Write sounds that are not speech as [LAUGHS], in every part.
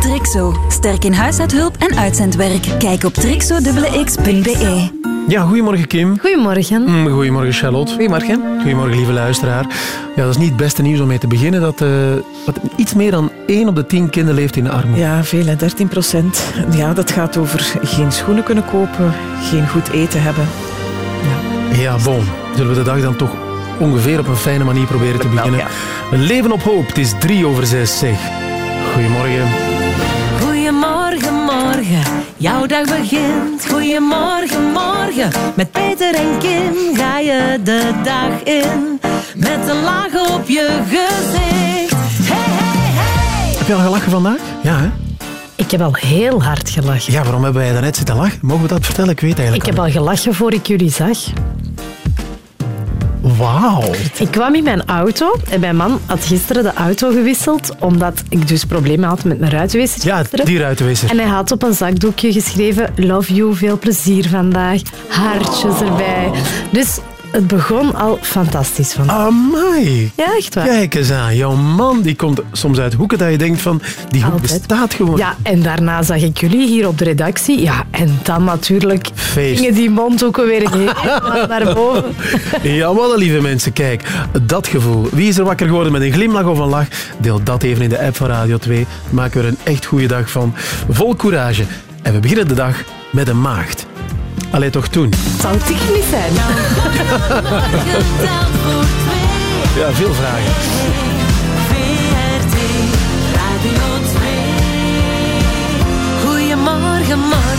Trixo. Sterk in huishoudhulp en uitzendwerk. Kijk op trixo.x.be. Ja, goedemorgen Kim. Goedemorgen. Mm, Goedemorgen Charlotte. Goedemorgen. Goedemorgen lieve luisteraar. Ja, dat is niet het beste nieuws om mee te beginnen. Dat, eh, dat iets meer dan 1 op de 10 kinderen leeft in de armoede. Ja, veel, hè, 13 procent. Ja, dat gaat over geen schoenen kunnen kopen, geen goed eten hebben. Ja, bon. Zullen we de dag dan toch ongeveer op een fijne manier proberen te beginnen? Een leven op hoop. Het is drie over zes, zeg. Goedemorgen. Goedemorgen, morgen, jouw dag begint. Goedemorgen, morgen, met Peter en Kim ga je de dag in. Met een laag op je gezicht. Hey, hey, hey! Heb je al gelachen vandaag? Ja, hè? Ik heb al heel hard gelachen. Ja, waarom hebben wij daarnet zitten lachen? Mogen we dat vertellen? Ik weet eigenlijk Ik heb al gelachen voor ik jullie zag. Wauw. Ik kwam in mijn auto en mijn man had gisteren de auto gewisseld omdat ik dus problemen had met mijn ruitenwisser. Ja, gisteren. die ruitenwisser. En hij had op een zakdoekje geschreven Love you, veel plezier vandaag. Hartjes erbij. Dus het begon al fantastisch van. Amai. Ja, echt waar. Kijk eens aan. Jouw man die komt soms uit hoeken dat je denkt van... Die hoek Altijd. bestaat gewoon. Ja, en daarna zag ik jullie hier op de redactie. Ja, en dan natuurlijk Feest. gingen die mondhoeken weer [LAUGHS] helemaal naar boven. Ja, wat lieve mensen. Kijk, dat gevoel. Wie is er wakker geworden met een glimlach of een lach? Deel dat even in de app van Radio 2. Maken we er een echt goede dag van. Vol courage. En we beginnen de dag met een maagd. Allee, toch toen. Het zou technisch zijn. Ja, veel vragen. VRT Radio 2. Goedemorgen, morgen.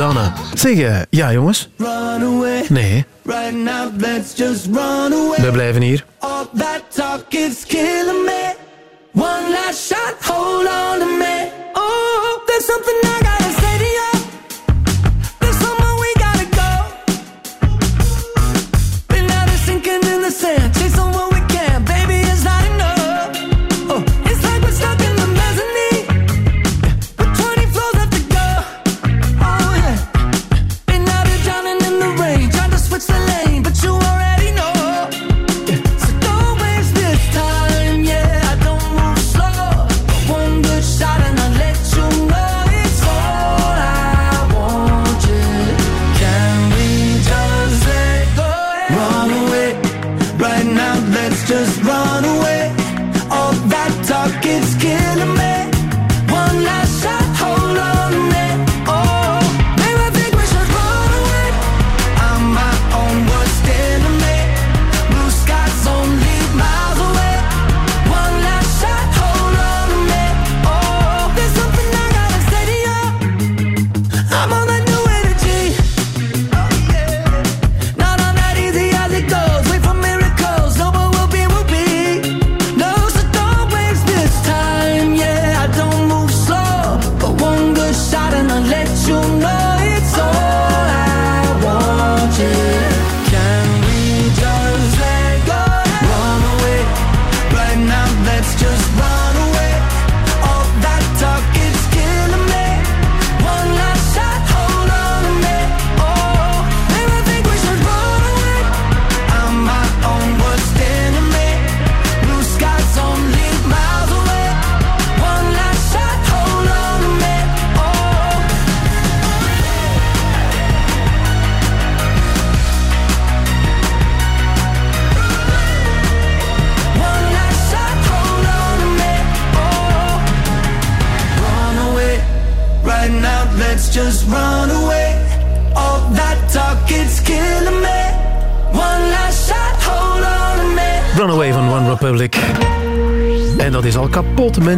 Madonna. Zeg, eh, ja jongens. Nee, we blijven hier.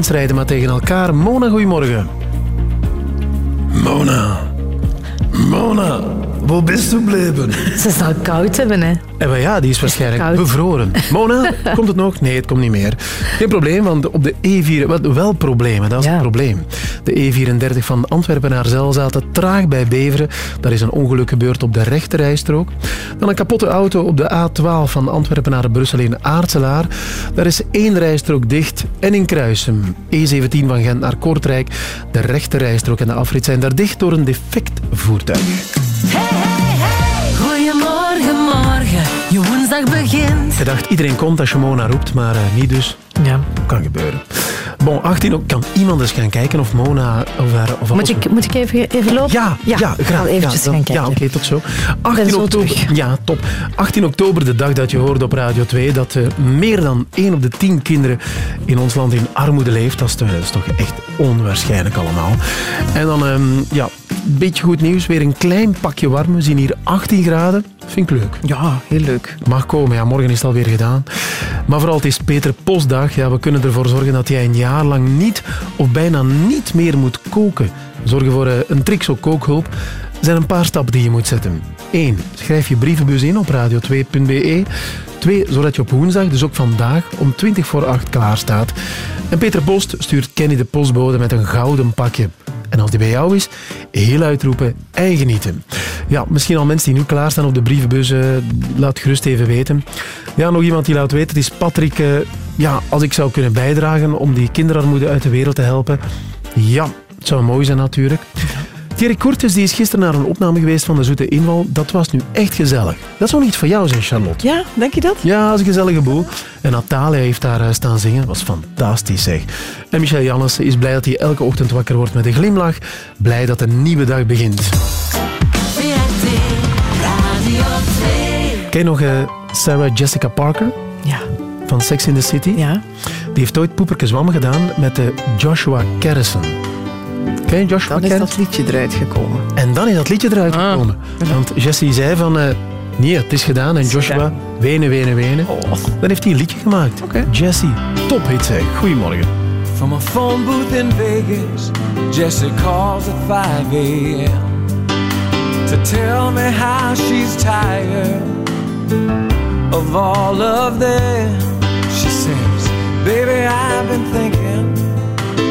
Mensen rijden maar tegen elkaar. Mona, goedemorgen. Mona. Mona. Waar bist du gebleven? Ze zal koud hebben, hè. En ja, die is waarschijnlijk Koud. bevroren. Mona, komt het nog? Nee, het komt niet meer. Geen probleem, want op de E4... Wel, wel problemen, dat is Ja. het probleem. De E34 van Antwerpen naar Zel zaten traag bij Beveren. Daar is een ongeluk gebeurd op de rechterrijstrook. Dan een kapotte auto op de A12 van Antwerpen naar Brussel in Aartselaar. Daar is één rijstrook dicht. En in Kruisem, E17 van Gent naar Kortrijk. De rechterrijstrook en de afrit zijn daar dicht door een defect voertuig. Goedemorgen, morgen, je woensdag begint. Je dacht, iedereen komt als je Mona roept, maar eh, niet dus. Ja. Kan gebeuren. Bon, 18 ook. Kan iemand eens gaan kijken of Mona... Of, haar- of Moet ik, moet ik even, even lopen? Ja, ja, ik graag. ja, gaan kijken. Ja, oké, tot zo. ben 18 zo oktober. terug. Ja, top. 18 oktober, de dag dat je hoorde op Radio 2 dat eh, meer dan 1 op de 10 kinderen in ons land in armoede leeft. Dat is, toch- dat is toch echt onwaarschijnlijk allemaal. En dan, ehm, ja, beetje goed nieuws. Weer een klein pakje warm. We zien hier 18 graden. Vind ik leuk. Ja, heel leuk. Mag komen, ja, morgen is het alweer gedaan. Maar vooral, het is Peter Postdag. Ja, we kunnen ervoor zorgen dat jij een jaar lang niet of bijna niet meer moet koken. Zorgen voor eh, een Trixo kookhulp. Er zijn een paar stappen die je moet zetten. 1. Schrijf je brievenbus in op radio2.be. 2. Zodat je op woensdag, dus ook vandaag, om 20 voor 8 klaar staat. En Peter Post stuurt Kenny de postbode met een gouden pakje. En als die bij jou is, heel uitroepen en genieten. Ja, misschien al mensen die nu klaarstaan op de brievenbus, eh, laat gerust even weten. Ja, nog iemand die laat weten, het is Patrick. eh, ja, als ik zou kunnen bijdragen om die kinderarmoede uit de wereld te helpen. Ja, het zou mooi zijn natuurlijk. Thierry Kortes die is gisteren naar een opname geweest van de Zoete Inval. Dat was nu echt gezellig. Dat zou niet voor jou zijn, Charlotte. Ja, denk je dat? Ja, dat is een gezellige boel. En Natalia heeft daar eh, staan zingen. Dat was fantastisch, zeg. En Michel Jannissen is blij dat hij elke ochtend wakker wordt met een glimlach. Blij dat een nieuwe dag begint. VRT Radio 2. Ken je nog eh, Sarah Jessica Parker Ja. van Sex in the City? Ja. Die heeft ooit Poeperke Zwammen gedaan met de Joshua Kerrison. Ken je Joshua Dan is dat liedje eruit gekomen. En dan is dat liedje eruit Ah, gekomen. Want Jessie zei van... eh, nee, het is gedaan. En Joshua, wenen, wenen, wenen. Oh. Dan heeft hij een liedje gemaakt. Oké. Jessie, top hit zeg. Goedemorgen. From a phone booth in Vegas, Jessie calls at 5 a.m. to tell me how she's tired of all of them. She says, Baby, I've been thinking.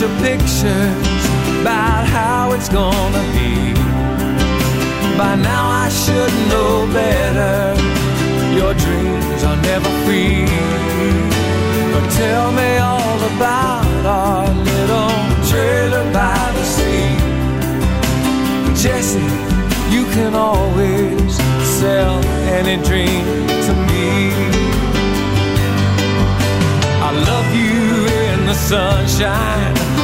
Your pictures about how it's gonna be. By now I should know better. Your dreams are never free. But tell me all about our little trailer by the sea. Jesse, you can always sell any dream to me. I love you in the sunshine,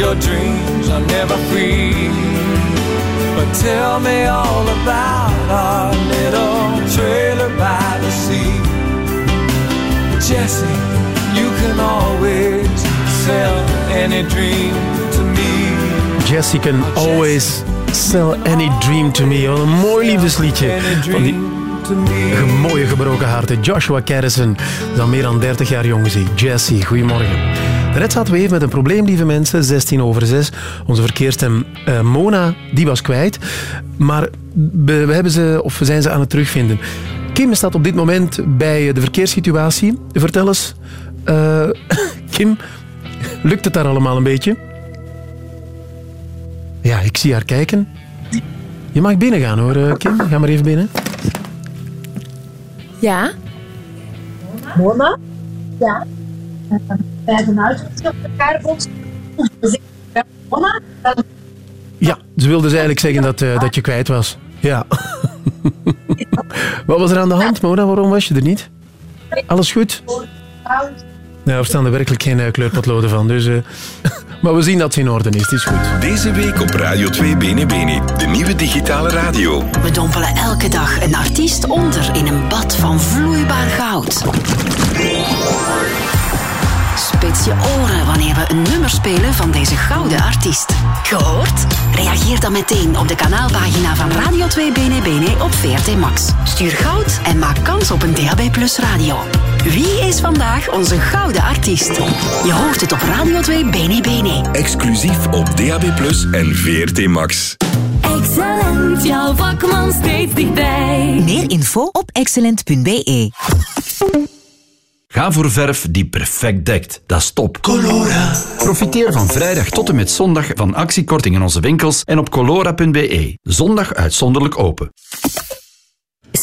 Your dreams are never free. But tell me all about our little trailer by the sea. Jesse, you can always sell any dream to me. Jesse can always sell any dream to me. Wat een mooi liefdesliedje. Van die me. mooie gebroken harten. Joshua Carrison, dan meer dan 30 jaar jong is. Jesse, goedemorgen. Net zaten we even met een probleem, lieve mensen. 16 over 6. Onze verkeersstem eh, Mona, die was kwijt. Maar we, we hebben ze, of we zijn ze aan het terugvinden. Kim staat op dit moment bij de verkeerssituatie. Vertel eens, eh, [LAUGHS] Kim, lukt het daar allemaal een beetje? Ja, ik zie haar kijken. Je mag binnen gaan hoor, eh, Kim. Ga maar even binnen. Ja? Mona? Ja. Bij de auto op elkaar Ja, ze wilde dus eigenlijk zeggen dat, eh, dat je kwijt was. Ja. [LAUGHS] Wat was er aan de hand, Mona? Waarom was je er niet? Alles goed? Nou, er staan er werkelijk geen eh, kleurpotloden van. Dus, eh, [LAUGHS] maar we zien dat ze in orde is. Het is goed. Deze week op Radio 2 Bene Bene, de nieuwe digitale radio. We dompelen elke dag een artiest onder in een bad van vloeibaar goud. Spits je oren wanneer we een nummer spelen van deze gouden artiest. Gehoord? Reageer dan meteen op de kanaalpagina van Radio 2 Bene Bene op VRT Max. Stuur goud en maak kans op een DAB Plus radio. Wie is vandaag onze gouden artiest? Je hoort het op Radio 2 Bene Bene. Exclusief op DAB Plus en VRT Max. Excellent, jouw vakman steeds dichtbij. Meer info op excellent.be. Ga voor verf die perfect dekt. Dat is top. Colora. Profiteer van vrijdag tot en met zondag van actiekorting in onze winkels en op colora.be. Zondag uitzonderlijk open.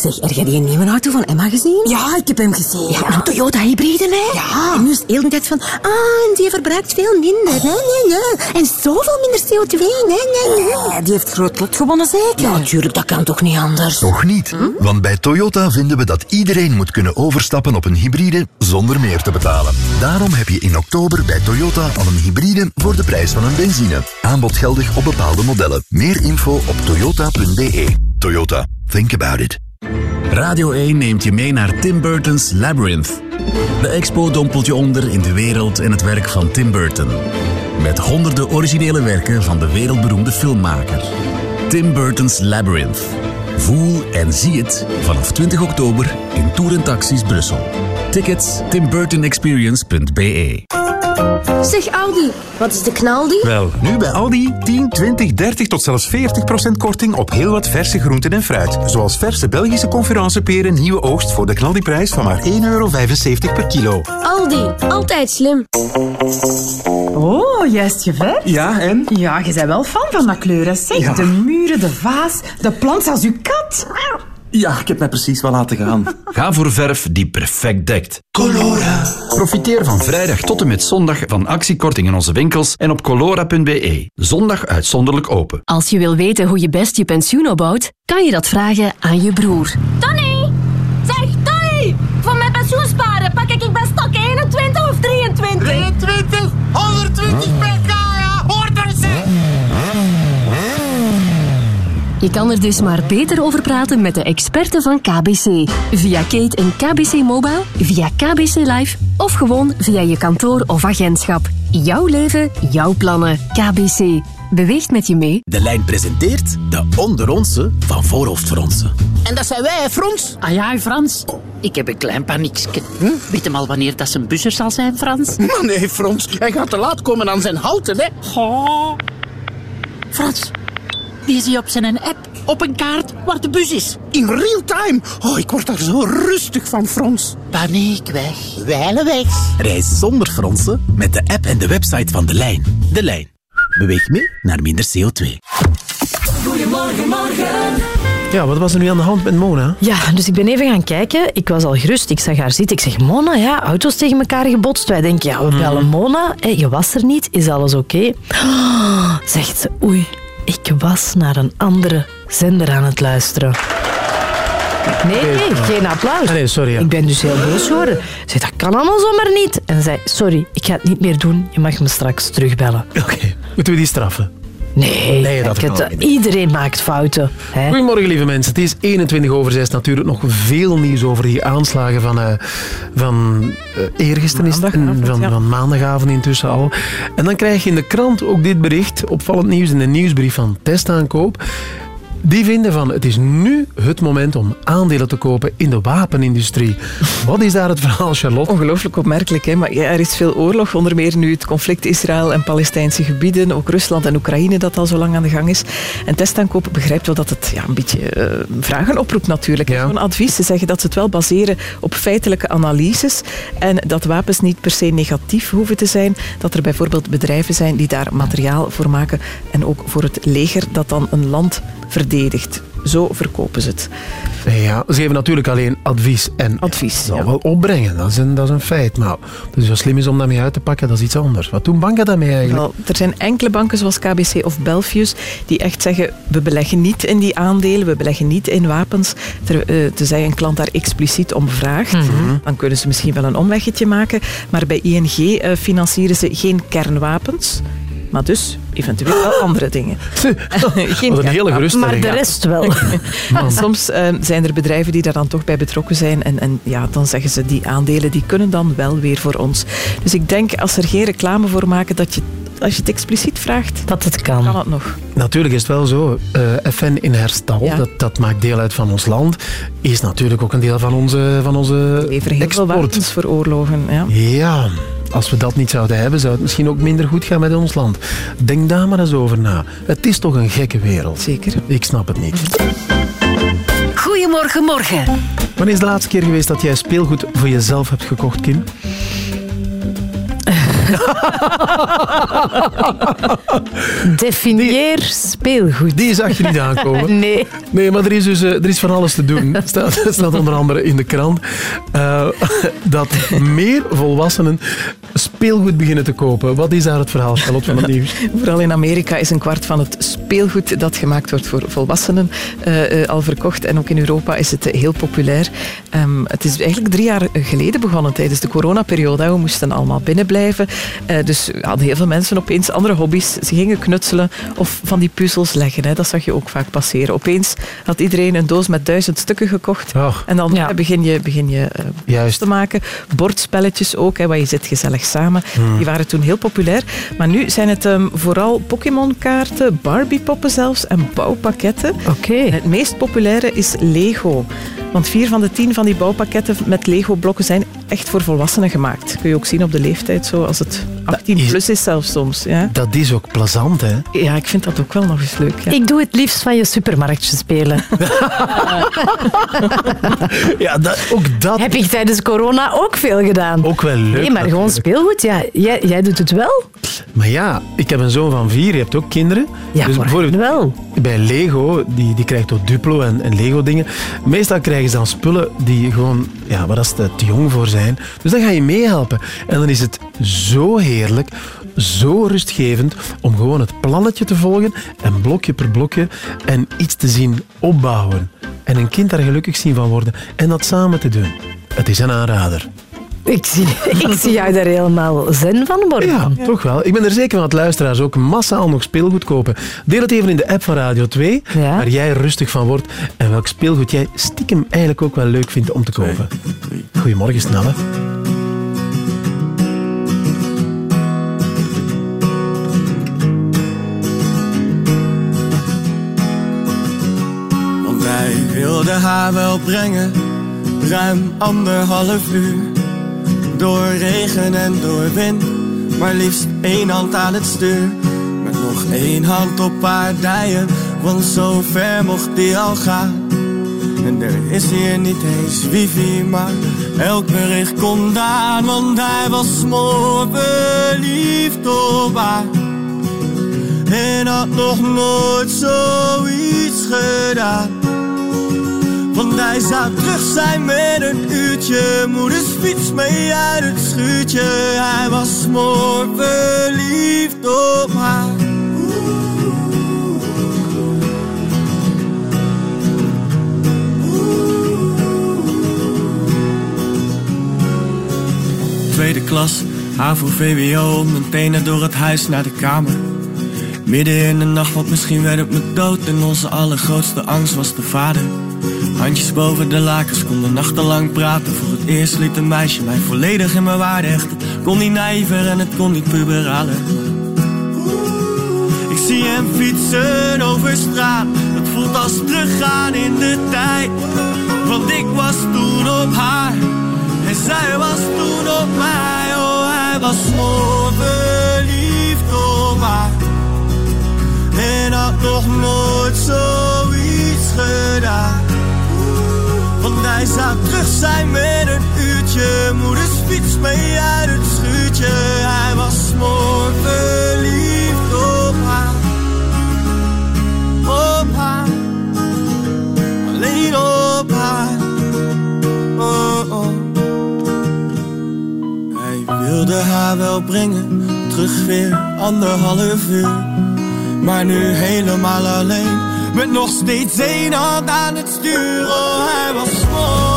Zeg, heb jij die nieuwe auto van Emma gezien? Ja, ik heb hem gezien. Ja, een Toyota hybride, hè? Ja. En nu is het de hele tijd van, ah, en die verbruikt veel minder. Nee, nee, nee. En zoveel minder CO2. Nee, nee, nee. Die heeft groot lot gewonnen, zeker? Ja, natuurlijk, dat kan toch niet anders? Toch niet? Want bij Toyota vinden we dat iedereen moet kunnen overstappen op een hybride zonder meer te betalen. Daarom heb je in oktober bij Toyota al een hybride voor de prijs van een benzine. Aanbod geldig op bepaalde modellen. Meer info op toyota.be. Toyota. Think about it. Radio 1 neemt je mee naar Tim Burton's Labyrinth. De expo dompelt je onder in de wereld en het werk van Tim Burton. Met honderden originele werken van de wereldberoemde filmmaker. Tim Burton's Labyrinth. Voel en zie het vanaf 20 oktober in Tour en Taxis Brussel. Tickets timburtonexperience.be Zeg, Aldi, wat is de knaldi? Wel, nu bij Aldi 10, 20, 30 tot zelfs 40% korting op heel wat verse groenten en fruit. Zoals verse Belgische conferenceperen nieuwe oogst voor de knaldiprijs van maar 1,75 euro per kilo. Aldi, altijd slim. Oh, juist geverfd? Ja, en? Ja, je bent wel fan van dat kleur. hè. Zeg, Ja. de muren, de vaas, de plant als uw kat. Ja, ik heb mij precies wel laten gaan. [LAUGHS] Ga voor verf die perfect dekt. Colora. Profiteer van vrijdag tot en met zondag van actiekorting in onze winkels en op colora.be. Zondag uitzonderlijk open. Als je wil weten hoe je best je pensioen opbouwt, kan je dat vragen aan je broer. Tony! Zeg, Tony! Voor mijn pensioensparen pak ik bij stok 21 of 23? 23, 120 pk, ja, hoort er eens. Je kan er dus maar beter over praten met de experten van KBC. Via Kate en KBC Mobile, via KBC Live of gewoon via je kantoor of agentschap. Jouw leven, jouw plannen. KBC. Beweegt met je mee. De lijn presenteert de onderonse van Voorhoofdfronsen. En dat zijn wij, hè, Frans? Ah ja, Frans. Ik heb een klein paniekje. Hm? Weet hem al wanneer dat zijn buzzer zal zijn, Frans? [LAUGHS] Maar nee, Frans. Hij gaat te laat komen aan zijn houten, hè? Frans, wie zie je op zijn app op een kaart waar de bus is? In real time. Oh, ik word daar zo rustig van, Frans. Paniek weg. Wijlen weg. Reis zonder fronsen met de app en de website van De Lijn. De Lijn. Beweeg mee naar minder CO2. Goedemorgen, morgen. Ja, wat was er nu aan de hand met Mona? Ja, dus ik ben even gaan kijken. Ik was al gerust. Ik zag haar zitten. Ik zeg, Mona, ja, auto's tegen elkaar gebotst. Wij denken, ja, we bellen Mona. Hé, je was er niet. Is alles oké? Oh, zegt ze, oei, ik was naar een andere zender aan het luisteren. Nee, nee, geen applaus. Nee, sorry. ja. Ik ben dus heel boos geworden. Ze zei, dat kan allemaal zomaar niet. En zei, sorry, ik ga het niet meer doen. Je mag me straks terugbellen. Oké, moeten we die straffen? Nee, Nee, dat het- iedereen maakt fouten. Hè? Goedemorgen, lieve mensen. Het is 21 over 6. Natuurlijk nog veel nieuws over die aanslagen van, eh van eh eergisteren Maandagavond, van, ja. van maandagavond intussen al. En dan krijg je in de krant ook dit bericht, opvallend nieuws in de nieuwsbrief van Testaankoop. Die vinden van het is nu het moment om aandelen te kopen in de wapenindustrie. Wat is daar het verhaal, Charlotte? Ongelooflijk opmerkelijk, hè? maar ja, er is veel oorlog, onder meer nu het conflict Israël en Palestijnse gebieden, ook Rusland en Oekraïne dat al zo lang aan de gang is. En testaankoop begrijpt wel dat het ja, een beetje eh, vragen oproept natuurlijk. Zo'n advies, ze zeggen dat ze het wel baseren op feitelijke analyses en dat wapens niet per se negatief hoeven te zijn, dat er bijvoorbeeld bedrijven zijn die daar materiaal voor maken en ook voor het leger dat dan een land verdedigt. Zo verkopen ze het. Ja, ze geven natuurlijk alleen advies. En advies, dat zal wel opbrengen, dat is, een, dat is een feit. Maar is zo slim is om daarmee uit te pakken, dat is iets anders. Wat doen banken daarmee eigenlijk? Wel, er zijn enkele banken zoals KBC of Belfius die echt zeggen we beleggen niet in die aandelen, we beleggen niet in wapens. Ter, eh, tenzij een klant daar expliciet om vraagt, Mhm. dan kunnen ze misschien wel een omweggetje maken. Maar bij ING eh, financieren ze geen kernwapens. Maar dus eventueel wel andere dingen. [LAUGHS] Geen Wat een hele geruststelling. Maar de rest wel. [LAUGHS] Soms eh, zijn er bedrijven die daar dan toch bij betrokken zijn. En, en ja, dan zeggen ze die aandelen die kunnen dan wel weer voor ons. Dus ik denk als er geen reclame voor maken, dat je, als je het expliciet vraagt, dat het kan. Kan het nog. Natuurlijk is het wel zo. eh FN in herstal, Ja. dat, dat maakt deel uit van ons land, is natuurlijk ook een deel van onze, van onze leveren heel export. veel wapens voor oorlogen. Ja. Ja, als we dat niet zouden hebben, zou het misschien ook minder goed gaan met ons land. Denk daar maar eens over na. Het is toch een gekke wereld. Zeker. Ik snap het niet. Goedemorgen, morgen. Wanneer is de laatste keer geweest dat jij speelgoed voor jezelf hebt gekocht, Kim? [LAUGHS] Definieer speelgoed. Die zag je niet aankomen. [LAUGHS] Nee. Nee, maar er is dus eh, er is van alles te doen. [LAUGHS] Staat, staat onder andere in de krant eh, dat meer volwassenen speelgoed beginnen te kopen. Wat is daar het verhaal, Charlotte van het Nieuws? Vooral in Amerika is een kwart van het speelgoed dat gemaakt wordt voor volwassenen eh, eh, al verkocht. En ook in Europa is het heel populair. Ehm, het is eigenlijk drie jaar geleden begonnen, tijdens de coronaperiode. We moesten allemaal binnenblijven. Eh, dus hadden heel veel mensen opeens andere hobby's. Ze gingen knutselen of van die puzzels leggen. Hè. Dat zag je ook vaak passeren. Opeens had iedereen een doos met duizend stukken gekocht. En dan eh, begin je, begin je eh, Juist. te maken. Bordspelletjes ook, hè, waar je zit gezellig samen. Hmm. Die waren toen heel populair. Maar nu zijn het ehm, vooral Pokémon-kaarten, Barbie-poppen zelfs en bouwpakketten. Oké. Het meest populaire is Lego. Want vier van de tien van die bouwpakketten met Lego-blokken zijn echt voor volwassenen gemaakt. Kun je ook zien op de leeftijd, zo als het 18 plus is zelfs soms. Ja. Dat is ook plezant, hè? ja, ik vind dat ook wel nog eens leuk. Ja. Ik doe het liefst van je supermarktje spelen. [LAUGHS] Ja, dat, ook dat. Heb ik tijdens corona ook veel gedaan. Ook wel leuk. Nee, maar gewoon natuurlijk. speelgoed, ja. Jij, jij doet het wel? Maar ja, ik heb een zoon van vier, je hebt ook kinderen. Ja, dus bijvoorbeeld wel. bij Lego, die, die krijgt ook Duplo en, en Lego dingen. Meestal krijgen ze dan spullen die gewoon, ja, waar ze te jong voor zijn. Dus dan ga je meehelpen. En dan is het zo heerlijk, zo rustgevend om gewoon het plannetje te volgen en blokje per blokje en iets te zien opbouwen. En een kind daar gelukkig zien van worden en dat samen te doen. Het is een aanrader. Ik zie, ik zie jou daar helemaal zen van worden. Ja, toch wel. Ik ben er zeker van dat luisteraars ook massaal nog speelgoed kopen. Deel het even in de app van Radio 2, waar jij rustig van wordt en welk speelgoed jij stiekem eigenlijk ook wel leuk vindt om te kopen. Goedemorgen, Snelle. Want hij wilde haar wel brengen, ruim anderhalf uur. Door regen en door wind, maar liefst één hand aan het stuur. Met nog één hand op haar dijen, want zo ver mocht hij al gaan. En er is hier niet eens wifi, maar elk bericht komt aan. Want hij was smoor verliefd op haar. En had nog nooit zoiets gedaan. Want hij zou terug zijn met een uurtje. Moeders fiets mee uit het schuurtje. Hij was smoor verliefd op haar. Tweede klas, HAVO, VWO, mijn tenen door het huis naar de kamer. Midden in de nacht, want misschien werd het me dood. En onze allergrootste angst was de vader. Handjes boven de lakens, konden nachtenlang praten. Voor het eerst liet een meisje mij volledig in mijn waarde hechten. Kon niet naïver en het kon niet puberaler. Ik zie hem fietsen over straat. Het voelt als teruggaan in de tijd. Want ik was toen op haar. En zij was toen op mij. Oh, hij was verliefd op haar. En had nog nooit zoiets gedaan. Want hij zou terug zijn met een uurtje. Moeders fiets mee uit het schuurtje. Hij was mooi verliefd op haar. Op haar. Alleen op haar. Oh, oh. Hij wilde haar wel brengen. Terug weer anderhalf uur. Maar nu helemaal alleen. Men når State Zain hadde annet styre, og jeg var små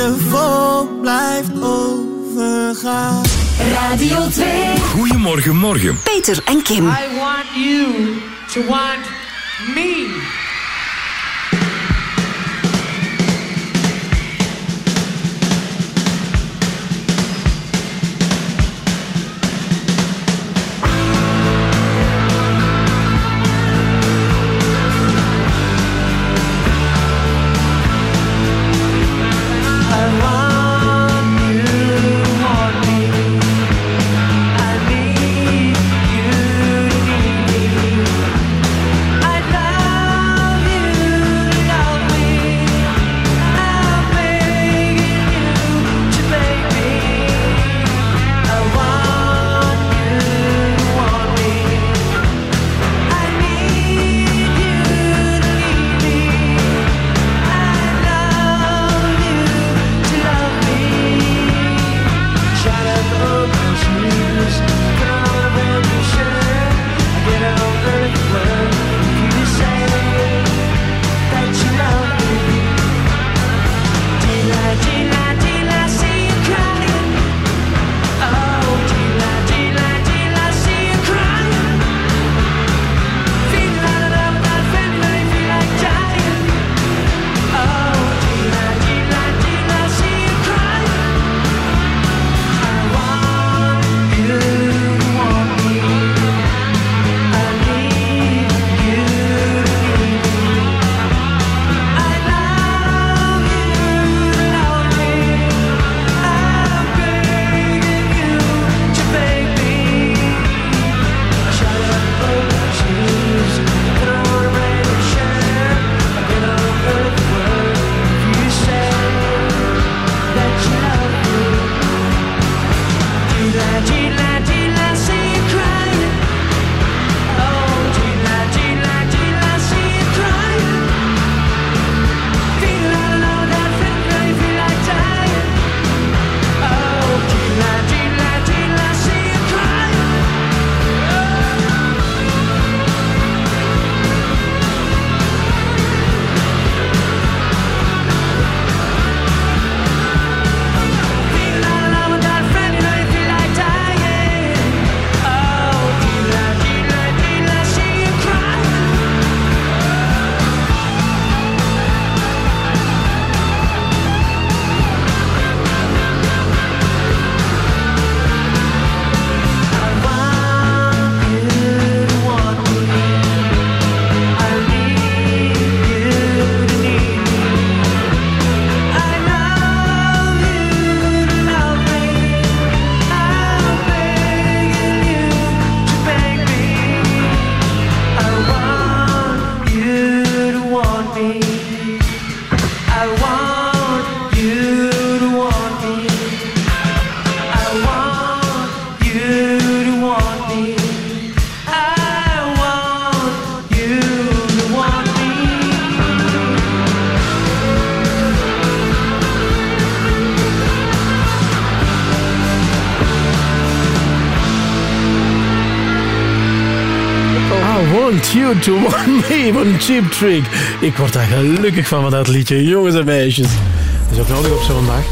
telefoon blijft overgaan. Radio 2. Goedemorgen, morgen. Peter en Kim. I want you to want me. You to [LAUGHS] Want Me Cheap Trick. Ik word daar gelukkig van, van dat liedje. Jongens en meisjes. Is ook nodig op zondag.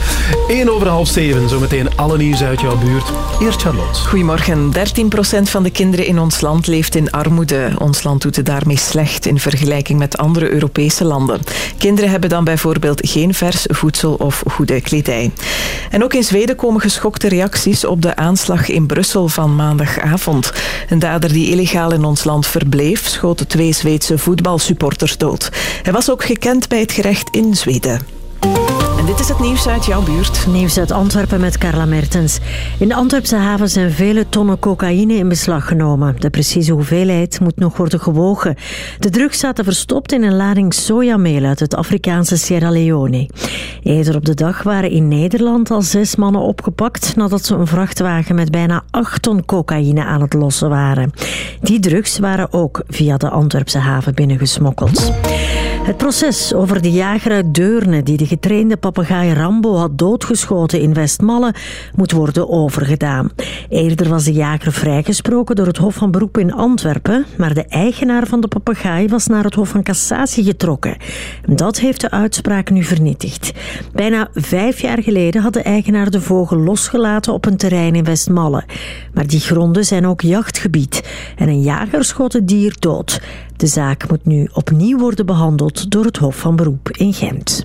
1 over half 7. Zometeen alle nieuws uit jouw buurt. Eerst Charlotte. Goedemorgen. 13% van de kinderen in ons land leeft in armoede. Ons land doet het daarmee slecht in vergelijking met andere Europese landen. Kinderen hebben dan bijvoorbeeld geen vers voedsel of goede kledij. En ook in Zweden komen geschokte reacties op de aanslag in Brussel van maandagavond. Een dader die illegaal in ons land verbleef, schoot twee Zweedse voetbalsupporters dood. Hij was ook gekend bij het gerecht in Zweden. Dit is het nieuws uit jouw buurt. Nieuws uit Antwerpen met Carla Mertens. In de Antwerpse haven zijn vele tonnen cocaïne in beslag genomen. De precieze hoeveelheid moet nog worden gewogen. De drugs zaten verstopt in een lading sojameel uit het Afrikaanse Sierra Leone. Eerder op de dag waren in Nederland al zes mannen opgepakt nadat ze een vrachtwagen met bijna acht ton cocaïne aan het lossen waren. Die drugs waren ook via de Antwerpse haven binnengesmokkeld. Het proces over de jager uit Deurne die de getrainde papegaai Rambo had doodgeschoten in Westmalle moet worden overgedaan. Eerder was de jager vrijgesproken door het Hof van Beroep in Antwerpen, maar de eigenaar van de papegaai was naar het Hof van Cassatie getrokken. Dat heeft de uitspraak nu vernietigd. Bijna vijf jaar geleden had de eigenaar de vogel losgelaten op een terrein in Westmalle. Maar die gronden zijn ook jachtgebied en een jager schoot het dier dood. De zaak moet nu opnieuw worden behandeld door het Hof van Beroep in Gent.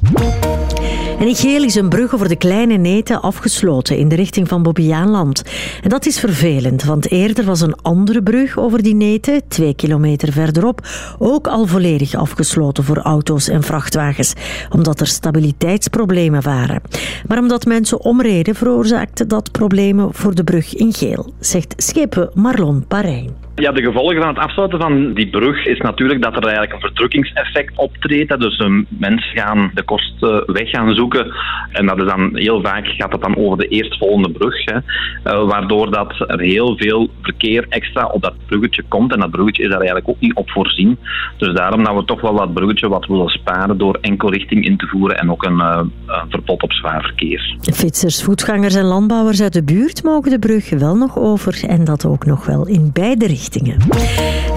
En in Geel is een brug over de Kleine Neten afgesloten in de richting van Bobbejaanland. En dat is vervelend, want eerder was een andere brug over die Neten, twee kilometer verderop, ook al volledig afgesloten voor auto's en vrachtwagens, omdat er stabiliteitsproblemen waren. Maar omdat mensen omreden, veroorzaakte dat problemen voor de brug in Geel, zegt schipper Marlon Parijn. Ja, de gevolgen van het afsluiten van die brug is natuurlijk dat er eigenlijk een verdrukkingseffect optreedt. Dus um, mensen gaan de kosten weg gaan zoeken. En dat is dan heel vaak gaat dat dan over de eerstvolgende brug. Hè. Eh, waardoor dat er heel veel verkeer extra op dat bruggetje komt. En dat bruggetje is daar eigenlijk ook niet op voorzien. Dus daarom dat we toch wel dat bruggetje wat willen sparen door enkelrichting in te voeren en ook een, eh, een verbod op zwaar verkeer. Fietsers, voetgangers en landbouwers uit de buurt mogen de brug wel nog over en dat ook nog wel in beide richtingen.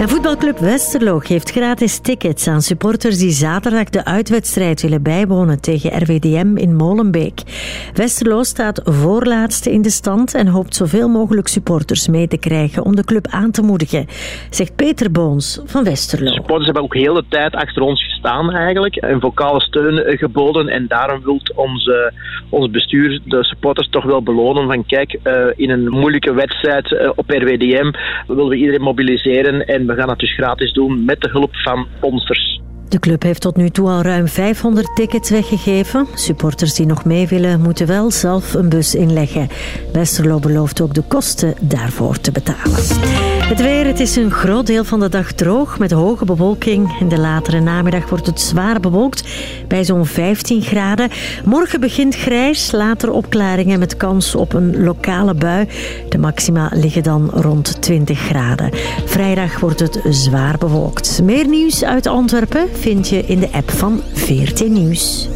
Voetbalclub Westerlo geeft gratis tickets aan supporters die zaterdag de uitwedstrijd willen bijwonen tegen RWDM in Molenbeek. Westerlo staat voorlaatste in de stand en hoopt zoveel mogelijk supporters mee te krijgen om de club aan te moedigen, zegt Peter Boons van Westerlo. supporters hebben ook heel de tijd achter ons gestaan eigenlijk. En vocale steun geboden. En daarom wil ons, ons bestuur de supporters toch wel belonen. Van kijk, eh, in een moeilijke wedstrijd eh, op RWDM willen we iedereen mobiliseren. En we gaan het dus gratis doen met de hulp van sponsors. De club heeft tot nu toe al ruim 500 tickets weggegeven. Supporters die nog mee willen, moeten wel zelf een bus inleggen. Westerlo belooft ook de kosten daarvoor te betalen. Het weer, het is een groot deel van de dag droog met hoge bewolking. In de latere namiddag wordt het zwaar bewolkt bij zo'n 15 graden. Morgen begint grijs, later opklaringen met kans op een lokale bui. De maxima liggen dan rond 20 graden. Vrijdag wordt het zwaar bewolkt. Meer nieuws uit Antwerpen vind je in de app van VRT Nieuws.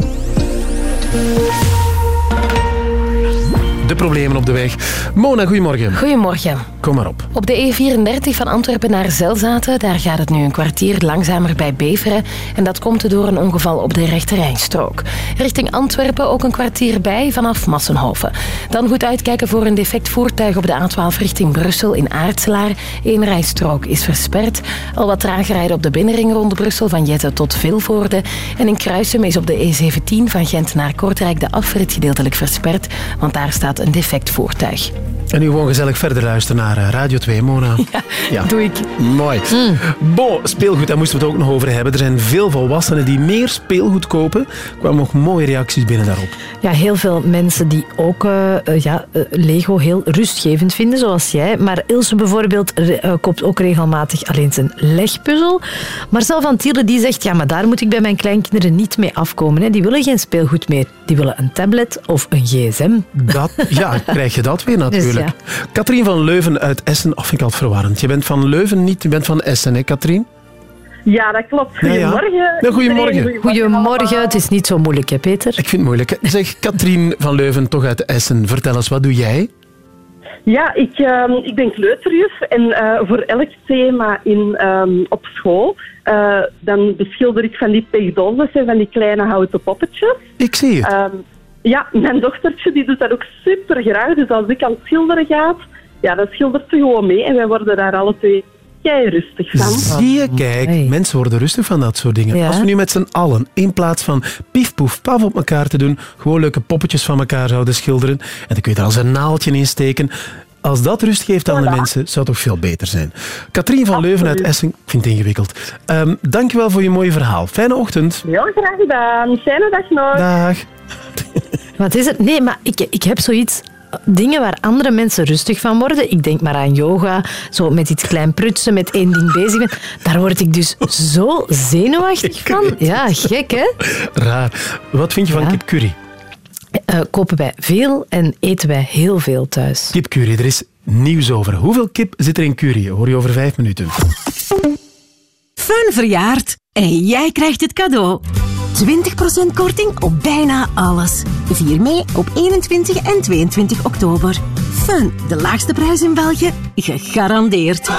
De problemen op de weg. Mona, goedemorgen. Goedemorgen. Kom maar op. Op de E34 van Antwerpen naar Zelzaten, daar gaat het nu een kwartier langzamer bij Beveren. En dat komt door een ongeval op de rechterrijstrook. Richting Antwerpen ook een kwartier bij vanaf Massenhoven. Dan goed uitkijken voor een defect voertuig op de A12 richting Brussel in Aartselaar. Eén rijstrook is versperd. Al wat trager rijden op de binnenring rond Brussel van Jette tot Vilvoorde. En in Kruisum is op de E17 van Gent naar Kortrijk de afrit gedeeltelijk versperd, want daar staat een defect voertuig. En nu gewoon gezellig verder luisteren naar eh, Radio 2, Mona. [LAUGHS] Ja, doe ik. Mooi. Bo, speelgoed, daar moesten we het ook nog over hebben. Er zijn veel volwassenen die meer speelgoed kopen. Er kwamen nog mooie reacties binnen daarop. Ja, heel veel mensen die ook eh, eh, ja, Lego heel rustgevend vinden, zoals jij. Maar Ilse bijvoorbeeld koopt ook regelmatig alleen zijn legpuzzel. Marcel van Tielen die zegt, ja, maar daar moet ik bij mijn kleinkinderen niet mee afkomen. Hè. Die willen geen speelgoed meer. Die willen een tablet of een gsm. Dat, [LAUGHS] ja, krijg je dat weer natuurlijk. Dus Katrien van Leuven uit Essen. Of vind ik altijd verwarrend. Je bent van Leuven niet, je bent van Essen, hè Katrien? Ja, dat klopt. Ja, ja. Goedemorgen. Ja, goedemorgen. Goedemorgen, het is niet zo moeilijk, hè, Peter? Ik vind het moeilijk. hè. Zeg, Katrien van Leuven, toch uit Essen. Vertel eens, wat doe jij? Ja, ik, ehm, ik ben kleuterjuf en eh, voor elk thema in, ehm, op school eh, dan beschilder ik van die pegdolles en van die kleine houten poppetjes. Ik zie het. Ehm, ja, mijn dochtertje die doet dat ook super graag. Dus als ik aan het schilderen ga, ja, dan schildert ze gewoon mee en wij worden daar alle twee kei rustig van. Zie je, kijk, mensen worden rustig van dat soort dingen. Ja. Als we nu met z'n allen, in plaats van pief, poef, paf op elkaar te doen, gewoon leuke poppetjes van elkaar zouden schilderen, en dan kun je er als een naaldje in steken. Als dat rust geeft aan de mensen, zou het toch veel beter zijn. Katrien van Leuven uit Essen, ik vind het ingewikkeld. Ehm dankjewel voor je mooie verhaal. Fijne ochtend. Heel graag gedaan. Fijne dag nog. Dag. Wat is het? Nee, maar ik, ik heb zoiets... Dingen waar andere mensen rustig van worden. Ik denk maar aan yoga, zo met iets klein prutsen, met één ding bezig ben. Daar word ik dus zo zenuwachtig van. Ja, gek hè? Raar. Wat vind je van kip curry? Eh, kopen wij veel en eten wij heel veel thuis. Kip curry, er is nieuws over. Hoeveel kip zit er in curry? Hoor je over vijf minuten. Fun verjaart en jij krijgt het cadeau. 20% korting op bijna alles. Vier mee op 21 en 22 oktober. Fun, de laagste prijs in België, gegarandeerd.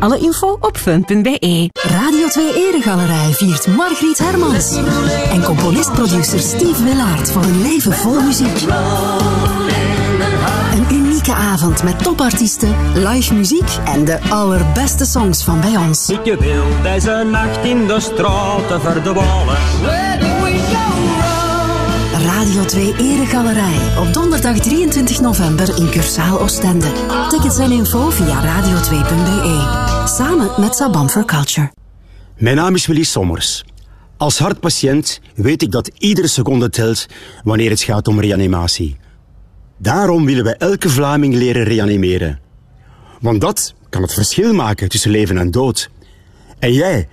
Alle info op fun.be. Radio 2 Eregalerij viert Margriet Hermans. En componist-producer Steve Willaert voor een leven vol muziek. Unieke avond met topartiesten, live muziek en de allerbeste songs van bij ons. Ik wil deze nacht in de straten verdwalen. Radio 2 Eregalerij op donderdag 23 november in Cursaal Oostende. Tickets en info via radio2.be. Samen met Sabam for Culture. Mijn naam is Willy Sommers. Als hartpatiënt weet ik dat iedere seconde telt wanneer het gaat om reanimatie. Daarom willen wij elke Vlaming leren reanimeren. Want dat kan het verschil maken tussen leven en dood. En jij,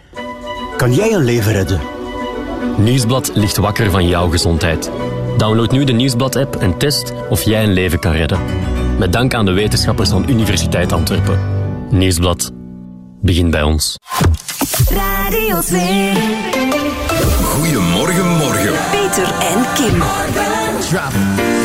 kan jij een leven redden? Nieuwsblad ligt wakker van jouw gezondheid. Download nu de Nieuwsblad-app en test of jij een leven kan redden. Met dank aan de wetenschappers van Universiteit Antwerpen. Nieuwsblad. Begin bij ons. Radio 2. Goedemorgen, morgen. Peter en Kim. Stay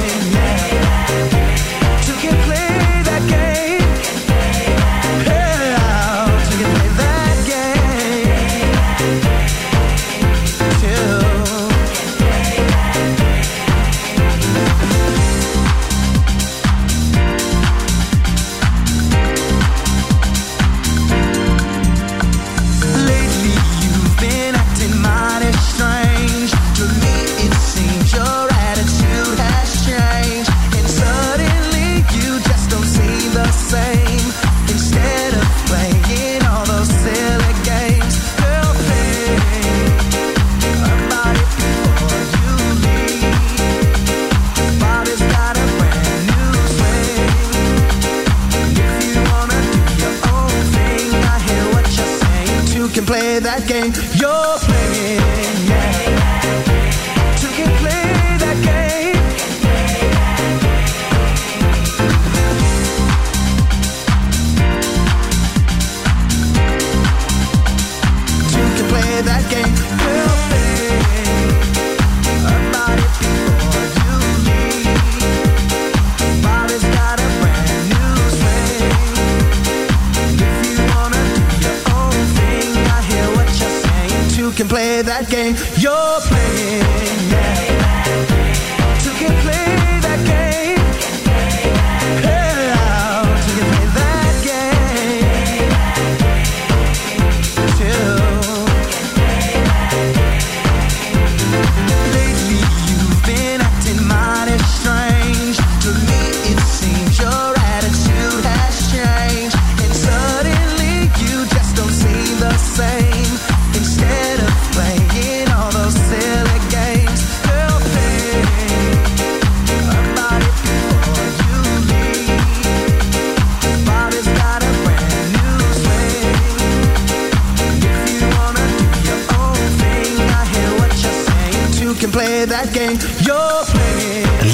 Game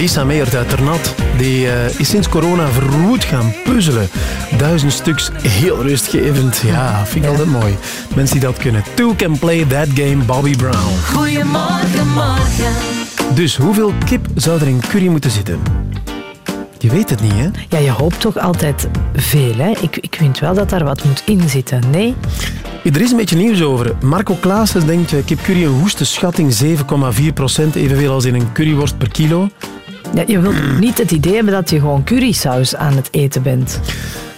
Lisa Meert uit Ternat, die eh, is sinds corona verwoed gaan puzzelen. Duizend stuks, heel rustgevend. Ja, vind ik altijd mooi. Mensen die dat kunnen. Two can play that game, Bobby Brown. Goedemorgen, morgen. Dus hoeveel kip zou er in curry moeten zitten? Je weet het niet, hè? Ja, je hoopt toch altijd veel, hè? Ik, ik vind wel dat daar wat moet in zitten. Nee? Er is een beetje nieuws over. Marco Klaassen denkt eh, kipcurry een woeste schatting 7,4 procent, evenveel als in een curryworst per kilo. Ja, je wilt niet het idee hebben dat je gewoon currysaus aan het eten bent.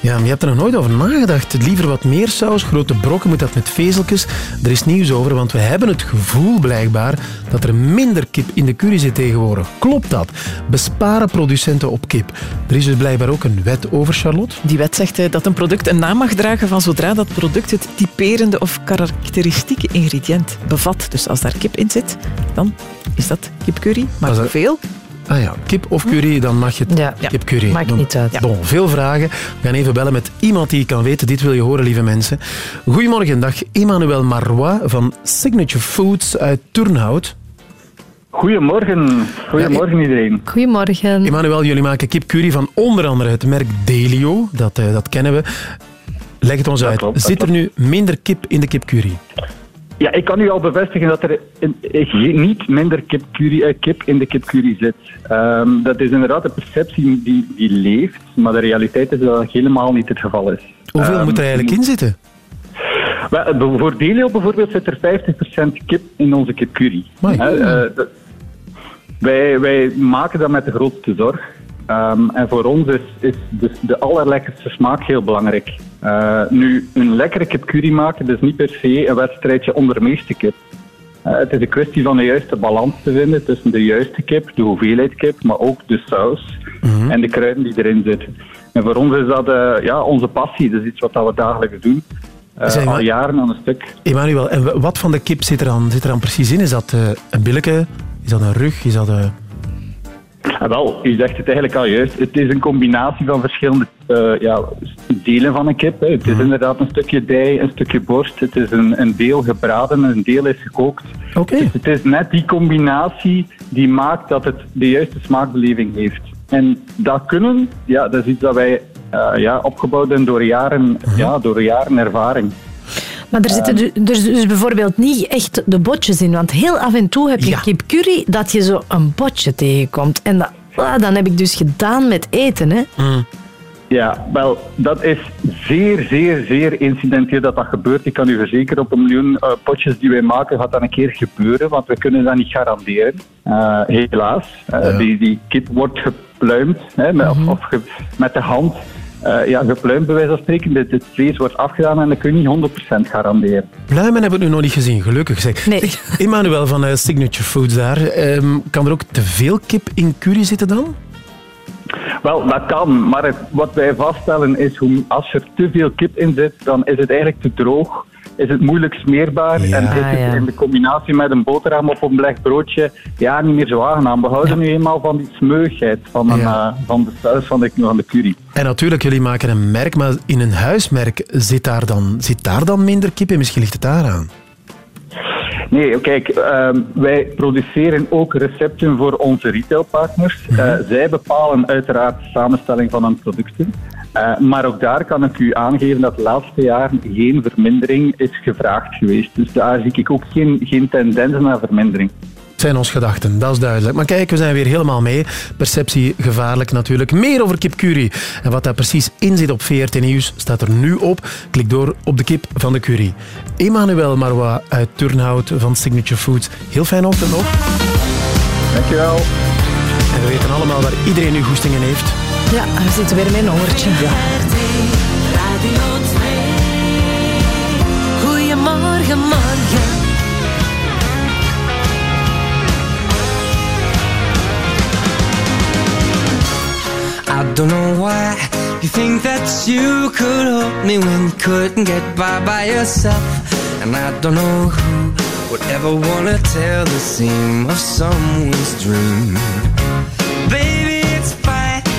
Ja, maar je hebt er nog nooit over nagedacht. Liever wat meer saus, grote brokken, moet dat met vezeltjes. Er is nieuws over, want we hebben het gevoel blijkbaar dat er minder kip in de curry zit tegenwoordig. Klopt dat? Besparen producenten op kip. Er is dus blijkbaar ook een wet over, Charlotte. Die wet zegt eh, dat een product een naam mag dragen van zodra dat product het typerende of karakteristieke ingrediënt bevat. Dus als daar kip in zit, dan is dat kipcurry. Maar Als er- veel? Ah ja, kip of curry, dan mag je het Ja. kipcurry. Maakt doen. niet uit. Bon, veel vragen. We gaan even bellen met iemand die kan weten. Dit wil je horen, lieve mensen. Goedemorgen, dag. Emmanuel Marois van Signature Foods uit Turnhout. Goedemorgen. Goedemorgen iedereen. Goedemorgen. Emmanuel, jullie maken kipcurry van onder andere het merk Delio. Dat, eh, dat kennen we. Leg het ons uit. klopt, Zit er nu minder kip in de kipcurry? Ja, ik kan u al bevestigen dat er in- eh, niet minder kip, curry, eh, kip in de kipcurry zit. Ehm, dat is inderdaad een perceptie die, die leeft, maar de realiteit is dat dat helemaal niet het geval is. Hoeveel Ehm, moet er eigenlijk in zitten? wel, Voor Delio bijvoorbeeld zit er 50% kip in onze kipcurry. Eh, dat- wij, wij maken dat met de grootste zorg. Ehm, en voor ons is, is dus de allerlekkerste smaak heel belangrijk. Eh, nu, een lekkere kipcurry maken, dat is niet per se een wedstrijdje onder de meeste kip. Eh, het is een kwestie van de juiste balans te vinden tussen de juiste kip, de hoeveelheid kip, maar ook de saus en de kruiden die erin zitten. En voor ons is dat eh, ja, onze passie, dat is iets wat dat we dagelijks doen. Al jaren aan een stuk. Emmanuel, en wat van de kip zit er dan, zit er dan precies in? Is dat een billetje? Is dat een rug? Is dat een... Ah, wel, u zegt het eigenlijk al juist. Het is een combinatie van verschillende eh, ja, delen van een kip. Hè. Het is inderdaad een stukje dij, een stukje borst. Het is een, een deel gebraden, een deel is gekookt. Dus het is net die combinatie die maakt dat het de juiste smaakbeleving heeft. En dat kunnen, ja, dat is iets dat wij eh, ja, opgebouwd hebben door jaren, ja, door jaren ervaring. Maar er zitten du- dus, dus bijvoorbeeld niet echt de botjes in. Want heel af en toe heb je kip curry dat je zo een botje tegenkomt. En dat, ah, dan heb ik dus gedaan met eten. Hè. Ja, wel, dat is zeer, zeer, zeer incidenteel dat dat gebeurt. Ik kan u verzekeren, op een miljoen eh, potjes die wij maken, gaat dat een keer gebeuren, want we kunnen dat niet garanderen. Eh, helaas. Eh, die, die kip wordt gepluimd, hè, met, of, of ge- met de hand. Eh, ja, gepluimd bij wijze van spreken. Het, het vlees wordt afgedaan en dat kun je niet 100% garanderen. Pluimen hebben we nu nog niet gezien, gelukkig zeg. Nee. Emmanuel van eh, Signature Foods daar. ehm, kan er ook te veel kip in curry zitten dan? Wel, dat kan, maar het- wat wij vaststellen is, hoe, als er te veel kip in zit, dan is het eigenlijk te droog, is het moeilijk smeerbaar en is het in de combinatie met een boterham op een beleg broodje ja, niet meer zo aangenaam. We houden nu eenmaal van die smeugheid van, een, eh, van de saus van de, van de curry. En natuurlijk, jullie maken een merk, maar in een huismerk zit daar dan, zit daar dan minder kip in? Misschien ligt het daaraan. Nee, kijk, ehm, wij produceren ook recepten voor onze retailpartners. Eh, zij bepalen uiteraard de samenstelling van hun producten. Eh, maar ook daar kan ik u aangeven dat de laatste jaren geen vermindering is gevraagd geweest. Dus daar zie ik ook geen, geen tendens naar vermindering. Het zijn ons gedachten, dat is duidelijk. Maar kijk, we zijn weer helemaal mee. Perceptie gevaarlijk natuurlijk. Meer over kipcurry. En wat daar precies in zit op VRT Nieuws staat er nu op. Klik door op de kip van de curry. Emmanuel Marois uit Turnhout van Signature Foods. Heel fijn ochtend nog. Dankjewel. En we weten allemaal waar iedereen nu goestingen heeft. Ja, er we zitten weer met een hongertje. Radio 2. Goedemorgen, morgen. I don't know why you think that you could help me when you couldn't get by by yourself. And I don't know who would ever wanna tell the seam of someone's dream.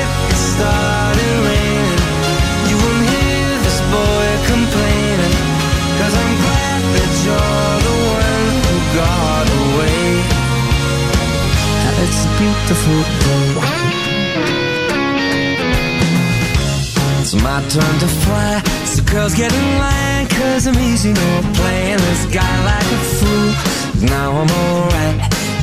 It started raining, you won't hear this boy I'm glad that you're the one who got away. It's beautiful. It's my turn to fly. So girls get in line, cause I'm easy, no playing this guy like a fool. Now I'm alright.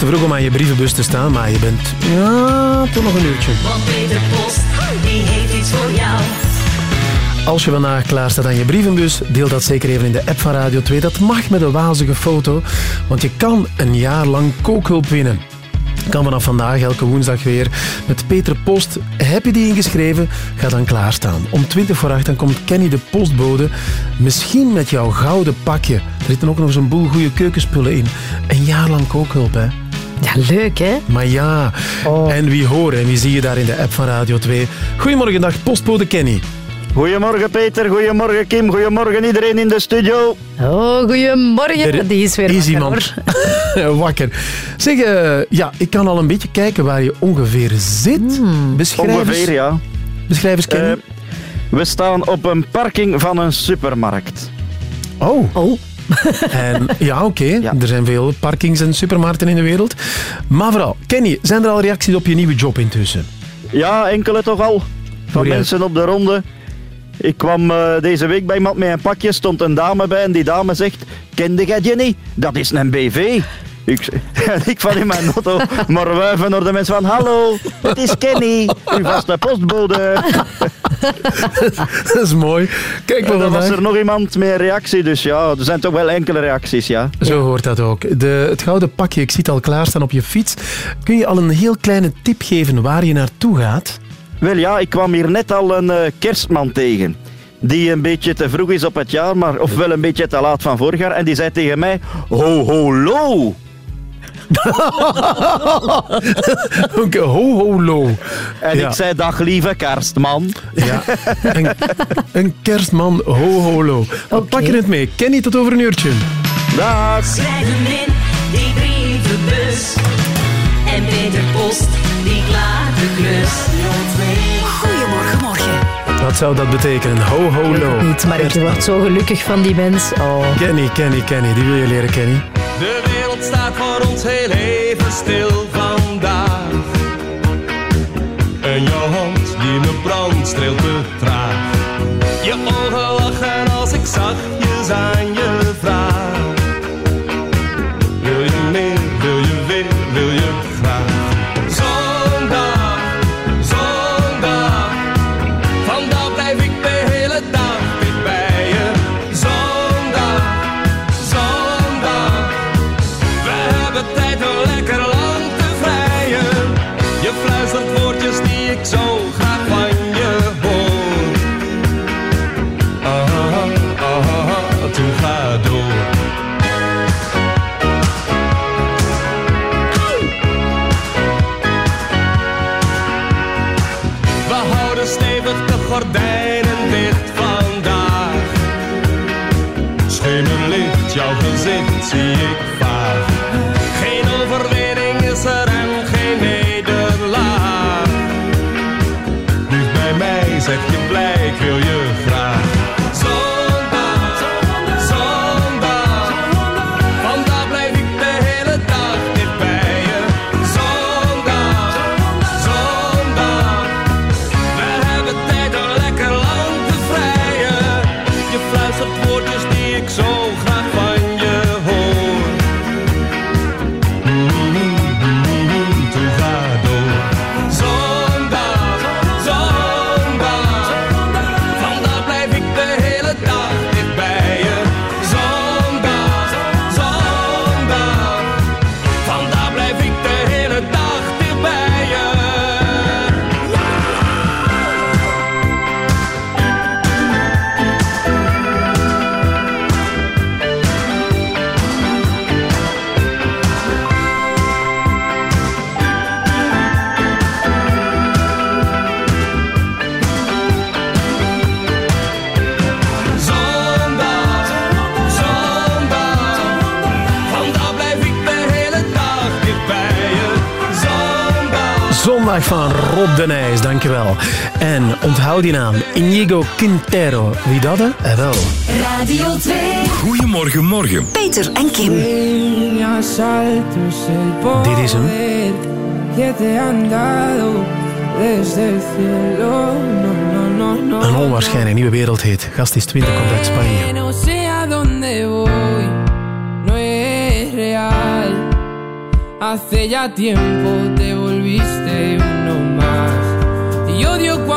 Te vroeg om aan je brievenbus te staan, maar je bent... Ja, toch nog een uurtje. Want Peter Post, die heeft iets voor jou. Als je vandaag klaar staat aan je brievenbus, deel dat zeker even in de app van Radio 2. Dat mag met een wazige foto, want je kan een jaar lang kookhulp winnen. Kan vanaf vandaag elke woensdag weer met Peter Post. Heb je die ingeschreven? Ga dan klaarstaan. Om 20 voor 8 dan komt Kenny de postbode. Misschien met jouw gouden pakje. Er zitten ook nog zo'n boel goede keukenspullen in. Een jaar lang kookhulp, hè? Ja, leuk hè? Maar ja, en wie horen en wie zie je daar in de app van Radio 2? Goedemorgen, dag postbode Kenny. Goedemorgen Peter, goedemorgen Kim, goedemorgen iedereen in de studio. Oh, goedemorgen. Er Die is weer is wakker, iemand [LAUGHS] wakker. Zeg, eh, ja, ik kan al een beetje kijken waar je ongeveer zit. Beschrijf eens- Ongeveer, ja. Beschrijf eens, Kenny. Eh, we staan op een parking van een supermarkt. Oh. oh. [LAUGHS] En, ja, oké. Er zijn veel parkings en supermarkten in de wereld. Maar vooral, Kenny, zijn er al reacties op je nieuwe job intussen? Ja, enkele toch al. Van mensen op de ronde. Ik kwam eh, deze week bij iemand met een pakje, stond een dame bij en die dame zegt, kende jij die niet? Dat is een BV. Ik, [LAUGHS] en ik van in mijn auto maar wuiven naar de mensen van, hallo, het is Kenny, uw vaste postbode. [LAUGHS] dat is mooi. Kijk maar dan was er nog iemand met een reactie, dus ja, er zijn toch wel enkele reacties, ja. Zo hoort dat ook. De, het gouden pakje, ik zie het al klaarstaan op je fiets. Kun je al een heel kleine tip geven waar je naartoe gaat? Wel ja, ik kwam hier net al een eh, kerstman tegen. Die een beetje te vroeg is op het jaar, maar ofwel een beetje te laat van vorig jaar. En die zei tegen mij, ho ho lo. Oké, ho ho lo. En Ja. ik zei, dag lieve kerstman. Ja, een, een kerstman, ho ho lo. We pakken het mee. Kenny, tot over een uurtje. Dag. Schrijf hem in, die brievenbus. En Peter Post, die de klus. Goedemorgen, morgen. Wat zou dat betekenen? Ho, ho, lo. Niet, maar ik word zo gelukkig van die mens. Oh. Kenny, Kenny, Kenny. Die wil je leren, Kenny. De wereld staat voor ons heel even stil vandaag. En jouw hand die me brandt streelt te traag. Van Rob de Nijs, dankjewel. En onthoud die naam. Inigo Quintero. Wie dat? Eh, wel. Radio 2. Goedemorgen, morgen. Peter en Kim. Dit is hem. Een onwaarschijnlijk nieuwe wereldhit. Gast is 20, komt uit Spanje. Hace ya tiempo te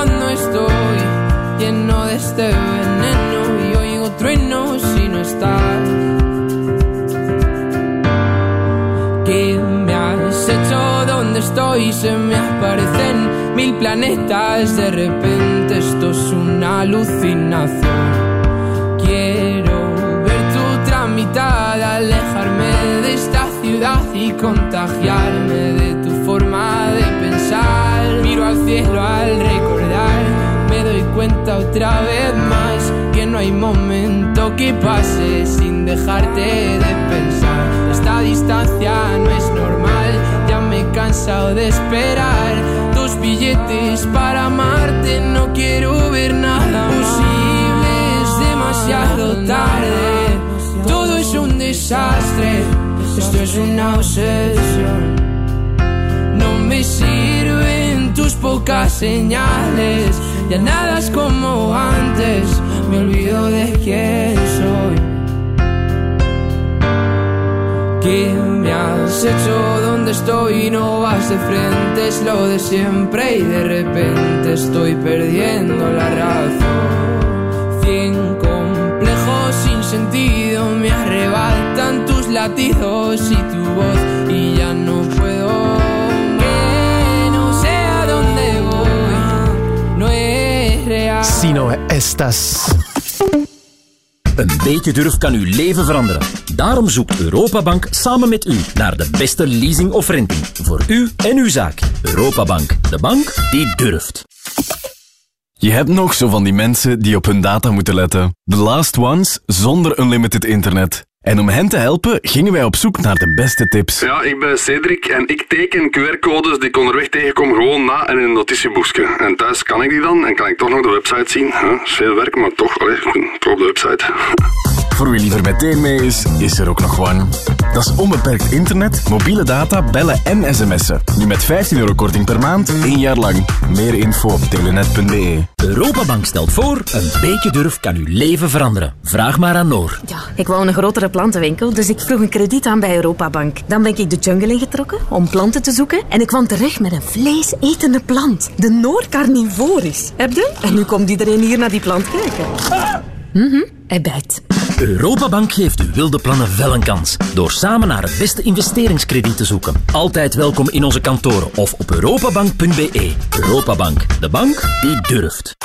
cuando estoy lleno de este veneno y oigo truenos si no estás. ¿Qué me has hecho? ¿Dónde estoy? Se me aparecen mil planetas. De repente esto es una alucinación. Quiero ver tu tramitada, alejarme de esta ciudad y contagiarme de tu forma de pensar. Miro al cielo al doy cuenta otra vez más que no hay momento que pase sin dejarte de pensar. Esta distancia no es normal, ya me he cansado de esperar tus billetes para amarte. No quiero ver nada posible, es demasiado tarde. Todo es un desastre, esto es una obsesión. No me sirven tus pocas señales, ya nada es como antes, me olvido de quién soy. ¿Qué me has hecho? ¿Dónde estoy? No vas de frente, es lo de siempre y de repente estoy perdiendo la razón. Cien complejos sin sentido me arrebatan tus latidos y tu voz y ya no Sino Estas. Een beetje durf kan uw leven veranderen. Daarom zoekt Europabank samen met u naar de beste leasing of renting. Voor u en uw zaak. Europabank, de bank die durft. Je hebt nog zo van die mensen die op hun data moeten letten. The last ones zonder unlimited internet. En om hen te helpen gingen wij op zoek naar de beste tips. Ja, ik ben Cedric en ik teken QR-codes die ik onderweg tegenkom gewoon na in een notitieboekje. En thuis kan ik die dan en kan ik toch nog de website zien. Huh? veel werk, maar toch, allee, toch op de website. Voor wie liever meteen mee is, is er ook nog One. Dat is onbeperkt internet, mobiele data, bellen en sms'en. Nu met 15 euro korting per maand, één jaar lang. Meer info op telenet.be. Europabank stelt voor, een beetje durf kan uw leven veranderen. Vraag maar aan Noor. Ja, ik wou een grotere plantenwinkel, dus ik vroeg een krediet aan bij Europabank. Dan ben ik de jungle ingetrokken om planten te zoeken en ik kwam terecht met een vleesetende plant. De Noor carnivoris. Heb je? En nu komt iedereen hier naar die plant kijken. Mhm, hij bijt. Europabank geeft uw wilde plannen wel een kans. Door samen naar het beste investeringskrediet te zoeken. Altijd welkom in onze kantoren of op europabank.be. Europabank, de bank die durft.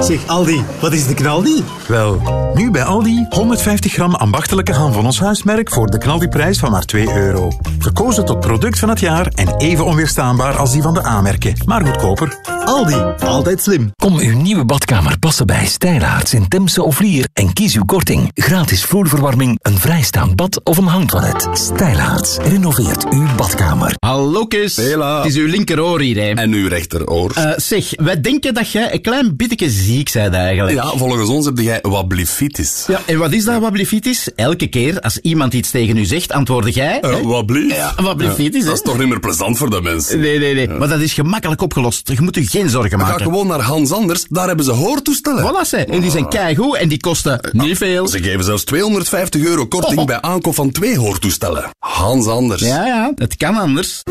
Zeg Aldi, wat is de knaldi? Wel, nu bij Aldi 150 gram ambachtelijke ham van ons huismerk voor de knaldiprijs van maar 2 euro. Verkozen tot product van het jaar en even onweerstaanbaar als die van de A-merken, maar goedkoper. Aldi, altijd slim. Kom uw nieuwe badkamer passen bij Stijlaarts in Temse of Lier en kies uw korting. Gratis vloerverwarming, een vrijstaand bad of een hangtoilet. Stijlaarts renoveert uw badkamer. Hallo Kees. Het is uw linkeroor hier, hè. En uw rechteroor. Eh, zeg, wij denken dat jij een klein beetje ziek bent eigenlijk. Ja, volgens ons heb jij wablifitis. Ja, en wat is dat wablifitis? Elke keer als iemand iets tegen u zegt, antwoordde jij... Uh, wablief? Ja, wablifitis, ja, Dat is toch niet meer plezant voor de mensen? Nee, nee, nee. Maar dat is gemakkelijk opgelost. Je moet u geen zorgen maken. Ga gewoon naar Hans Anders, daar hebben ze hoortoestellen. Voilà, ze. En die zijn keigoed en die kosten niet veel. Ze geven zelfs 250 euro korting Oh. bij aankoop van twee hoortoestellen. Hans Anders. Ja, ja, het kan anders.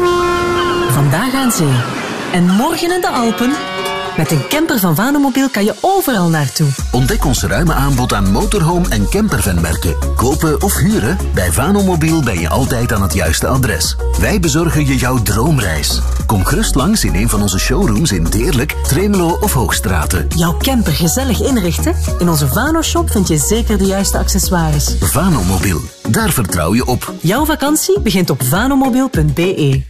Vandaag aan zee. En morgen in de Alpen. Met een camper van Vanomobiel kan je overal naartoe. Ontdek ons ruime aanbod aan motorhome en campervanmerken. Kopen of huren? Bij Vanomobiel ben je altijd aan het juiste adres. Wij bezorgen je jouw droomreis. Kom gerust langs in een van onze showrooms in Deerlijk, Tremelo of Hoogstraten. Jouw camper gezellig inrichten? In onze Vano-shop vind je zeker de juiste accessoires. Vanomobiel, daar vertrouw je op. Jouw vakantie begint op vanomobiel.be.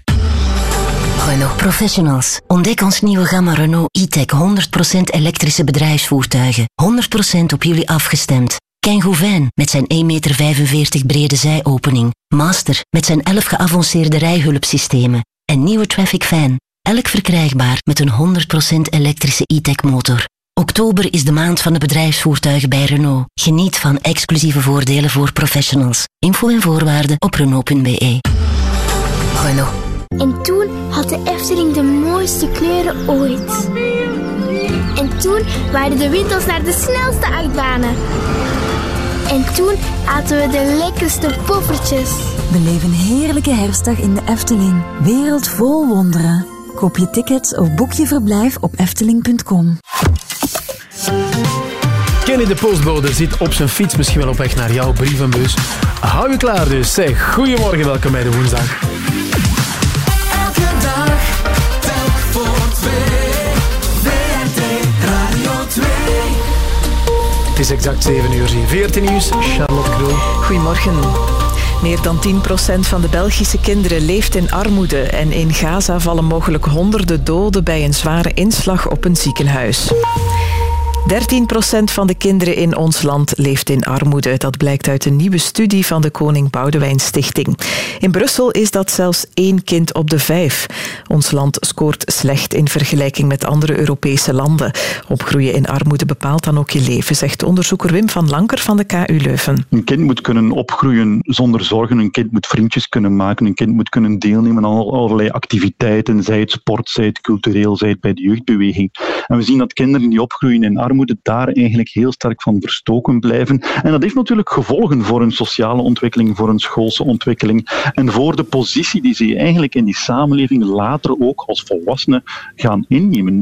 Renault Professionals. Ontdek ons nieuwe gamma Renault e-tech 100% elektrische bedrijfsvoertuigen. 100% op jullie afgestemd. Kangoo met zijn 1,45 meter brede zijopening. Master met zijn 11 geavanceerde rijhulpsystemen. En nieuwe Traffic Fan. Elk verkrijgbaar met een 100% elektrische e-tech motor. Oktober is de maand van de bedrijfsvoertuigen bij Renault. Geniet van exclusieve voordelen voor professionals. Info en voorwaarden op Renault.be. Renault. En toen had de Efteling de mooiste kleuren ooit. En toen waren de winkels naar de snelste achtbanen. En toen aten we de lekkerste poffertjes. Beleef een heerlijke herfstdag in de Efteling. Wereld vol wonderen. Koop je tickets of boek je verblijf op efteling.com. Kenny de postbode zit op zijn fiets misschien wel op weg naar jouw brievenbus. Hou je klaar dus. Zeg, goedemorgen, welkom bij de woensdag. Is exact 7 uur. 14 nieuws. Charlotte Krul. Goedemorgen. Meer dan 10% van de Belgische kinderen leeft in armoede en in Gaza vallen mogelijk honderden doden bij een zware inslag op een ziekenhuis. 13% van de kinderen in ons land leeft in armoede. Dat blijkt uit een nieuwe studie van de Koning Boudewijn Stichting. In Brussel is dat zelfs één kind op de vijf. Ons land scoort slecht in vergelijking met andere Europese landen. Opgroeien in armoede bepaalt dan ook je leven, zegt onderzoeker Wim van Lanker van de KU Leuven. Een kind moet kunnen opgroeien zonder zorgen. Een kind moet vriendjes kunnen maken. Een kind moet kunnen deelnemen aan al- allerlei activiteiten, zij het sport, zij het cultureel, zij het bij de jeugdbeweging. En we zien dat kinderen die opgroeien in armoede daar eigenlijk heel sterk van verstoken blijven. En dat heeft natuurlijk gevolgen voor hun sociale ontwikkeling, voor hun schoolse ontwikkeling en voor de positie die ze eigenlijk in die samenleving later ook als volwassenen gaan innemen.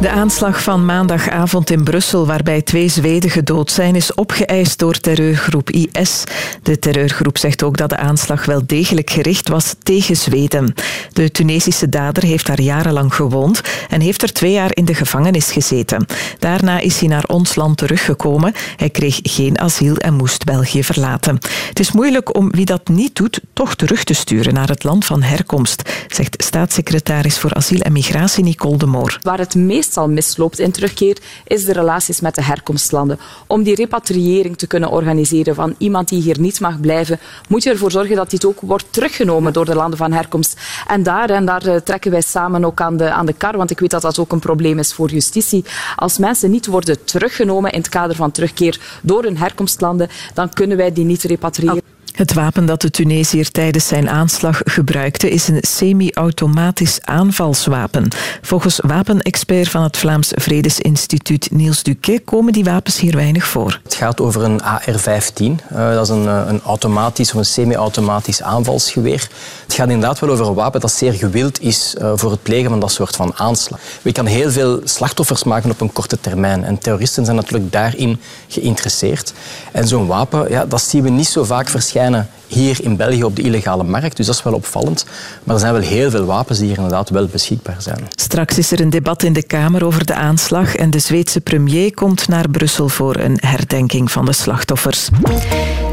De aanslag van maandagavond in Brussel, waarbij twee Zweden gedood zijn, is opgeëist door terreurgroep IS. De terreurgroep zegt ook dat de aanslag wel degelijk gericht was tegen Zweden. De Tunesische dader heeft daar jarenlang gewoond en heeft er twee jaar in de gevangenis gezeten. Daarna is hij naar ons land teruggekomen. Hij kreeg geen asiel en moest België verlaten. Het is moeilijk om wie dat niet doet toch terug te sturen naar het land van herkomst, zegt staatssecretaris voor asiel en migratie Nicole de Moor. Waar het meestal misloopt in terugkeer is de relaties met de herkomstlanden. Om die repatriëring te kunnen organiseren van iemand die hier niet mag blijven, moet je ervoor zorgen dat dit ook wordt teruggenomen door de landen van herkomst. En daar, en daar eh, trekken wij samen ook aan de, aan de kar, want ik weet dat dat ook een probleem is voor justitie. Als mensen niet worden teruggenomen in het kader van terugkeer door hun herkomstlanden, dan kunnen wij die niet repatriëren. Het wapen dat de Tunesiër tijdens zijn aanslag gebruikte is een semi-automatisch aanvalswapen. Volgens wapenexpert van het Vlaams Vredesinstituut Niels Duquet komen die wapens hier weinig voor. Het gaat over een AR-15. Uh, dat is een, eh, een automatisch of een semi-automatisch aanvalsgeweer. Het gaat inderdaad wel over een wapen dat zeer gewild is uh, voor het plegen van dat soort van aanslag. We kan heel veel slachtoffers maken op een korte termijn. En terroristen zijn natuurlijk daarin geïnteresseerd. En zo'n wapen, ja, dat zien we niet zo vaak verschijnen hier in België op de illegale markt. Dus dat is wel opvallend. Maar er zijn wel heel veel wapens die hier inderdaad wel beschikbaar zijn. Straks is er een debat in de Kamer over de aanslag en de Zweedse premier komt naar Brussel voor een herdenking van de slachtoffers.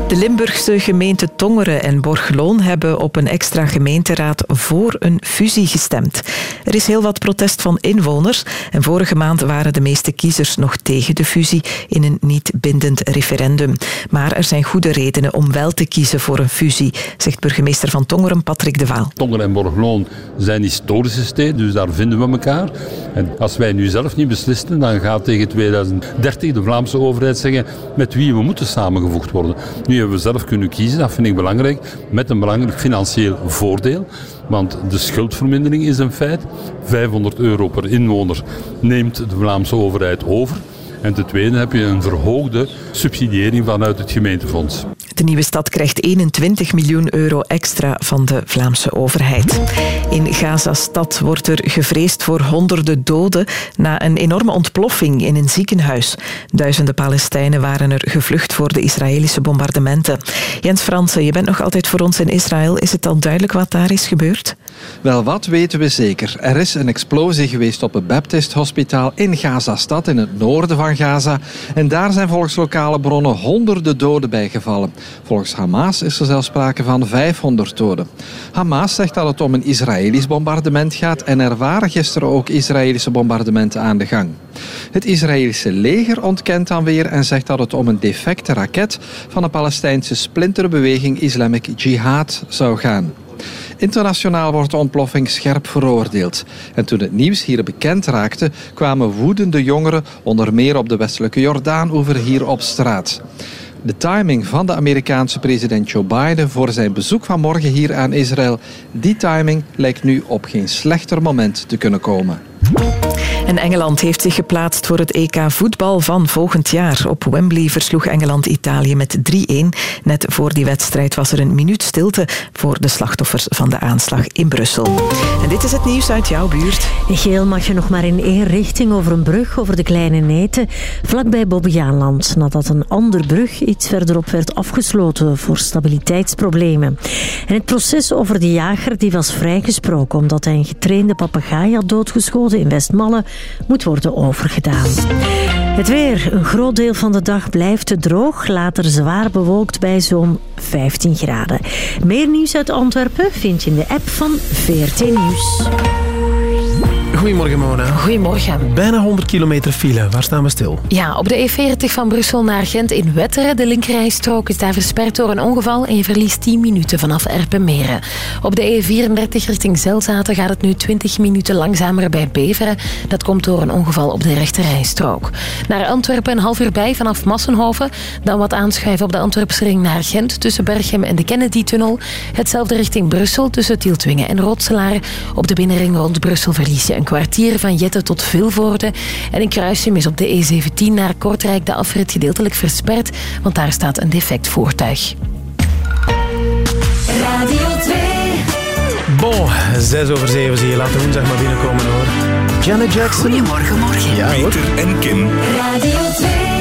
De Limburgse gemeente Tongeren en Borgloon hebben op een extra gemeenteraad voor een fusie gestemd. Er is heel wat protest van inwoners en vorige maand waren de meeste kiezers nog tegen de fusie in een niet bindend referendum. Maar er zijn goede redenen om wel te kiezen voor een fusie, zegt burgemeester van Tongeren Patrick de Waal. Tongeren en Borgloon zijn historische steden, dus daar vinden we elkaar. En als wij nu zelf niet beslissen, dan gaat tegen 2030 de Vlaamse overheid zeggen met wie we moeten samengevoegd worden. Hebben we zelf kunnen kiezen, dat vind ik belangrijk, met een belangrijk financieel voordeel. Want de schuldvermindering is een feit. 500 euro per inwoner neemt de Vlaamse overheid over. En ten tweede heb je een verhoogde subsidiëring vanuit het gemeentefonds. De nieuwe stad krijgt 21 miljoen euro extra van de Vlaamse overheid. In Gaza-stad wordt er gevreesd voor honderden doden na een enorme ontploffing in een ziekenhuis. Duizenden Palestijnen waren er gevlucht voor de Israëlische bombardementen. Jens Fransen, je bent nog altijd voor ons in Israël. Is het al duidelijk wat daar is gebeurd? Wel, wat weten we zeker? Er is een explosie geweest op het Baptist Hospitaal in Gaza-stad, in het noorden van Gaza. En daar zijn volgens lokale bronnen honderden doden bijgevallen. Volgens Hamas is er zelfs sprake van 500 doden. Hamas zegt dat het om een Israëlisch bombardement gaat en er waren gisteren ook Israëlische bombardementen aan de gang. Het Israëlische leger ontkent dan weer en zegt dat het om een defecte raket van de Palestijnse splinterbeweging Islamic Jihad zou gaan. Internationaal wordt de ontploffing scherp veroordeeld. En toen het nieuws hier bekend raakte, kwamen woedende jongeren onder meer op de westelijke Jordaan-oever hier op straat. De timing van de Amerikaanse president Joe Biden voor zijn bezoek van morgen hier aan Israël, die timing lijkt nu op geen slechter moment te kunnen komen. En Engeland heeft zich geplaatst voor het EK voetbal van volgend jaar. Op Wembley versloeg Engeland Italië met 3-1. Net voor die wedstrijd was er een minuut stilte voor de slachtoffers van de aanslag in Brussel. En dit is het nieuws uit jouw buurt. Geel mag je nog maar in één richting over een brug over de Kleine Neten, vlakbij Bobbejaanland, nadat een ander brug iets verderop werd afgesloten voor stabiliteitsproblemen. En het proces over de jager die was vrijgesproken omdat hij een getrainde papegaai had doodgeschoten in Westmalle moet worden overgedaan. Het weer. Een groot deel van de dag blijft droog. Later zwaar bewolkt bij zo'n 15 graden. Meer nieuws uit Antwerpen vind je in de app van VRT Nieuws. Goedemorgen, Mona. Goedemorgen. Bijna 100 kilometer file. Waar staan we stil? Ja, op de E40 van Brussel naar Gent in Wetteren. De linkerrijstrook is daar versperd door een ongeval en je verliest 10 minuten vanaf Erpenmeren. Op de E34 richting Zelzaten gaat het nu 20 minuten langzamer bij Beveren. Dat komt door een ongeval op de rechterrijstrook. Naar Antwerpen een half uur bij vanaf Massenhoven. Dan wat aanschuiven op de Antwerpse ring naar Gent tussen Berchem en de Kennedy-tunnel. Hetzelfde richting Brussel tussen Tieltwingen en Rotselaar. Op de binnenring rond Brussel verlies je een kwartier van Jette tot Vilvoorde. En in Kruisum is op de E17 naar Kortrijk de afrit gedeeltelijk versperd, want daar staat een defect voertuig. Radio 2. Bon, 6 over 7 zie je. Laat de woensdag maar binnenkomen hoor. Janet Jackson. Goedemorgen, morgen. Ja. Peter en Kim. Radio 2.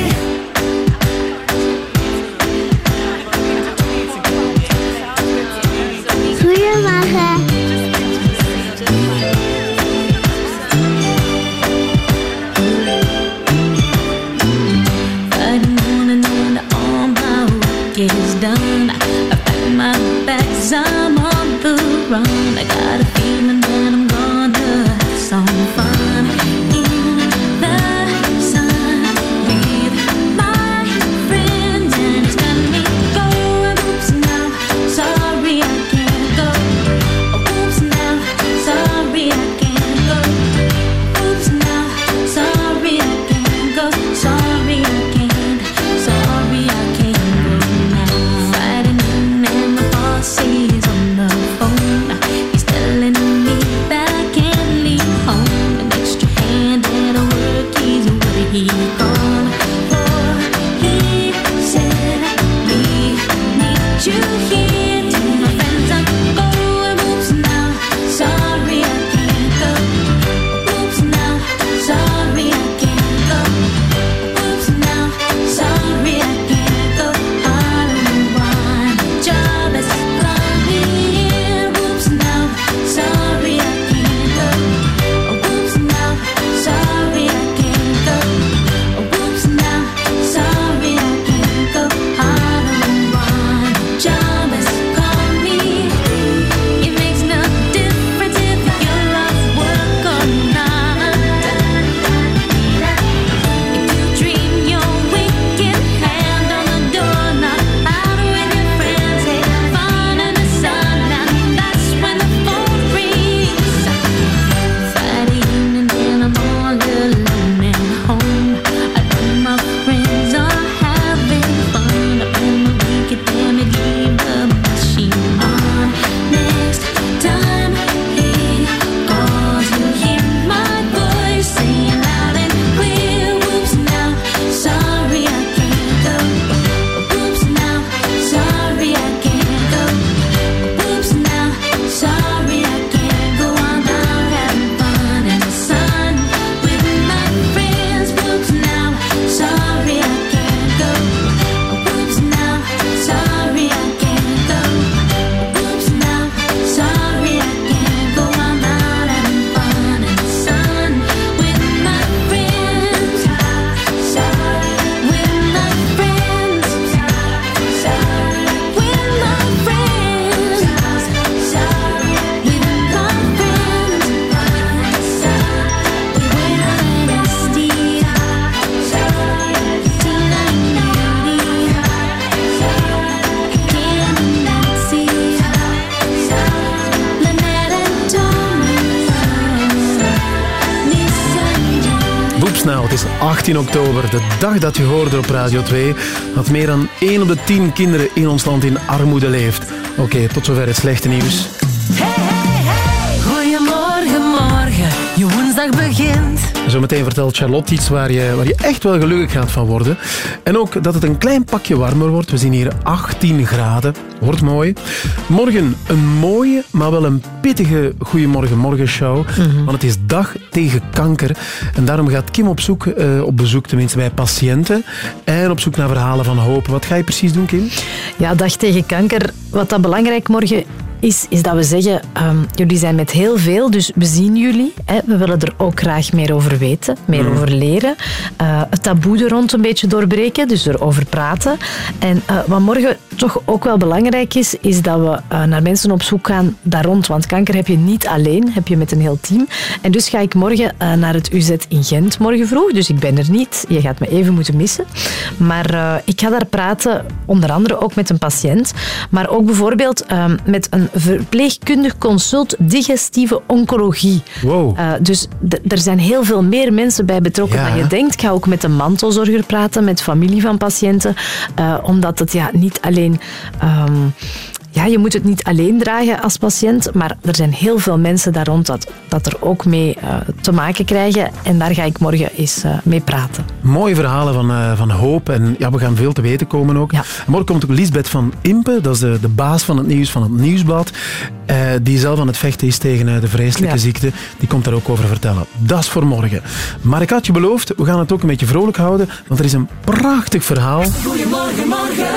oktober, de dag dat je hoorde op Radio 2, dat meer dan 1 op de 10 kinderen in ons land in armoede leeft. Oké, tot zover het slechte nieuws. Hey, hey, hey. Goedemorgen, morgen, je woensdag begint. Zometeen vertelt Charlotte iets waar je, waar je echt wel gelukkig gaat van worden. En ook dat het een klein pakje warmer wordt. We zien hier 18 graden. Wordt mooi. Morgen een mooie, maar wel een pittige Goedemorgen Morgen show. Want het is dag tegen kanker. En daarom gaat Kim op, zoek, eh, op bezoek tenminste bij patiënten. En op zoek naar verhalen van hoop. Wat ga je precies doen, Kim? Ja, dag tegen kanker. Wat dat belangrijk morgen is, is dat we zeggen, ehm, jullie zijn met heel veel, dus we zien jullie. Hè. We willen er ook graag meer over weten, meer over leren. Eh, het taboe er rond een beetje doorbreken, dus erover praten. En eh, wat morgen toch ook wel belangrijk is, is dat we eh, naar mensen op zoek gaan daar rond. Want kanker heb je niet alleen, heb je met een heel team. En dus ga ik morgen naar het UZ in Gent, morgen vroeg. Dus ik ben er niet. Je gaat me even moeten missen. Maar ik ga daar praten, onder andere ook met een patiënt. Maar ook bijvoorbeeld eh, met een verpleegkundig consult digestieve oncologie. Wow. Eh, dus er zijn heel veel meer mensen bij betrokken Ja. dan je denkt. Ik ga ook met een mantelzorger praten, met familie van patiënten. eh, omdat het ja, niet alleen... ehm, ja, je moet het niet alleen dragen als patiënt, maar er zijn heel veel mensen daar rond dat, dat er ook mee eh, te maken krijgen. En daar ga ik morgen eens eh, mee praten. Mooie verhalen van, eh, van hoop. En ja, we gaan veel te weten komen ook. Morgen komt ook Lisbeth van Impe. Dat is de, de baas van het nieuws van het Nieuwsblad. eh, die zelf aan het vechten is tegen de vreselijke Ja. ziekte. Die komt daar ook over vertellen. Dat is voor morgen. Maar ik had je beloofd, we gaan het ook een beetje vrolijk houden. Want er is een prachtig verhaal Goedemorgen, morgen.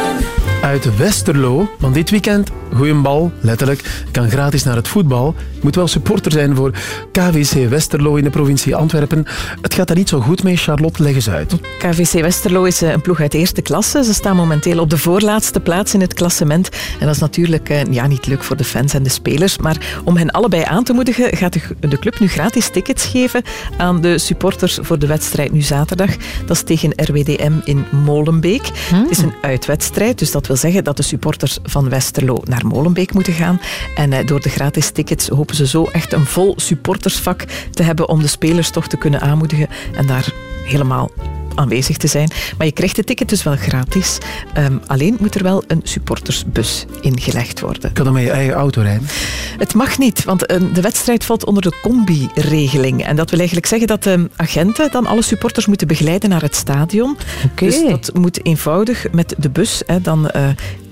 Uit Westerlo. Want dit weekend goeie bal, letterlijk, kan gratis naar het voetbal. Je moet wel supporter zijn voor KVC Westerlo in de provincie Antwerpen. Het gaat daar niet zo goed mee. Charlotte, leg eens uit. KVC Westerlo is eh, een ploeg uit eerste klasse. Ze staan momenteel op de voorlaatste plaats in het klassement. En dat is natuurlijk eh, ja, niet leuk voor de fans en de spelers. Maar om hen allebei aan te moedigen, gaat de, de club nu gratis tickets geven aan de supporters voor de wedstrijd nu zaterdag. Dat is tegen RWDM in Molenbeek. Het is een uitwedstrijd, dus dat wil zeggen dat de supporters van Westerlo naar Molenbeek moeten gaan. En eh, door de gratis tickets hopen ze zo echt een vol supportersvak te hebben om de spelers toch te kunnen aanmoedigen en daar helemaal aanwezig te zijn. Maar je krijgt de ticket dus wel gratis. Ehm, alleen moet er wel een supportersbus ingelegd worden. Kan dan met je eigen auto rijden? Het mag niet, want eh, de wedstrijd valt onder de combi-regeling. En dat wil eigenlijk zeggen dat de agenten dan alle supporters moeten begeleiden naar het stadion. Dus dat moet eenvoudig met de bus. Hè, dan eh,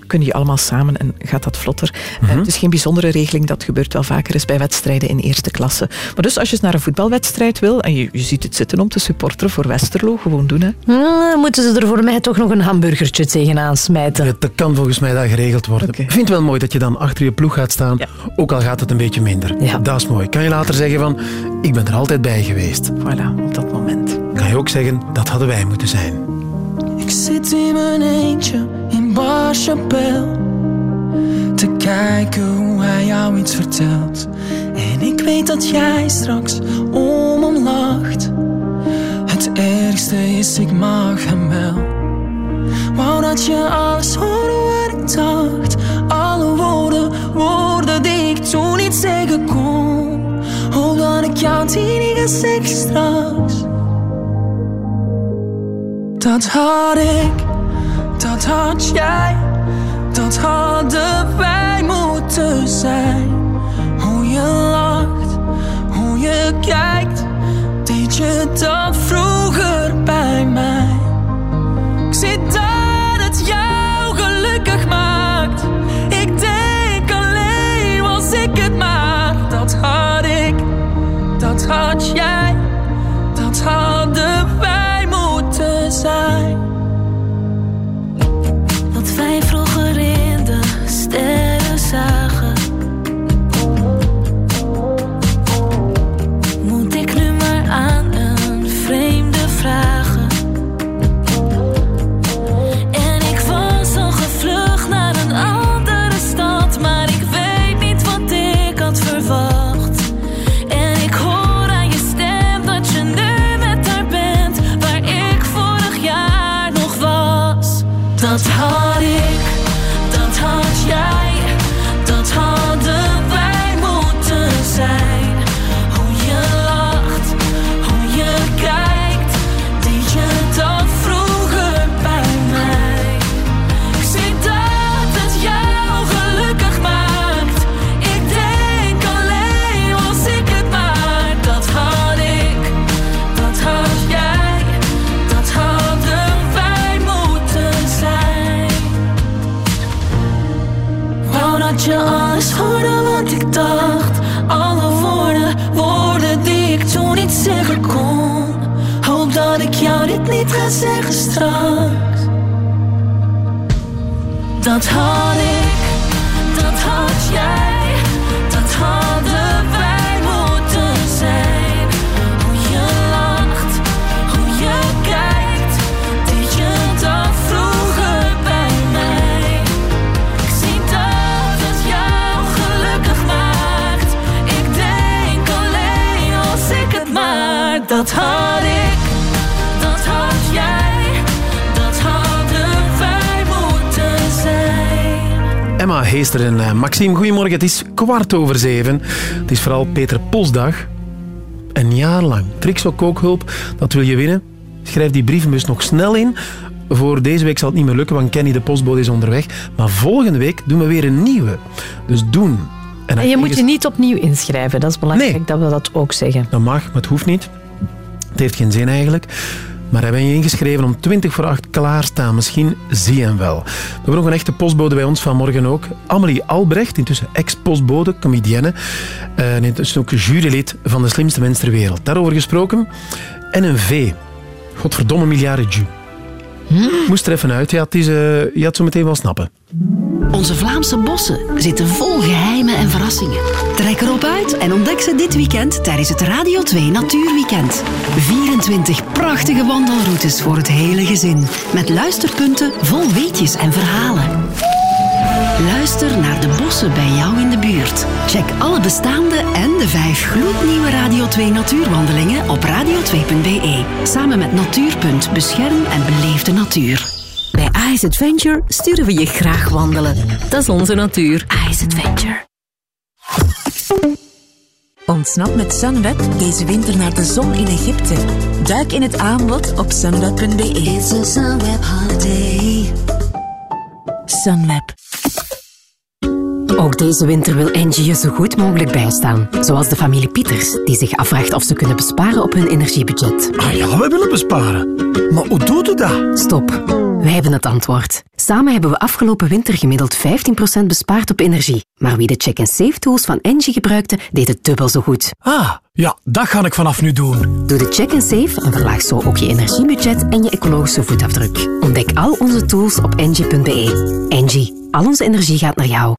kunnen je allemaal samen en gaat dat vlotter. Eh, Mhm. het is geen bijzondere regeling, dat gebeurt wel vaker eens bij wedstrijden in eerste klasse. Maar dus als je naar een voetbalwedstrijd wil en je, je ziet het zitten om te supporteren voor Westerlo, gewoon doen hè. Ah, moeten ze er voor mij toch nog een hamburgertje tegenaan smijten? Dat kan volgens mij dat geregeld worden. Ik vind het wel mooi dat je dan achter je ploeg gaat staan, ook al gaat het een beetje minder. Dat is mooi. Kan je later zeggen van, ik ben er altijd bij geweest. Voilà, op dat moment. Kan je ook zeggen, dat hadden wij moeten zijn. Ik zit in mijn eentje Chapelle Te kijken hoe hij jou iets vertelt. En ik weet dat jij straks om hem lacht. Het ergste is, ik mag hem wel. Wou dat je alles hoorde wat ik dacht. Alle woorden, woorden die ik toen niet zeggen kon. Hoop dat ik jou die niet straks? Dat had ik, dat had jij, dat hadden wij moeten zijn. Hoe je lacht, hoe je kijkt, deed je dat vroeger bij mij. Ik zie dat Alle woorden, woorden die ik toen niet zeggen kon. Hoop dat ik jou dit niet ga zeggen straks. Dat had ik, dat had jij, Emma Heester en eh, Maxime, goedemorgen. Het is kwart over zeven. Het is vooral Peter Polsdag. Een jaar lang. Trixo Kookhulp, dat wil je winnen. Schrijf die brievenbus nog snel in. Voor deze week zal het niet meer lukken, want Kenny de postbode is onderweg. Maar volgende week doen we weer een nieuwe. Dus doen. En je moet je niet opnieuw inschrijven. Dat is belangrijk dat we dat ook zeggen. Dat mag, maar het hoeft niet. Het heeft geen zin eigenlijk. Maar daar ben je ingeschreven om 20 voor 8 klaarstaan. Misschien zie je hem wel. We hebben nog een echte postbode bij ons vanmorgen ook. Amelie Albrecht, intussen ex-postbode, comedienne. En intussen ook jurylid van de slimste mens ter wereld. Daarover gesproken. En een V. Godverdomme miljarden ju. Moest er even uit. Is, eh, je had zo meteen wel snappen. Onze Vlaamse bossen zitten vol geheimen en verrassingen. Trek erop uit en ontdek ze dit weekend tijdens het Radio 2 Natuurweekend. 24 prachtige wandelroutes voor het hele gezin. Met luisterpunten vol weetjes en verhalen. Luister naar de bossen bij jou in de buurt. Check alle bestaande en de vijf gloednieuwe Radio 2 natuurwandelingen op radio2.be. Samen met Natuurpunt bescherm en beleef de natuur. Bij Ice Adventure sturen we je graag wandelen. Dat is onze natuur. Ice Adventure. Ontsnap met Sunweb deze winter naar de zon in Egypte. Duik in het aanbod op sunweb.be. It's a Sunweb holiday. Sunweb. Ook deze winter wil Engie je zo goed mogelijk bijstaan. Zoals de familie Pieters, die zich afvraagt of ze kunnen besparen op hun energiebudget. Ah ja, we willen besparen. Maar hoe doet u dat? Stop. Wij hebben het antwoord. Samen hebben we afgelopen winter gemiddeld 15% bespaard op energie. Maar wie de check-and-save tools van Engie gebruikte, deed het dubbel zo goed. Ah, ja, dat ga ik vanaf nu doen. Doe de check-and-save en verlaag zo ook je energiebudget en je ecologische voetafdruk. Ontdek al onze tools op engie.be. Engie, al onze energie gaat naar jou.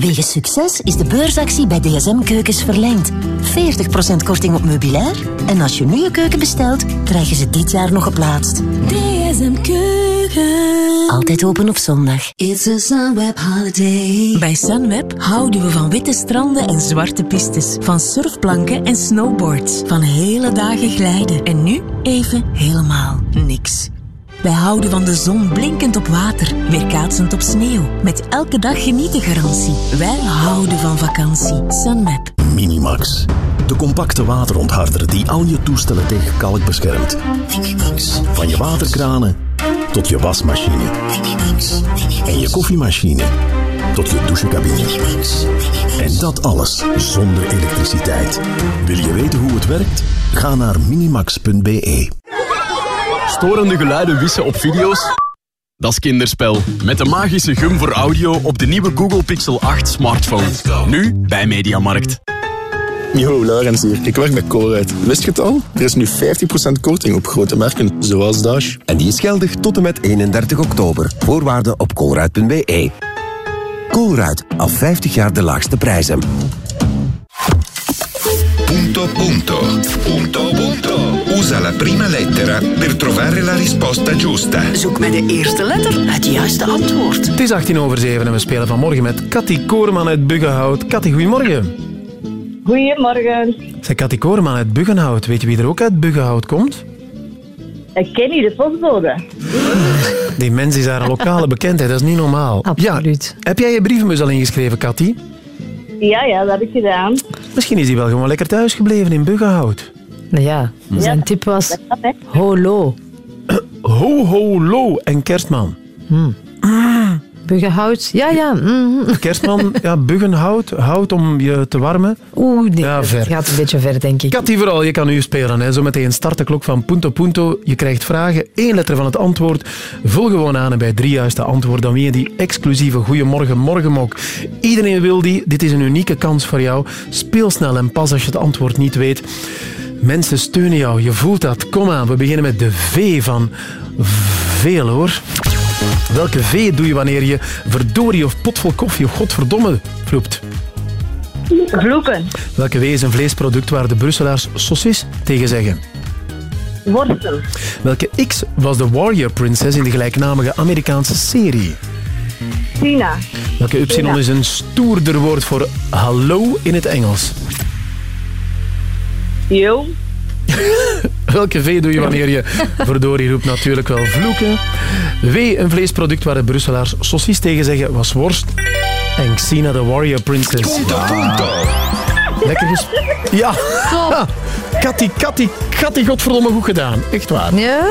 Wegens succes is de beursactie bij DSM Keukens verlengd. 40% korting op meubilair. En als je nu je keuken bestelt, krijgen ze dit jaar nog geplaatst. DSM Keuken. Altijd open op zondag. It's a Sunweb holiday. Bij Sunweb houden we van witte stranden en zwarte pistes. Van surfplanken en snowboards. Van hele dagen glijden. En nu even helemaal niks. Wij houden van de zon blinkend op water, weerkaatsend op sneeuw. Met elke dag genieten garantie. Wij houden van vakantie. Sunmap. Minimax. De compacte waterontharder die al je toestellen tegen kalk beschermt. Van je waterkranen tot je wasmachine. En je koffiemachine tot je douchecabine. En dat alles zonder elektriciteit. Wil je weten hoe het werkt? Ga naar minimax.be. Storende geluiden wissen op video's? Dat is kinderspel. Met de magische gum voor audio op de nieuwe Google Pixel 8 smartphone. Nu bij Mediamarkt. Yo, Laurens hier. Ik werk bij Colruyt. Wist je het al? Er is nu 50% korting op grote merken, zoals Dash. En die is geldig tot en met 31 oktober. Voorwaarden op colruyt.be. Colruyt, al 50 jaar de laagste prijzen. Punto punto. Punto punto. Usa la prima lettera per trovare la risposta giusta. Zoek met de eerste letter het juiste antwoord. Het is 18 over 7 en we spelen vanmorgen met Cathy Koorman uit Buggenhout. Cathy, goedemorgen. Goedemorgen. Zeg, Cathy Koorman uit Buggenhout. Weet je wie er ook uit Buggenhout komt? Ik ken niet de postbode. Die mens is daar een lokale bekendheid, dat is niet normaal. Absoluut. Ja, heb jij je brievenbus al ingeschreven, Cathy? Ja, ja, dat heb ik gedaan. Misschien is hij wel gewoon lekker thuis gebleven in Buggenhout. Nou ja, zijn tip was holo. Ho, ho, lo en kerstman. Hmm. Buggenhout, ja, ja. mhm. Kerstman, ja, buggenhout, hout om je te warmen. Oeh, nee, Ja, gaat een beetje ver, denk ik. Cathy, vooral, je kan nu spelen. Hè. Zometeen start de klok van Punto Punto. Je krijgt vragen, één letter van het antwoord. Vul gewoon aan en bij drie juiste antwoorden dan win je die exclusieve Goeiemorgen Morgenmok. Iedereen wil die. Dit is een unieke kans voor jou. Speel snel en pas als je het antwoord niet weet. Mensen steunen jou, je voelt dat. Kom aan, we beginnen met de V van veel hoor. Welke V doe je wanneer je verdorie of potvol koffie of godverdomme vloept? Vloeken. Welke W is een vleesproduct waar de Brusselaars saucis tegen zeggen? Worsten. Welke X was de Warrior Princess in de gelijknamige Amerikaanse serie? Tina. Welke Y is een stoerder woord voor hallo in het Engels? Yo. [LAUGHS] Welke V doe je wanneer je verdorie roept? Natuurlijk wel vloeken. W, een vleesproduct waar de Brusselaars saucis tegen zeggen, was worst. En Xena, de Warrior Princess. Lekker ges... Ja. Katty, Katty, Katty, godverdomme goed gedaan. Echt waar. Ja?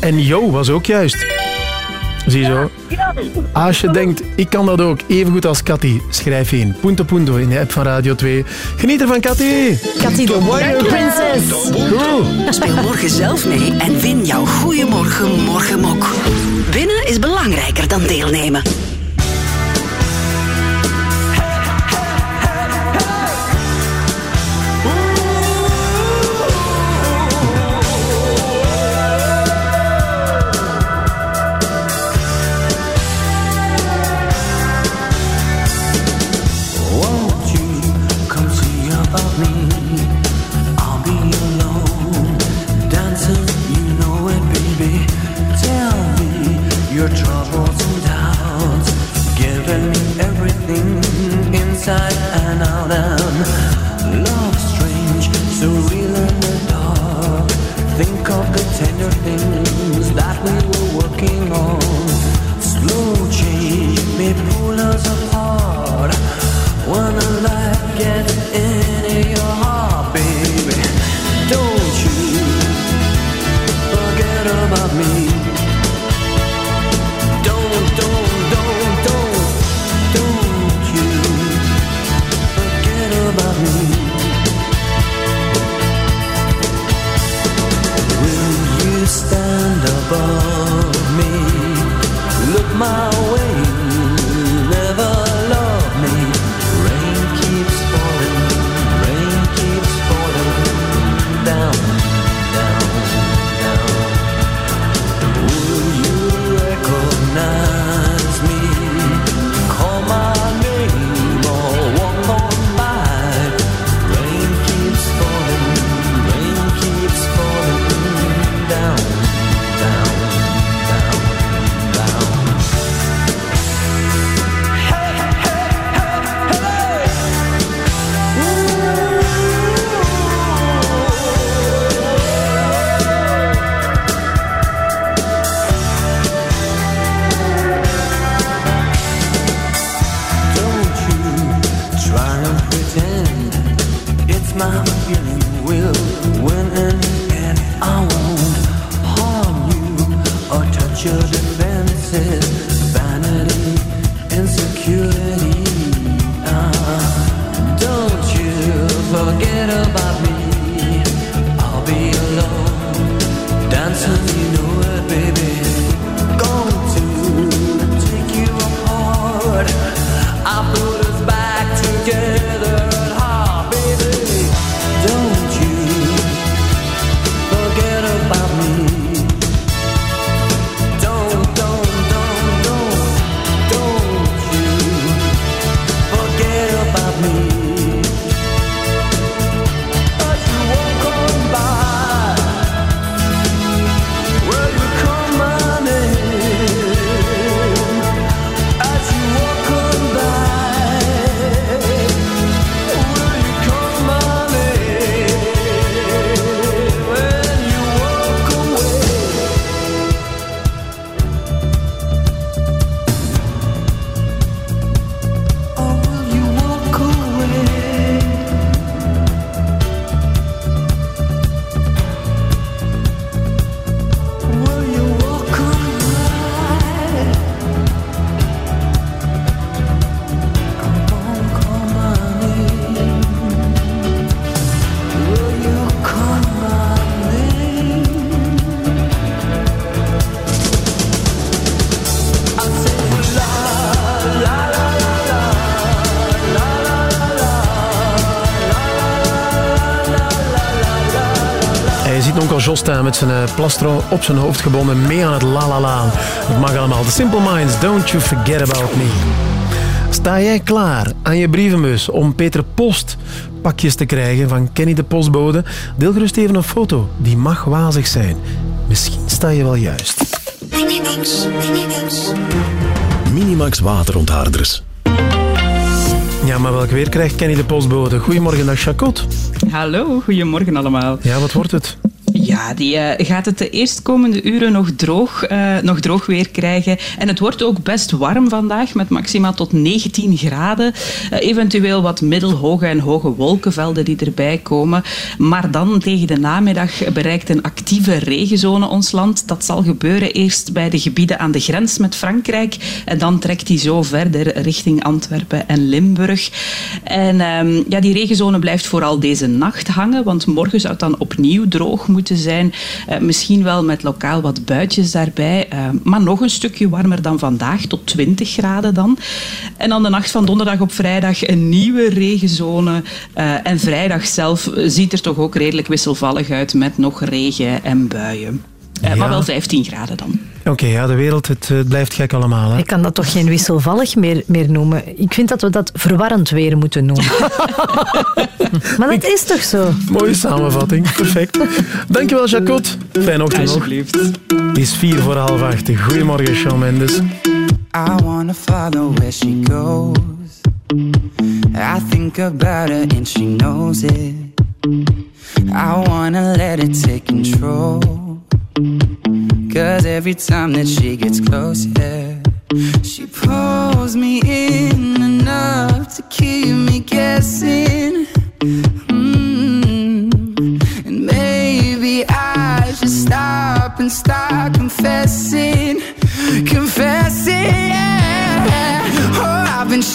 En Jo was ook juist. Zie je zo? Als je denkt, ik kan dat ook, even goed als Katty, schrijf in. Punto Punto in de app van Radio 2. Geniet ervan, Katty! Katty, the Warrior Princess. Goed. Speel morgen zelf mee en win jouw Goeiemorgen Morgenmok. Winnen is belangrijker dan deelnemen. Hij ziet onkel Jos staan met zijn eh, plastro op zijn hoofd gebonden, mee aan het la la la. Het mag allemaal. The Simple Minds, don't you forget about me. Sta jij klaar aan je brievenbus om Peter Post pakjes te krijgen van Kenny de Postbode? Deel gerust even een foto. Die mag wazig zijn. Misschien sta je wel juist. Minimax waterontharders. Ja, maar welk weer krijgt Kenny de Postbode? Goedemorgen, dag Chacot. Hallo, goedemorgen allemaal. Ja, wat wordt het? Ja, die eh, gaat het de eerstkomende uren nog droog, eh, nog droog weer krijgen. En het wordt ook best warm vandaag, met maximaal tot 19 graden. Eh, eventueel wat middelhoge en hoge wolkenvelden die erbij komen. Maar dan tegen de namiddag bereikt een actieve regenzone ons land. Dat zal gebeuren eerst bij de gebieden aan de grens met Frankrijk. En dan trekt die zo verder richting Antwerpen en Limburg. En ehm, ja, die regenzone blijft vooral deze nacht hangen, want morgen zou het dan opnieuw droog moeten zijn. Eh, misschien wel met lokaal wat buitjes daarbij, eh, maar nog een stukje warmer dan vandaag, tot 20 graden dan. En dan de nacht van donderdag op vrijdag een nieuwe regenzone. Eh, en vrijdag zelf ziet er toch ook redelijk wisselvallig uit met nog regen en buien. Eh, Maar wel 15 graden dan. Oké, ja, de wereld, het, het blijft gek allemaal. Hè? Ik kan dat toch geen wisselvallig meer, meer noemen. Ik vind dat we dat verwarrend weer moeten noemen. [LAUGHS] maar dat is toch zo? Mooie samenvatting, perfect. Dankjewel, Jacot. Fijne ochtend nog. Alsjeblieft. Het is vier voor half acht. Goedemorgen, Shawn Mendes. I wanna follow where she goes. I think about her and she knows it. I wanna let it take control. Cause every time that she gets close, yeah, she pulls me in enough to keep me guessing. Mm. And maybe I should stop and start confessing, confessing.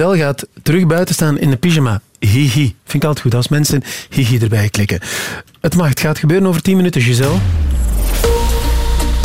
Giselle gaat terug buiten staan in de pyjama. Hihi. Vind ik altijd goed als mensen hihi erbij klikken. Het mag, het gaat gebeuren over 10 minuten, Giselle.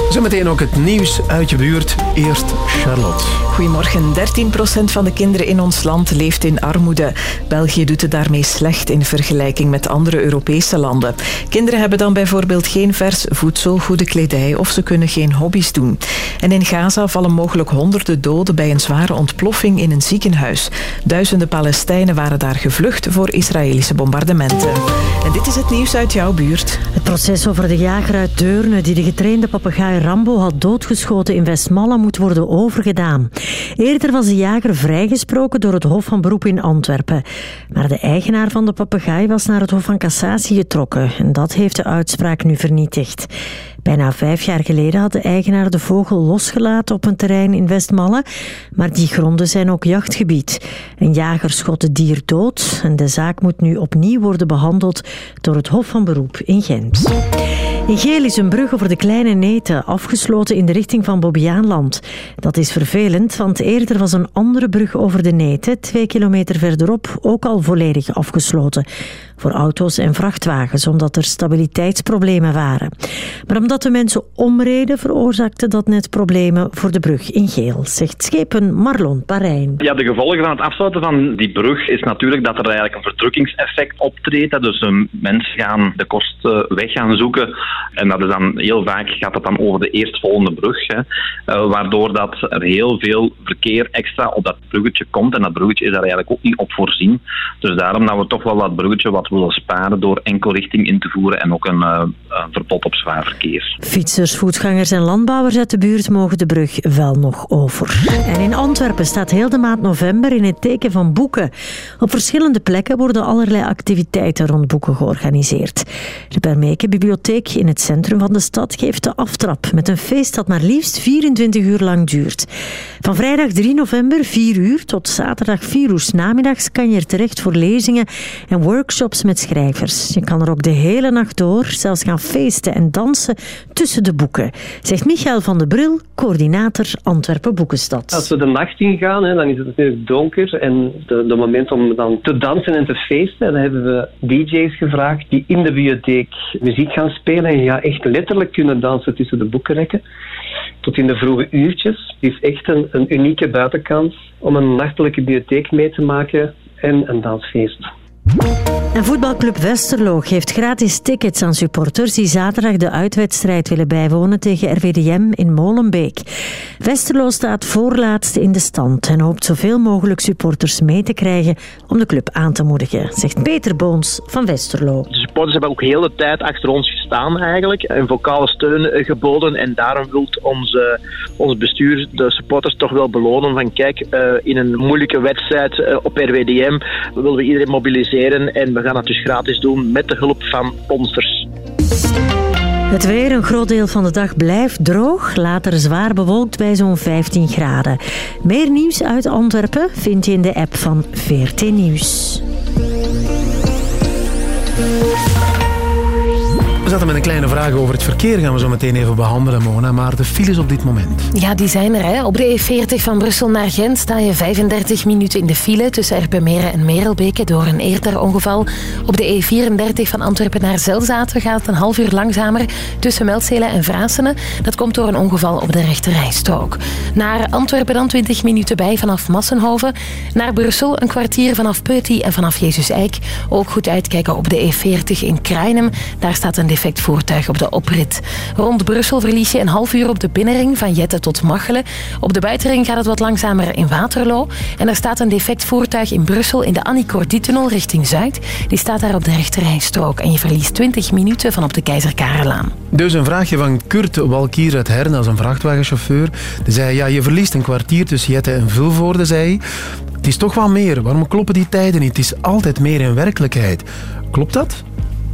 Zometeen ook het nieuws uit je buurt. Eerst Charlotte. Goedemorgen. 13% van de kinderen in ons land leeft in armoede. België doet het daarmee slecht in vergelijking met andere Europese landen. Kinderen hebben dan bijvoorbeeld geen vers voedsel, goede kledij of ze kunnen geen hobby's doen. En in Gaza vallen mogelijk honderden doden bij een zware ontploffing in een ziekenhuis. Duizenden Palestijnen waren daar gevlucht voor Israëlische bombardementen. En dit is het nieuws uit jouw buurt. Het proces over de jager uit Deurne die de getrainde papegaai Rambo had doodgeschoten in Westmalle moet worden overgedaan. Eerder was de jager vrijgesproken door het Hof van Beroep in Antwerpen. Maar de eigenaar van de papegaai was naar het Hof van Cassatie getrokken en dat heeft de uitspraak nu vernietigd. Bijna vijf jaar geleden had de eigenaar de vogel losgelaten op een terrein in Westmalle, maar die gronden zijn ook jachtgebied. Een jager schot het dier dood en de zaak moet nu opnieuw worden behandeld door het Hof van Beroep in Gent. In Geel is een brug over de Kleine Neten afgesloten in de richting van Bobbejaanland. Dat is vervelend, want eerder was een andere brug over de Neten, twee kilometer verderop, ook al volledig afgesloten. Voor auto's en vrachtwagens, omdat er stabiliteitsproblemen waren. Maar omdat de mensen omreden, veroorzaakte dat net problemen voor de brug in Geel, zegt schepen Marlon Parijn. Ja, de gevolgen van het afsluiten van die brug is natuurlijk dat er eigenlijk een verdrukkingseffect optreedt. Dus eh, mensen gaan de kosten weg gaan zoeken. En dat is dan heel vaak gaat dat dan over de eerstvolgende brug. Hè. Eh, waardoor dat er heel veel verkeer extra op dat bruggetje komt. En dat bruggetje is daar eigenlijk ook niet op voorzien. Dus daarom dat we toch wel dat bruggetje wat willen sparen door enkelrichting in te voeren en ook een, eh, een verbod op zwaar verkeer. Fietsers, voetgangers en landbouwers uit de buurt mogen de brug wel nog over. En in Antwerpen staat heel de maand november in het teken van boeken. Op verschillende plekken worden allerlei activiteiten rond boeken georganiseerd. De Bermeke Bibliotheek in het centrum van de stad geeft de aftrap met een feest dat maar liefst 24 uur lang duurt. Van vrijdag 3 november 4 uur tot zaterdag 4 uur namiddags kan je er terecht voor lezingen en workshops met schrijvers. Je kan er ook de hele nacht door zelfs gaan feesten en dansen tussen de boeken, zegt Michael van de Bril, coördinator Antwerpen Boekenstad. Als we de nacht ingaan, dan is het natuurlijk donker. En de, moment om dan te dansen en te feesten, dan hebben we DJ's gevraagd die in de bibliotheek muziek gaan spelen. En gaat echt letterlijk kunnen dansen tussen de boekenrekken. Tot in de vroege uurtjes. Het is echt een, een unieke buitenkans om een nachtelijke bibliotheek mee te maken en een dansfeest. En voetbalclub Westerlo geeft gratis tickets aan supporters die zaterdag de uitwedstrijd willen bijwonen tegen RWDM in Molenbeek. Westerlo staat voorlaatste in de stand en hoopt zoveel mogelijk supporters mee te krijgen om de club aan te moedigen, zegt Peter Boons van Westerlo. De supporters hebben ook heel de tijd achter ons gestaan eigenlijk. En vocale steun eh, geboden. En daarom wil ons, ons bestuur de supporters toch wel belonen. Van kijk, eh, in een moeilijke wedstrijd eh, op RWDM willen we iedereen mobiliseren. En we gaan het dus gratis doen met de hulp van sponsors. Het weer een groot deel van de dag blijft droog, later zwaar bewolkt bij zo'n 15 graden. Meer nieuws uit Antwerpen vind je in de app van VRT Nieuws. Zaten met een kleine vraag over het verkeer, gaan we zo meteen even behandelen, Mona. Maar de files op dit moment. Ja, die zijn er. Hè. Op de E40 van Brussel naar Gent sta je 35 minuten in de file tussen Erpenmeren en Merelbeke door een eerder ongeval. Op de E34 van Antwerpen naar Zelzaten gaat het een half uur langzamer tussen Meldzelen en Vrasenen. Dat komt door een ongeval op de rechterrijstrook. Naar Antwerpen dan 20 minuten bij vanaf Massenhoven. Naar Brussel een kwartier vanaf Peuty en vanaf Jezus Eik. Ook goed uitkijken op de E40 in Kruinem. Daar staat een defect voertuig op de oprit. Rond Brussel verlies je een half uur op de binnenring van Jette tot Machelen. Op de buitenring gaat het wat langzamer in Waterloo. En er staat een defect voertuig in Brussel in de Annie Cordy-tunnel richting Zuid. Die staat daar op de rechterrijstrook. En je verliest 20 minuten van op de Keizer Karelaan. Dus een vraagje van Kurt Walkier uit Herne, als een vrachtwagenchauffeur. Die zei, ja, je verliest een kwartier tussen Jette en Vilvoorde, zei hij. Het is toch wel meer. Waarom kloppen die tijden niet? Het is altijd meer in werkelijkheid. Klopt dat?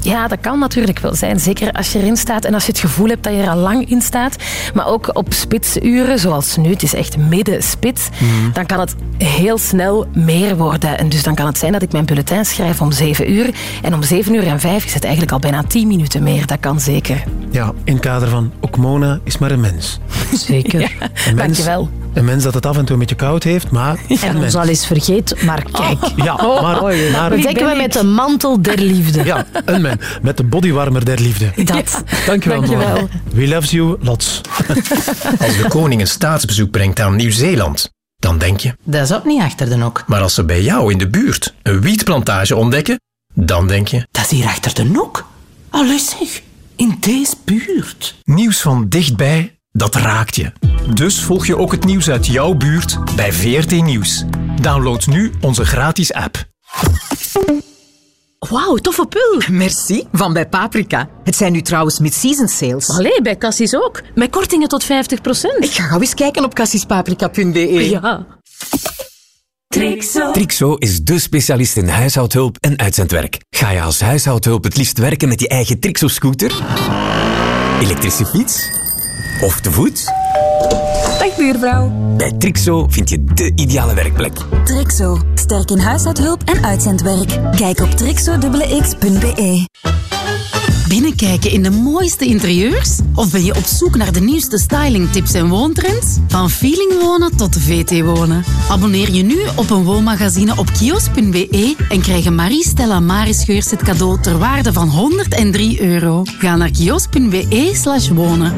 Ja, dat kan natuurlijk wel zijn. Zeker als je erin staat en als je het gevoel hebt dat je er al lang in staat. Maar ook op spitsuren, zoals nu, het is echt midden spits. Dan kan het heel snel meer worden. En dus dan kan het zijn dat ik mijn bulletin schrijf om 7 uur. En om 7 uur en 5 is het eigenlijk al bijna 10 minuten meer. Dat kan zeker. Ja, in het kader van ook Mona is maar een mens. Zeker. Ja, [LAUGHS] Een mens, dankjewel. Een mens dat het af en toe een beetje koud heeft, maar [LAUGHS] En ons al eens vergeet, maar kijk. [LAUGHS] Ja, maar, maar We dekken we met de mantel der liefde. Ja, een man met de bodywarmer der liefde. [LAUGHS] Dat. Dankjewel, Dankjewel. Mona. We love you, lots. Als de koning een staatsbezoek brengt aan Nieuw-Zeeland, dan denk je... Dat is ook niet achter de nok. Maar als ze bij jou in de buurt een wietplantage ontdekken, dan denk je... Dat is hier achter de nok. Allee zeg, in deze buurt. Nieuws van dichtbij, dat raakt je. Dus volg je ook het nieuws uit jouw buurt bij VRT Nieuws. Download nu onze gratis app. Wauw, toffe pul. Merci, van bij Paprika. Het zijn nu trouwens mid-season sales. Allee, bij Cassis ook. Met kortingen tot 50%. Ik ga gauw eens kijken op cassispaprika.be. Ja. Trixo. Trixo is de specialist in huishoudhulp en uitzendwerk. Ga je als huishoudhulp het liefst werken met je eigen Trixo-scooter? Elektrische fiets? Of te voet? Dag buurvrouw. Bij Trixo vind je de ideale werkplek. Trixo. Sterk in huishoudhulp en uitzendwerk. Kijk op trixo.x.be. binnenkijken in de mooiste interieurs? Of ben je op zoek naar de nieuwste stylingtips en woontrends? Van feeling wonen tot VT wonen. Abonneer je nu op een woonmagazine op kiosk.be en krijg een Marie Stella Marischeurs het cadeau ter waarde van 103 euro. Ga naar kiosk.be slash wonen.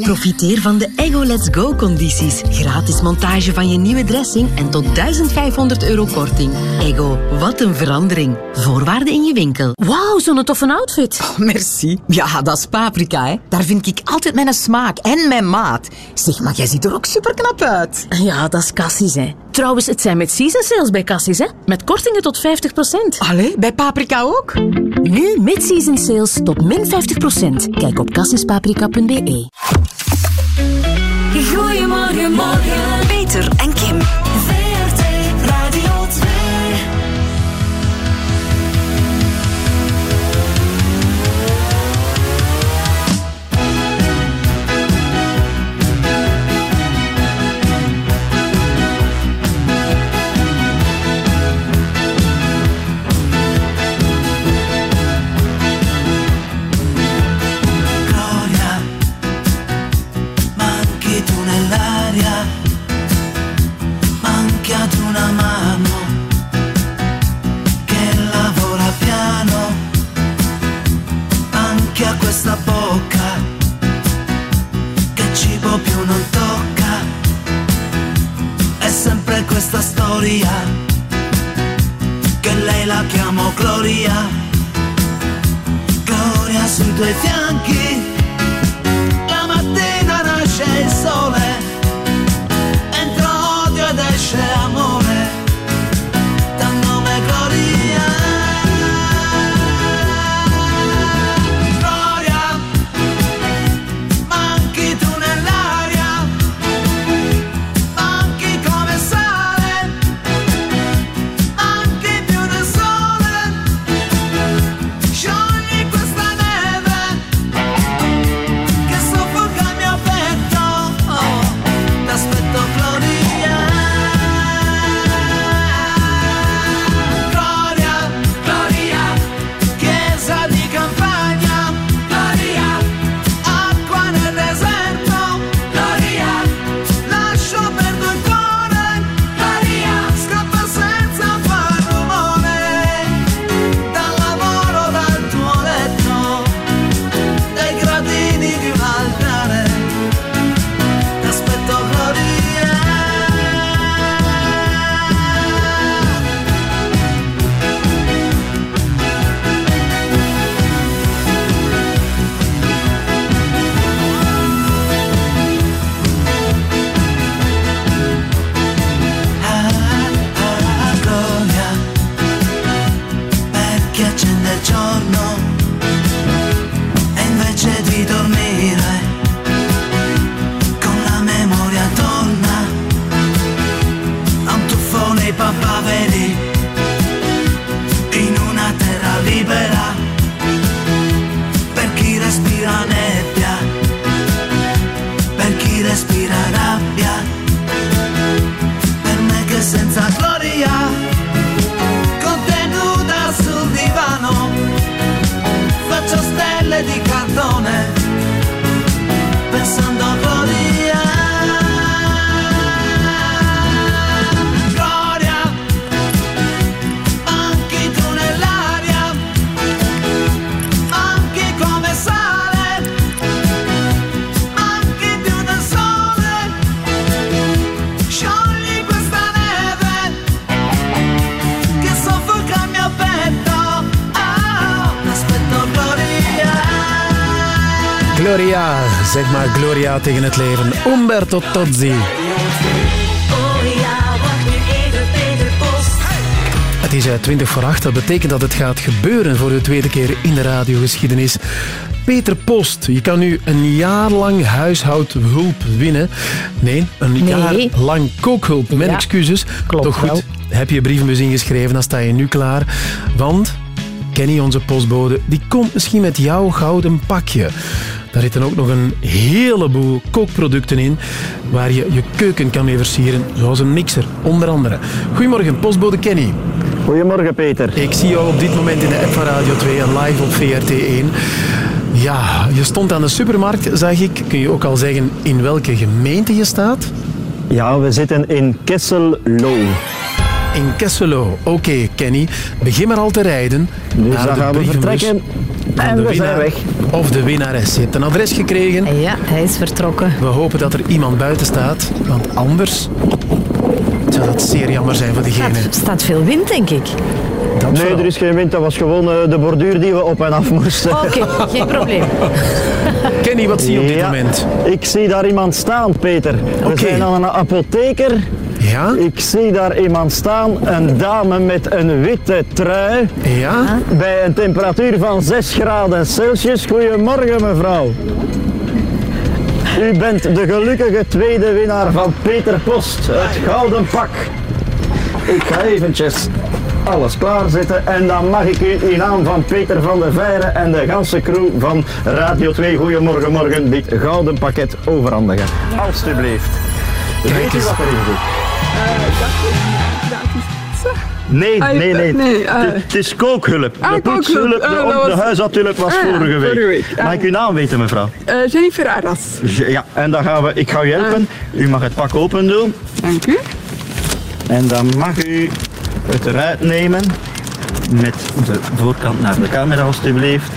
Profiteer van de Ego Let's Go condities. Gratis montage van je nieuwe dressing en tot 1500 euro korting. Ego, wat een verandering. Voorwaarden in je winkel. Wauw, zo'n toffe outfit. Oh, merci. Ja, dat is paprika, hè. Daar vind ik altijd mijn smaak en mijn maat. Zeg, maar jij ziet er ook super knap uit. Ja, dat is Cassis, hè. Trouwens, het zijn met season sales bij Cassis, hè. Met kortingen tot 50%. Allee, bij paprika ook? Nu mid-season sales tot min 50%. Kijk op cassispaprika.be. Goedemorgen, morgen. Peter en Kim. Questa storia che lei la chiamo Gloria. Gloria sui tuoi fianchi Gloria tegen het leven. Umberto Tozzi. Het is eh, 20 voor 8, dat betekent dat het gaat gebeuren voor de tweede keer in de radiogeschiedenis. Peter Post, je kan nu een jaar lang huishoudhulp winnen. Nee, een Nee. jaar lang kookhulp. Mijn Ja, excuses. klopt Toch goed, wel. heb je brievenbus ingeschreven, dan sta je nu klaar. Want Kenny, onze postbode, die komt misschien met jouw gouden pakje. Daar zitten ook nog een heleboel kookproducten in waar je je keuken kan mee versieren, zoals een mixer, onder andere. Goedemorgen, postbode Kenny. Goedemorgen Peter. Ik zie jou op dit moment in de app van Radio 2 en live op VRT1. Ja, je stond aan de supermarkt, zag ik. Kun je ook al zeggen in welke gemeente je staat? Ja, we zitten in Kesselo. In Kesselo. Oké, Kenny. Begin maar al te rijden. Dus de gaan we vertrekken. Van En de we zijn winnaar weg. Of de winnares. Je hebt een adres gekregen. Ja, hij is vertrokken. We hopen dat er iemand buiten staat, want anders zou dat zeer jammer zijn voor diegene. Er staat veel wind, denk ik. nee, vooral. er is geen wind. Dat was gewoon eh, de borduur die we op en af moesten. Oké, geen [LAUGHS] probleem. Kenny, wat zie je op dit Ja, moment? Ik zie daar iemand staan, Peter. We Oké. zijn aan een apotheker. Ja? Ik zie daar iemand staan, een dame met een witte trui. Ja? Bij een temperatuur van 6 graden Celsius. Goedemorgen, mevrouw. U bent de gelukkige tweede winnaar van Peter Post, het gouden pak. Ik ga eventjes alles klaarzetten en dan mag ik u in naam van Peter van der Veijren en de ganse crew van Radio 2 Goedemorgen Morgen dit gouden pakket overhandigen. Alsjeblieft. Weet u wat erin zit? Nee, nee, nee. nee, ah. Het- Het is kookhulp. Ah, De poetshulp, kookhulp. de, Ah, de was- Ah, vorige week. vorige week, ah. Mag ik uw naam weten, mevrouw? Eh, Jennifer Arras. Ja, en dan gaan we, ik ga u helpen. U mag het pak open doen. Dank u. En dan mag u het eruit nemen. Met de voorkant naar de camera, alstublieft.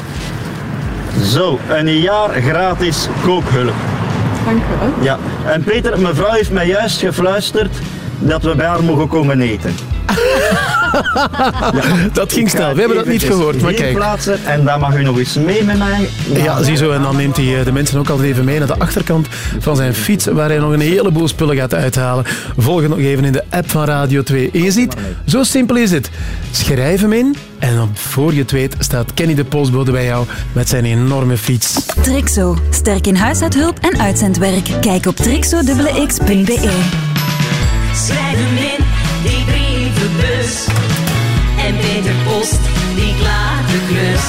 Zo, een jaar gratis kookhulp. Dank u wel. Ja, en Peter, mevrouw heeft mij juist gefluisterd dat we bij haar mogen komen eten. [LAUGHS] Dat ging snel. We hebben dat niet gehoord, maar hier kijk. plaatsen en dan mag u nog eens mee met mij. Ja, ziezo. En dan neemt hij eh, de mensen ook altijd even mee naar de achterkant van zijn fiets, waar hij nog een heleboel spullen gaat uithalen. Volg het nog even in de app van Radio 2. En je ziet, zo simpel is het. Schrijf hem in en dan voor je het weet staat Kenny de postbode bij jou met zijn enorme fiets. Trixo. Sterk in huishoudhulp en uitzendwerk. Kijk op trixo.x.be. Schrijf hem in, die brievenbus. En Peter Post, die klaart de klus.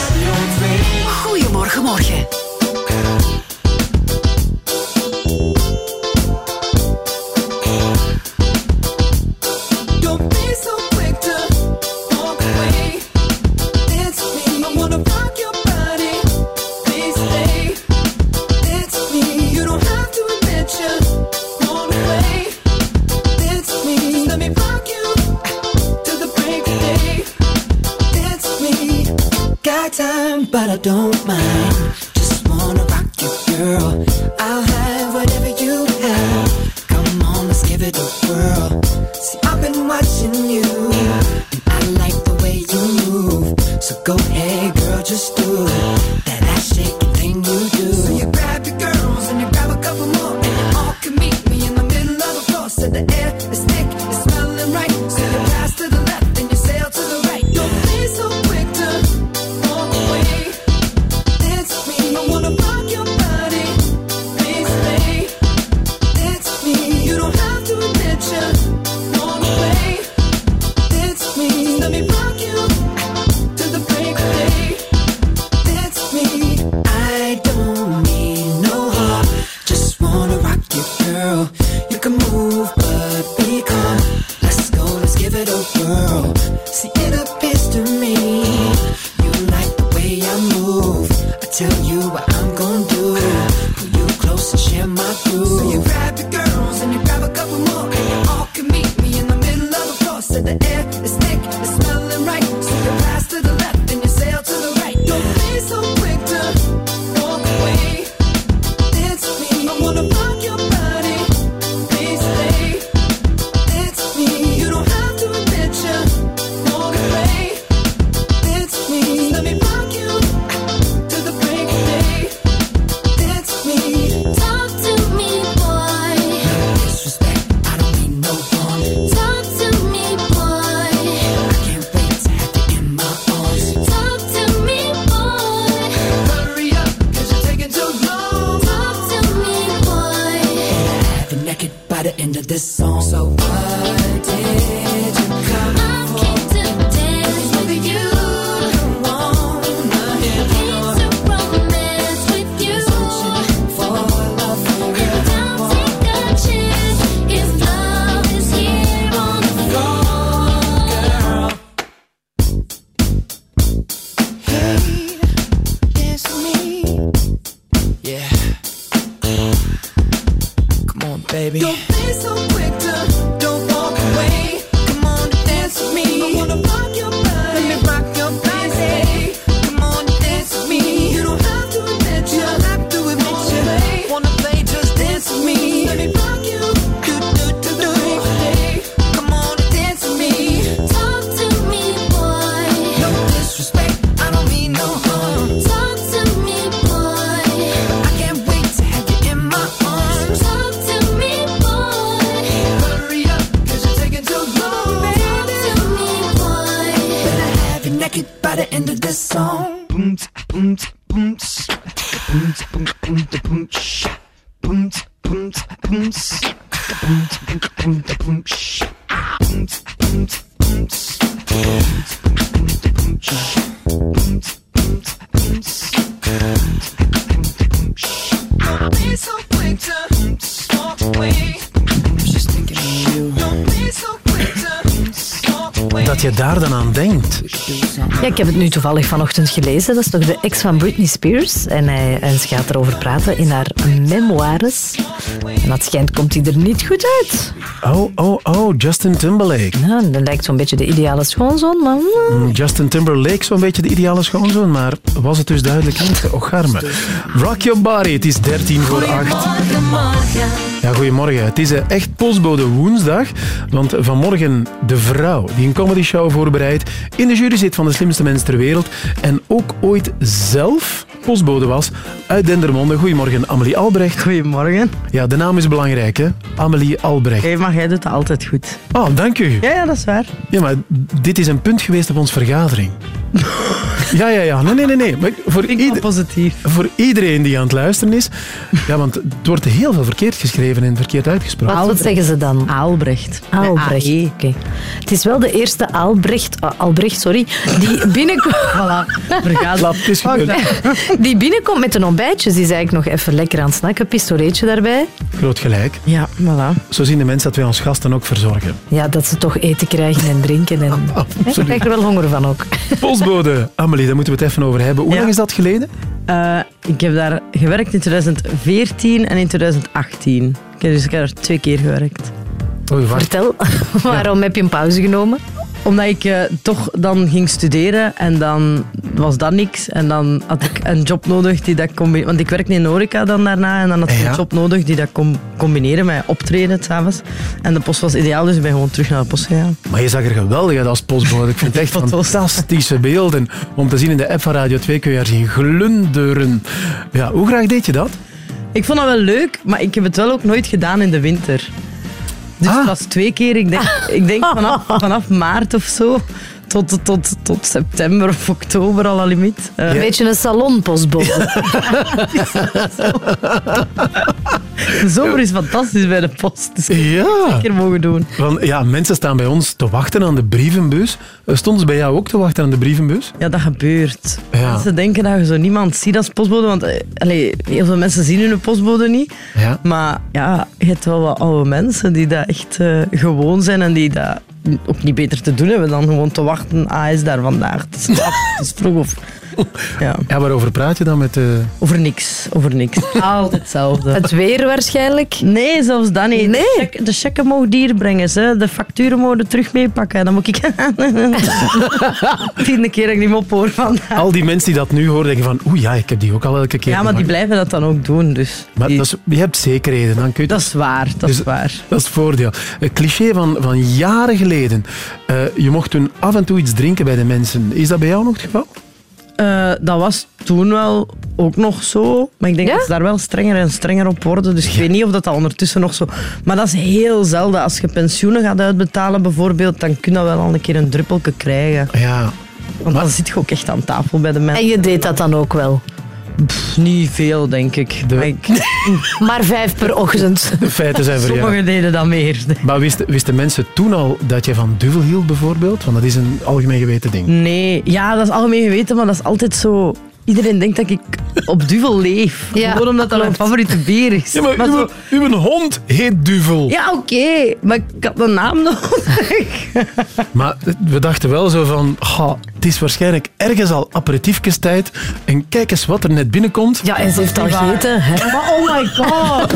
Goedemorgen, morgen. Don't mind. Ik heb het nu toevallig vanochtend gelezen. Dat is toch de ex van Britney Spears. En hij, en ze gaat erover praten in haar memoires. En dat schijnt komt hij er niet goed uit. Oh, oh, oh, Justin Timberlake. Ja, dat lijkt zo'n beetje de ideale schoonzoon, maar... mm, Justin Timberlake, zo'n beetje de ideale schoonzoon, maar was het dus duidelijk niet? Och, arme. Rock Your Body, het is 13 voor 8. Ja, goedemorgen. Het is eh, echt postbode woensdag, want vanmorgen de vrouw die een comedy show voorbereidt, in de jury zit van de slimste mens ter wereld en ook ooit zelf postbode was uit Dendermonde. Goedemorgen, Amelie Albrecht. Goedemorgen. Ja, de naam is belangrijk, hè? Amelie Albrecht. Hey, maar jij doet het altijd goed. Oh, dank u. Ja, ja, dat is waar. Ja, maar dit is een punt geweest op onze vergadering. Ja, ja, ja. Nee, nee, nee. nee. Maar voor, ieder- positief. voor iedereen die aan het luisteren is. Ja, want het wordt heel veel verkeerd geschreven en verkeerd uitgesproken. Wat zeggen ze dan? Aalbrecht. Albrecht. Met AE. Oké. Het is wel de eerste Albrecht, ah, Albrecht sorry, die [LAUGHS] binnenkomt... Voilà, vergaat. Laat, het is gebeurd. [LAUGHS] die binnenkomt met een ontbijtje. Die is eigenlijk nog even lekker aan het snakken. Pistoleetje daarbij. Groot gelijk. Ja, voilà. Zo zien de mensen dat wij ons gasten ook verzorgen. Ja, dat ze toch eten krijgen en drinken. En... [LAUGHS] Ik krijg er wel honger van ook. Postbode. Amelie, daar moeten we het even over hebben. Hoe Ja. lang is dat geleden? Eh, ik heb daar gewerkt in 2014 en in 2018. Ik heb dus ik heb er twee keer gewerkt. Vertel, [LAUGHS] waarom heb je een pauze genomen? Omdat ik eh, toch dan ging studeren en dan was dat niks. En dan had ik een job nodig die dat combineerde. Want ik werkte in horeca dan daarna en dan had ik Ja. een job nodig die dat kon combineren met optreden s'avonds. En de post was ideaal, dus ik ben gewoon terug naar de post gegaan. Maar je zag er geweldig uit als postbode. Ik vind het echt [LAUGHS] fantastische beelden. Om te zien in de app van Radio 2 kun je haar zien glunderen. Ja, hoe graag deed je dat? Ik vond dat wel leuk, maar ik heb het wel ook nooit gedaan in de winter. Dus Ah. het was twee keer, ik denk, ik denk vanaf, vanaf maart of zo, tot, tot, tot september of oktober al een limiet. Eh, Een beetje een salonpostbode. De zomer is fantastisch bij de post, dus Ja. zeker mogen doen. Want ja, mensen staan bij ons te wachten aan de brievenbus. Eh, Stonden ze bij jou ook te wachten aan de brievenbus? Ja, dat gebeurt. Ja. Mensen denken dat je zo niemand ziet als postbode, want eh, allee, heel veel mensen zien hun postbode niet. Ja. Maar ja, je hebt wel wat oude mensen die dat echt eh, gewoon zijn en die dat ook niet beter te doen hebben dan gewoon te wachten. Ah, hij is daar vandaag. Het is het is vroeg of... [LAUGHS] Ja. Ja, waarover praat je dan met de... Over niks, over niks. [LAUGHS] Altijd hetzelfde. Het weer waarschijnlijk? Nee, zelfs dat niet. De, cheque, de cheque mogen die hier brengen, ze. de facturen mogen terug meepakken. Dan moet ik... [LAUGHS] Tiende keer dat ik die mop hoor vandaag. Al die mensen die dat nu horen, denken van... Oeh ja, ik heb die ook al elke keer Ja, maar die blijven dat dan ook doen, dus... Maar dat is, je hebt zekerheden. Dan kun je Dat is waar, dat is Dus waar. Dat is het voordeel. Het cliché van, van jaren geleden. Eh, je mocht toen af en toe iets drinken bij de mensen. Is dat bij jou nog het geval? Eh, dat was toen wel ook nog zo. Maar ik denk dat ze daar wel strenger en strenger op worden. Dus ik weet niet of dat, dat ondertussen nog zo... Maar dat is heel zelden. Als je pensioenen gaat uitbetalen bijvoorbeeld, dan kun je wel al een keer een druppelke krijgen. Ja. Want dan zit je ook echt aan tafel bij de mensen. En je deed dat dan ook wel? Pff, niet veel, denk ik. Maar ik- [LAUGHS] Maar vijf per ochtend. De feiten zijn jou. Sommigen deden dat meer. Maar wisten, wisten mensen toen al dat je van duvel hield, bijvoorbeeld? Want dat is een algemeen geweten ding. Nee, ja, dat is algemeen geweten, maar dat is altijd zo... Iedereen denkt dat ik op duvel leef. [LAUGHS] Ja, Gewoon omdat dat mijn favoriete bier is. Ja, maar, Maar uw, zo- uw hond heet Duvel. ja oké. Maar ik had een naam [LAUGHS] nodig. Maar we dachten wel zo van... "Ha, het is waarschijnlijk ergens al aperitiefkestijd. En kijk eens wat er net binnenkomt. Ja, en ze heeft al gegeten. Hè? Maar oh my god.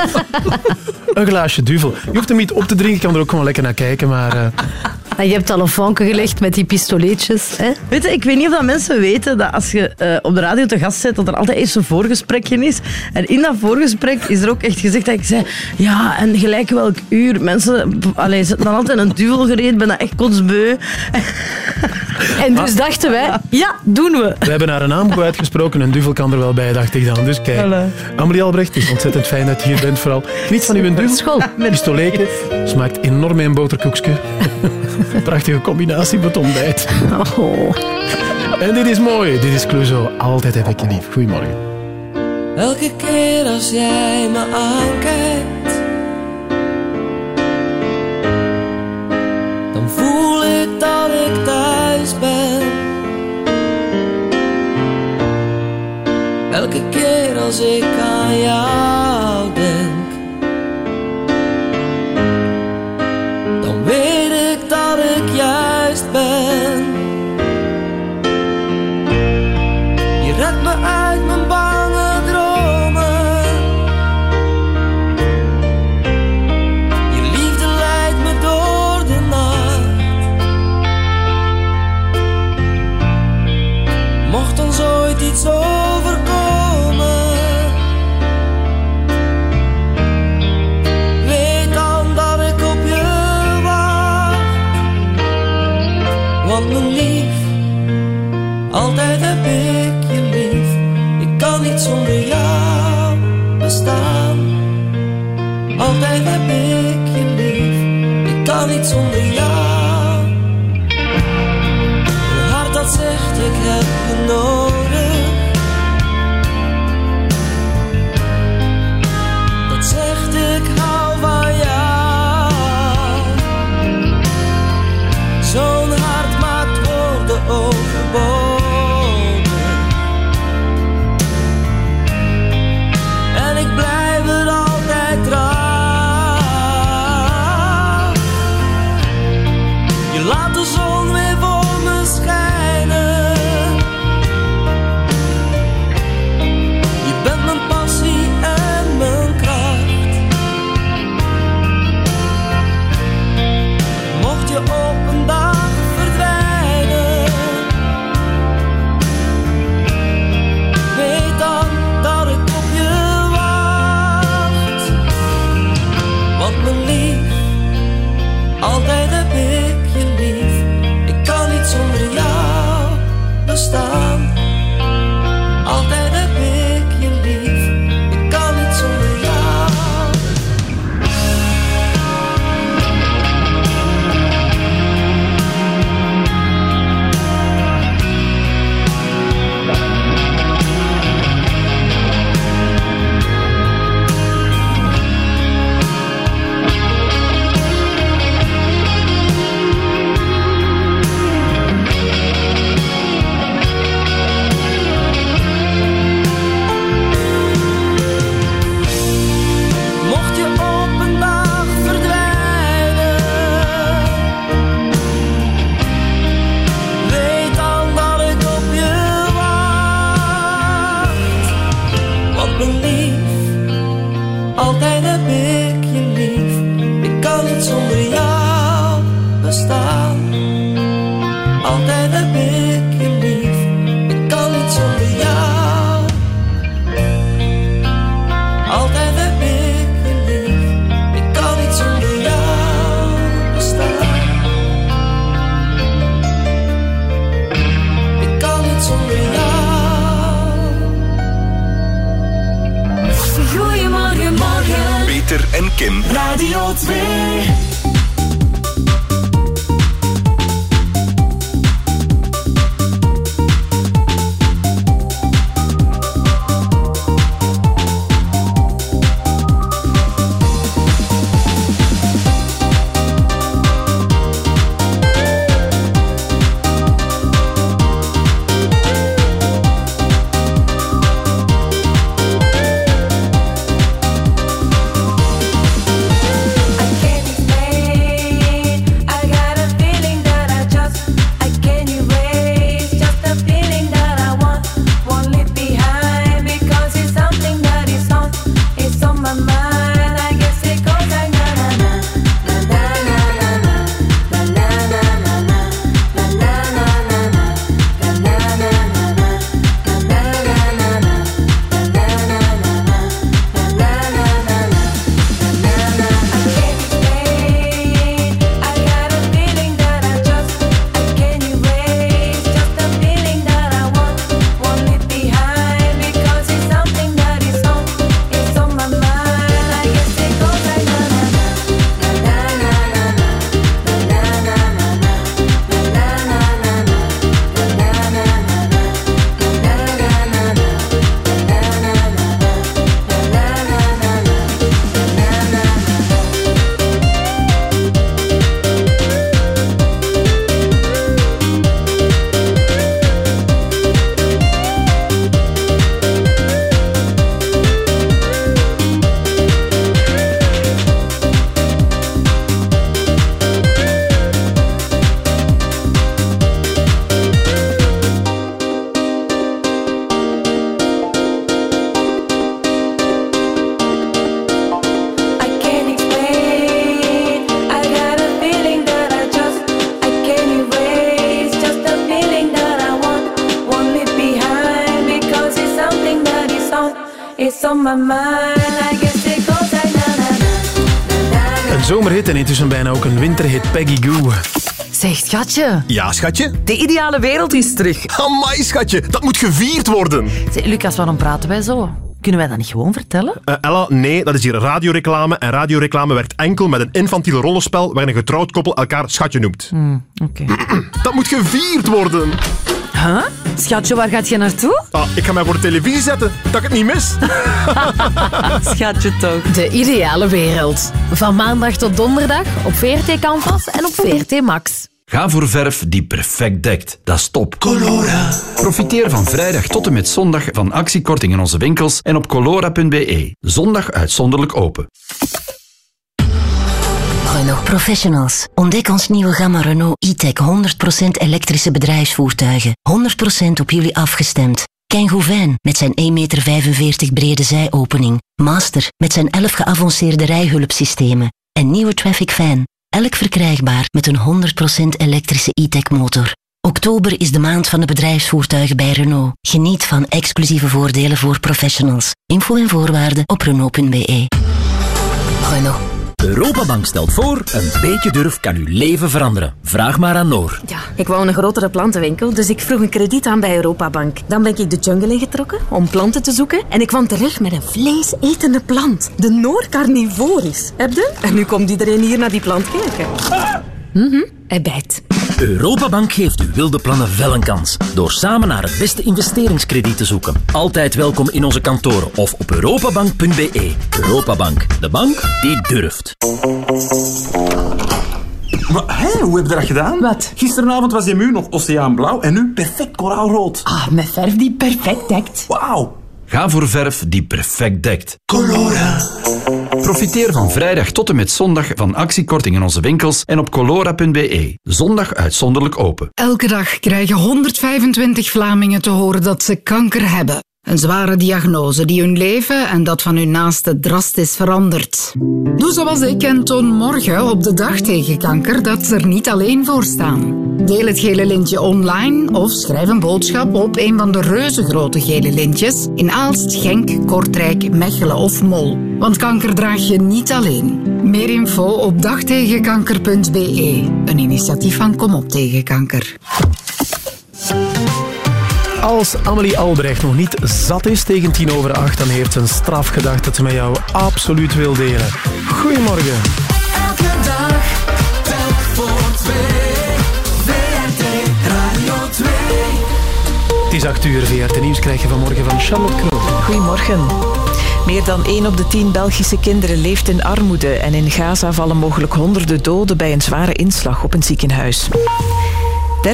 [LAUGHS] Een glaasje Duvel. Je hoeft hem niet op te drinken. Je kan er ook gewoon lekker naar kijken. Maar eh, [LAUGHS] En je hebt al een vonken gelegd met die pistoletjes. Hè? Weet je, ik weet niet of dat mensen weten dat als je eh, op de radio te gast zit, dat er altijd eerst een voorgesprekje is. En in dat voorgesprek is er ook echt gezegd dat ik zei, ja, en gelijk welk uur. Mensen, allee, hadden dan altijd een duvel gereden, ben dat echt kotsbeu. En dus dachten wij, ja, doen we. we hebben haar een naam goed uitgesproken. Een Duvel kan er wel bij, dacht ik dan. Dus kijk. Amelie Albrecht, het is ontzettend fijn dat je hier bent. Vooral geniet van uw Duvel. School. Pistoletje. Smaakt enorm in een boterkoekje. [LAUGHS] Prachtige combinatie met ontbijt. Oh. En dit is mooi. Dit is Clouseau. Altijd heb ik je lief. Goedemorgen. Elke keer als jij me aankijkt, dan voel ik dat ik thuis ben. Elke keer als ik aan jou Radio 2. Ook een winterhit Peggy Goo. Zeg, schatje. Ja, schatje? De ideale wereld is terug. Amai, schatje. Dat moet gevierd worden. Zeg, Lucas, waarom praten wij zo? Kunnen wij dat niet gewoon vertellen? Eh, Ella, nee, dat is hier radioreclame. En radioreclame werkt enkel met een infantiel rollenspel waarin een getrouwd koppel elkaar schatje noemt. Hmm, Oké. [CLEARS THROAT] Dat moet gevierd worden. Huh? Schatje, waar gaat je naartoe? Ik ga mij voor de televisie zetten, dat ik het niet mis. [LAUGHS] Schatje toch. De ideale wereld. Van maandag tot donderdag op VRT Canvas en op VRT Max. Ga voor verf die perfect dekt. Dat is top. Colora. Profiteer van vrijdag tot en met zondag van actiekorting in onze winkels en op colora.be. Zondag uitzonderlijk open. Renault Professionals. Ontdek ons nieuwe gamma Renault e-tech 100% elektrische bedrijfsvoertuigen. 100% op jullie afgestemd. Ken Gouvin met zijn 1,45 meter brede zijopening. Master met zijn 11 geavanceerde rijhulpsystemen. En nieuwe Traffic Fan. Elk verkrijgbaar met een 100% elektrische e-tech motor. Oktober is de maand van de bedrijfsvoertuigen bij Renault. Geniet van exclusieve voordelen voor professionals. Info en voorwaarden op Renault.be. Renault. Europabank stelt voor, een beetje durf kan uw leven veranderen. Vraag maar aan Noor. Ja, ik wou een grotere plantenwinkel, dus ik vroeg een krediet aan bij Europabank. Dan ben ik de jungle ingetrokken om planten te zoeken en ik kwam terug met een vleesetende plant. De Noor carnivoris. Heb je? En nu komt iedereen hier naar die plant kijken. Mhm, hij bijt. Europabank geeft uw wilde plannen wel een kans. Door samen naar het beste investeringskrediet te zoeken. Altijd welkom in onze kantoren of op europabank.be. Europabank, de bank die durft. Maar hé, hoe heb je dat gedaan? Wat? Gisteravond was je muur nog oceaanblauw en nu perfect koraalrood. Ah, met verf die perfect dekt. Wauw. Ga voor verf die perfect dekt. Colora. Profiteer van vrijdag tot en met zondag van actiekorting in onze winkels en op colora.be. Zondag uitzonderlijk open. Elke dag krijgen 125 Vlamingen te horen dat ze kanker hebben. Een zware diagnose die hun leven en dat van hun naasten drastisch verandert. Doe zoals ik en toon morgen op de dag tegen kanker dat ze er niet alleen voor staan. Deel het gele lintje online of schrijf een boodschap op een van de reuzengrote gele lintjes in Aalst, Genk, Kortrijk, Mechelen of Mol. Want kanker draag je niet alleen. Meer info op dagtegenkanker.be. Een initiatief van Kom op tegen kanker. Als Amelie Albrecht nog niet zat is tegen tien over acht, dan heeft ze een strafgedachte dat ze met jou absoluut wil delen. Goedemorgen. Elke dag, telk voor twee. VRT Radio 2. Het is acht uur. VRT Nieuws krijg je vanmorgen van Charlotte Kroon. Goedemorgen. Meer dan 1 op de 10 Belgische kinderen leeft in armoede en in Gaza vallen mogelijk honderden doden bij een zware inslag op een ziekenhuis. 13%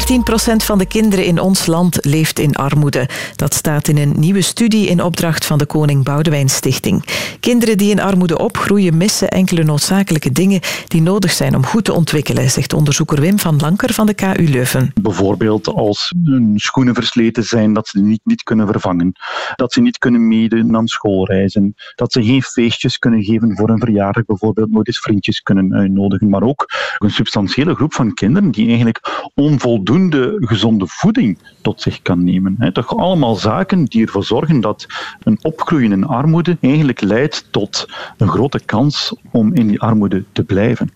van de kinderen in ons land leeft in armoede. Dat staat in een nieuwe studie in opdracht van de Koning Boudewijn Stichting. Kinderen die in armoede opgroeien missen enkele noodzakelijke dingen die nodig zijn om goed te ontwikkelen, zegt onderzoeker Wim van Lanker van de KU Leuven. Bijvoorbeeld als hun schoenen versleten zijn, dat ze die niet, niet kunnen vervangen. Dat ze niet kunnen meedoen aan schoolreizen. Dat ze geen feestjes kunnen geven voor een verjaardag, bijvoorbeeld nooit eens vriendjes kunnen uitnodigen. Maar ook een substantiële groep van kinderen die eigenlijk onvoldoende gezonde voeding tot zich kan nemen. Hè. Toch allemaal zaken die ervoor zorgen dat een opgroeien in armoede eigenlijk leidt tot een grote kans om in die armoede te blijven.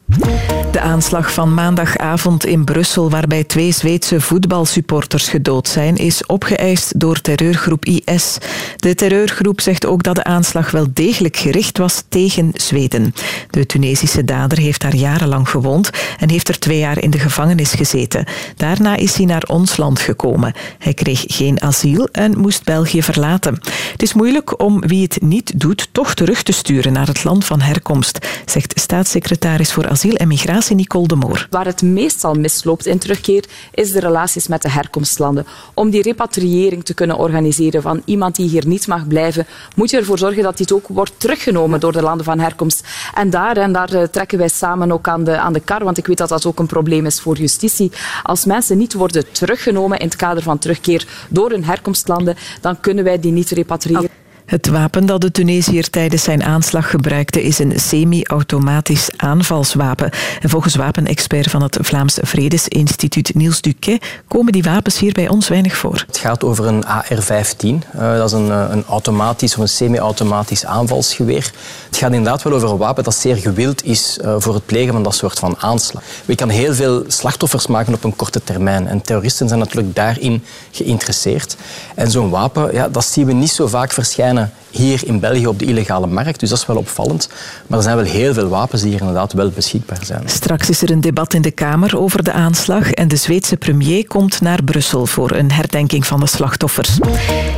De aanslag van maandagavond in Brussel, waarbij twee Zweedse voetbalsupporters gedood zijn, is opgeëist door terreurgroep IS. De terreurgroep zegt ook dat de aanslag wel degelijk gericht was tegen Zweden. De Tunesische dader heeft daar jarenlang gewoond en heeft er twee jaar in de gevangenis gezeten. Daarna is hij naar ons land gekomen. Hij kreeg geen asiel en moest België verlaten. Het is moeilijk om wie het niet doet toch terug te sturen naar het land van herkomst, zegt staatssecretaris voor asiel en migratie Nicole de Moor. Waar het meestal misloopt in terugkeer, is de relaties met de herkomstlanden. Om die repatriëring te kunnen organiseren van iemand die hier niet mag blijven, moet je ervoor zorgen dat dit ook wordt teruggenomen door de landen van herkomst. En daar, en daar eh, trekken wij samen ook aan de, aan de kar, want ik weet dat dat ook een probleem is voor justitie. Als mensen niet worden teruggenomen in het kader van terugkeer door hun herkomstlanden, dan kunnen wij die niet repatriëren. Het wapen dat de Tunesiër tijdens zijn aanslag gebruikte is een semi-automatisch aanvalswapen. En volgens wapenexpert van het Vlaams Vredesinstituut Niels Duquet komen die wapens hier bij ons weinig voor. Het gaat over een AR-15. Uh, dat is een, uh, een automatisch of een semi-automatisch aanvalsgeweer. Het gaat inderdaad wel over een wapen dat zeer gewild is uh, voor het plegen van dat soort van aanslag. Je kan heel veel slachtoffers maken op een korte termijn. En terroristen zijn natuurlijk daarin geïnteresseerd. En zo'n wapen, ja, dat zien we niet zo vaak verschijnen hier in België op de illegale markt. Dus dat is wel opvallend. Maar er zijn wel heel veel wapens die hier inderdaad wel beschikbaar zijn. Straks is er een debat in de Kamer over de aanslag en de Zweedse premier komt naar Brussel voor een herdenking van de slachtoffers.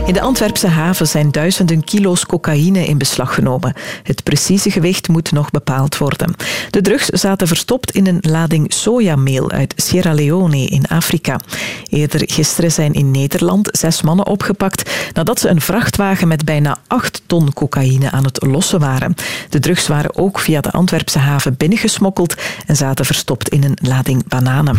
In de Antwerpse haven zijn duizenden kilo's cocaïne in beslag genomen. Het precieze gewicht moet nog bepaald worden. De drugs zaten verstopt in een lading sojameel uit Sierra Leone in Afrika. Eerder gisteren zijn in Nederland zes mannen opgepakt nadat ze een vrachtwagen met bijna 8 ton cocaïne aan het lossen waren. De drugs waren ook via de Antwerpse haven binnengesmokkeld en zaten verstopt in een lading bananen.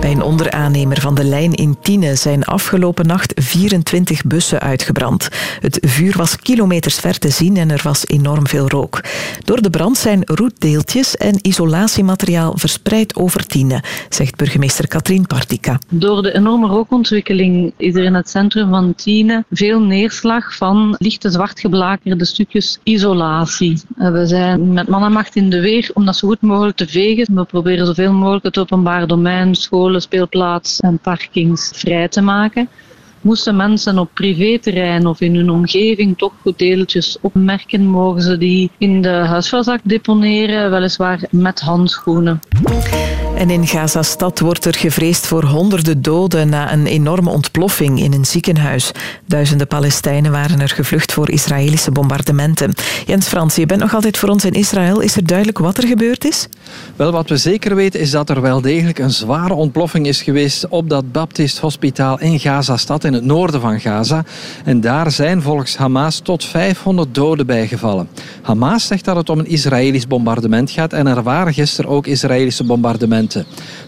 Bij een onderaannemer van de lijn in Tiene zijn afgelopen nacht 24 bussen uitgebrand. Het vuur was kilometers ver te zien en er was enorm veel rook. Door de brand zijn roetdeeltjes en isolatiemateriaal verspreid over Tiene, zegt burgemeester Katrien Partika. Door de enorme rookontwikkeling is er in het centrum van Tiene veel neerslag van lichte zwart geblakerde stukjes isolatie. We zijn met man en macht in de weer om dat zo goed mogelijk te vegen. We proberen zoveel mogelijk het openbaar domein, scholen, speelplaats en parkings vrij te maken. Moesten mensen op privéterrein of in hun omgeving toch goed deeltjes opmerken, mogen ze die in de huisvuilzak deponeren, weliswaar met handschoenen. En in Gaza-stad wordt er gevreesd voor honderden doden na een enorme ontploffing in een ziekenhuis. Duizenden Palestijnen waren er gevlucht voor Israëlische bombardementen. Jens Frans, je bent nog altijd voor ons in Israël. Is er duidelijk wat er gebeurd is? Wel, wat we zeker weten is dat er wel degelijk een zware ontploffing is geweest op dat Baptist Hospitaal in Gaza-stad, in het noorden van Gaza. En daar zijn volgens Hamas tot 500 doden bijgevallen. Hamas zegt dat het om een Israëlisch bombardement gaat en er waren gisteren ook Israëlische bombardementen.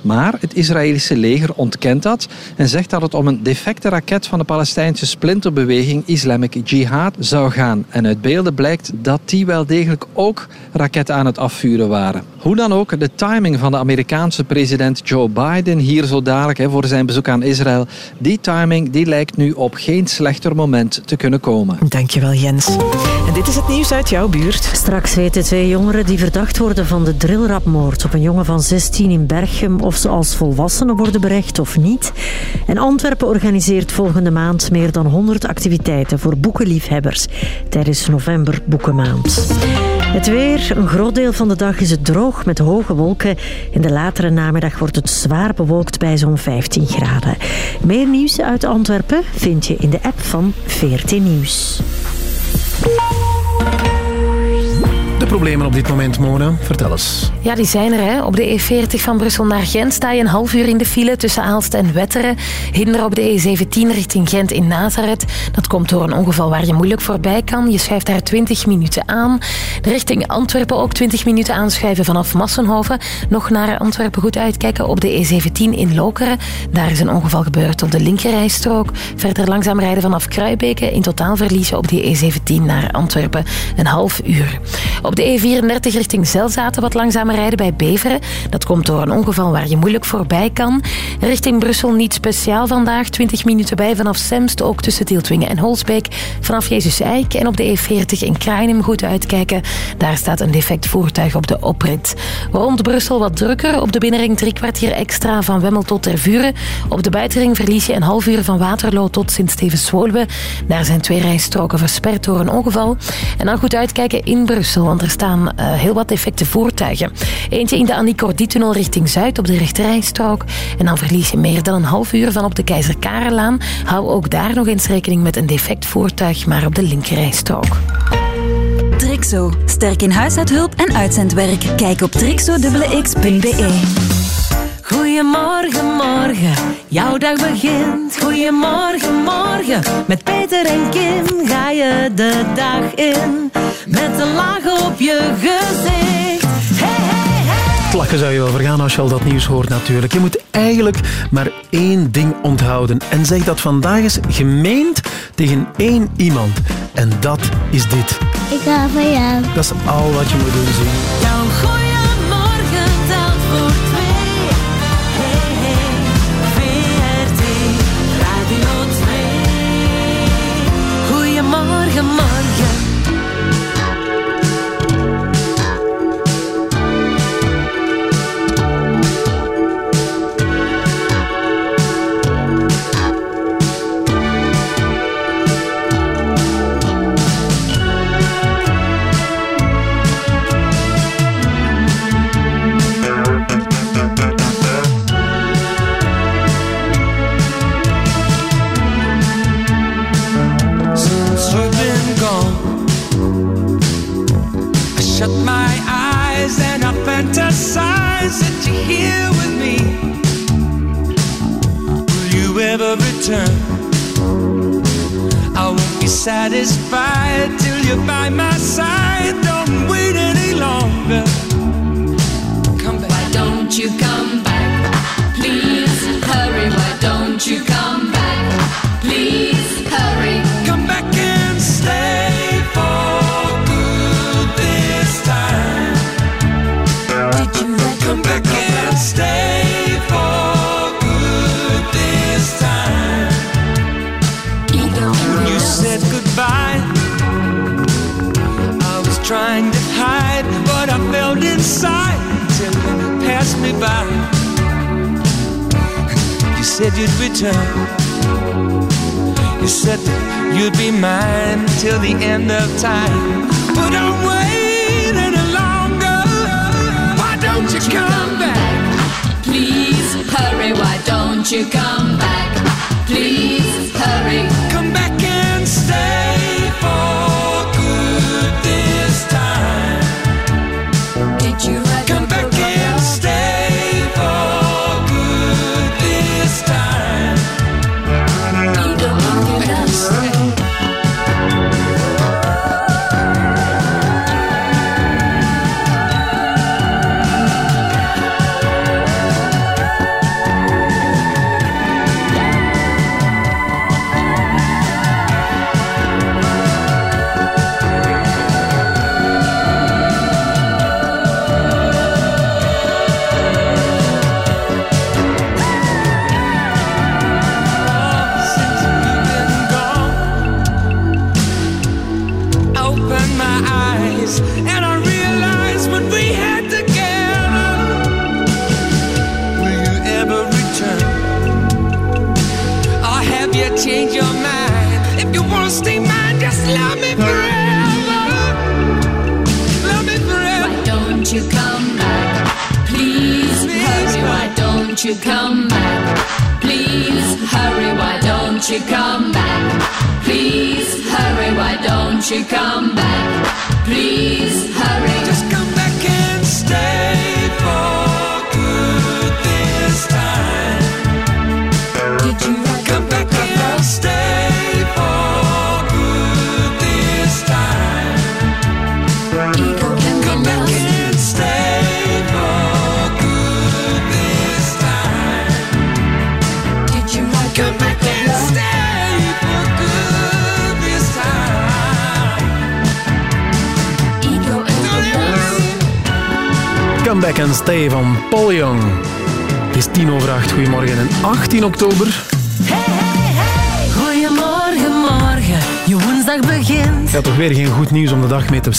Maar het Israëlische leger ontkent dat en zegt dat het om een defecte raket van de Palestijnse splinterbeweging Islamic Jihad zou gaan. En uit beelden blijkt dat die wel degelijk ook raketten aan het afvuren waren. Hoe dan ook, de timing van de Amerikaanse president Joe Biden hier zo dadelijk hè, voor zijn bezoek aan Israël, die timing die lijkt nu op geen slechter moment te kunnen komen. Dankjewel Jens. En dit is het nieuws uit jouw buurt. Straks weten twee jongeren die verdacht worden van de drillrapmoord op een jongen van 16 in Berchem of ze als volwassenen worden berecht of niet. En Antwerpen organiseert volgende maand meer dan 100 activiteiten voor boekenliefhebbers tijdens november Boekenmaand. Het weer. Een groot deel van de dag is het droog met hoge wolken. In de latere namiddag wordt het zwaar bewolkt bij zo'n 15 graden. Meer nieuws uit Antwerpen vind je in de app van VRT Nieuws. De problemen op dit moment, Mona, vertel eens. Ja, die zijn er. Hè. Op de E40 van Brussel naar Gent sta je een half uur in de file tussen Aalst en Wetteren. Hinder op de E17 richting Gent in Nazareth. Dat komt door een ongeval waar je moeilijk voorbij kan. Je schuift daar 20 minuten aan. De richting Antwerpen ook 20 minuten aanschuiven vanaf Massenhoven. Nog naar Antwerpen goed uitkijken op de E17 in Lokeren. Daar is een ongeval gebeurd op de linkerrijstrook. Verder langzaam rijden vanaf Kruibeke. In totaal verliezen op die E17 naar Antwerpen een half uur. De E34 richting Zelzaten wat langzamer rijden bij Beveren. Dat komt door een ongeval waar je moeilijk voorbij kan. Richting Brussel niet speciaal vandaag. 20 minuten bij vanaf Semst, ook tussen Tieltwingen en Holsbeek. Vanaf Jezus Eik en op de E40 in Krainem goed uitkijken. Daar staat een defect voertuig op de oprit. Rond Brussel wat drukker. Op de binnenring drie kwartier extra van Wemmel tot Tervuren. Op de buitenring verlies je een half uur van Waterloo tot Sint-Stevens-Woluwe. Daar zijn twee rijstroken versperd door een ongeval. En dan goed uitkijken in Brussel, want er staan uh, heel wat defecte voertuigen. Eentje in de Annie-Cordy-tunnel richting Zuid op de rechterrijstrook. En dan verlies je meer dan een half uur van op de Keizer Karelaan. Hou ook daar nog eens rekening met een defect voertuig, maar op de linkerrijstrook. Trixo. Sterk in huishoudhulp en uitzendwerk. Kijk op trixo.x.be. Goedemorgen, morgen, jouw dag begint. Goedemorgen, morgen, met Peter en Kim ga je de dag in. Met een laag op je gezicht. Hey, hey, hey. Het lachen zou je wel vergaan als je al dat nieuws hoort natuurlijk. Je moet eigenlijk maar één ding onthouden. En zeg dat vandaag eens gemeend tegen één iemand. En dat is dit. Ik hou van jou. Dat is al wat je moet doen, zien.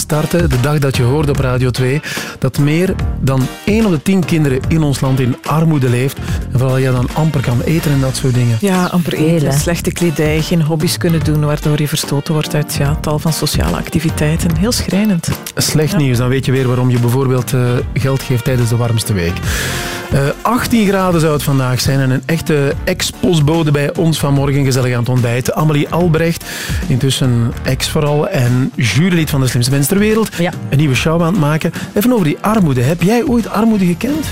Starten. De dag dat je hoorde op Radio 2 dat meer dan 1 op de 10 kinderen in ons land in armoede leeft. En vooral je dan amper kan eten en dat soort dingen. Ja, amper eten, slechte kledij, geen hobby's kunnen doen, waardoor je verstoten wordt uit ja, tal van sociale activiteiten. Heel schrijnend. Slecht nieuws, dan weet je weer waarom je bijvoorbeeld eh, geld geeft tijdens de warmste week. Eh, 18 graden zou het vandaag zijn en een echte ex-postbode bij ons vanmorgen gezellig aan het ontbijten. Amelie Albrecht, intussen ex vooral en jurylid van de slimste mens ter wereld. Een nieuwe show aan het maken. Even over die armoede. Heb jij ooit armoede gekend?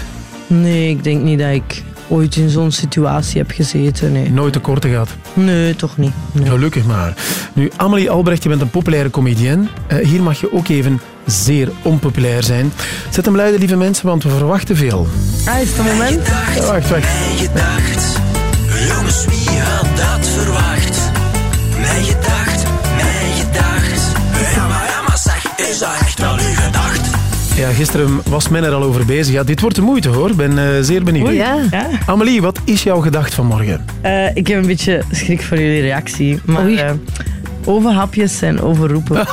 Nee, ik denk niet dat ik ooit in zo'n situatie heb gezeten. Nee. Nooit tekorten gehad? Nee, toch niet. Nee. Gelukkig maar. Nu, Amelie Albrecht, je bent een populaire comedienne. Eh, hier mag je ook even zeer onpopulair zijn. Zet hem luiden, lieve mensen, want we verwachten veel. Ah, is het een moment? Ja, wacht, wacht. Mij gedacht, jongens, wie had dat verwacht? Is dat echt aan u gedacht? Ja, gisteren was men er al over bezig. Ja, dit wordt de moeite hoor. Ik ben eh, zeer benieuwd. Oei, ja. Ja. Amelie, wat is jouw gedacht van morgen? Eh, ik heb een beetje schrik voor jullie reactie. Maar eh, overhapjes zijn overroepen.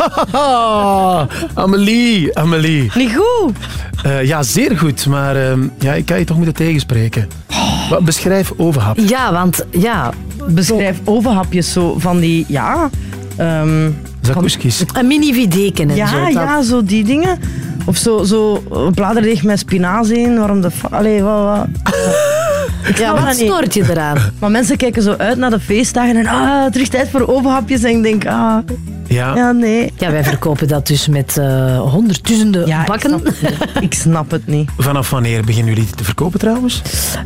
[LAUGHS] Amelie, Amelie. Niet goed. Eh, ja, zeer goed. Maar ehm, ja, ik kan je toch moeten tegenspreken. Wat, beschrijf overhap. Ja, want ja, beschrijf overhapjes zo van die, ja... ehm Een mini-videken en ja, zo. dat- Ja, zo die dingen. Of zo, zo een bladerdeeg met spinazie in. Waarom de... Allee, wat... wat. Ik [LAUGHS] Ja, wat stoort je eraan? Maar mensen kijken zo uit naar de feestdagen en ah, terug tijd voor overhapjes. En ik denk, ah, Ja. ja, nee. Ja, wij verkopen dat dus met eh, honderdduizenden Ja, bakken. Ik snap, het niet. ik snap het niet. [LAUGHS] Vanaf wanneer beginnen jullie te verkopen trouwens?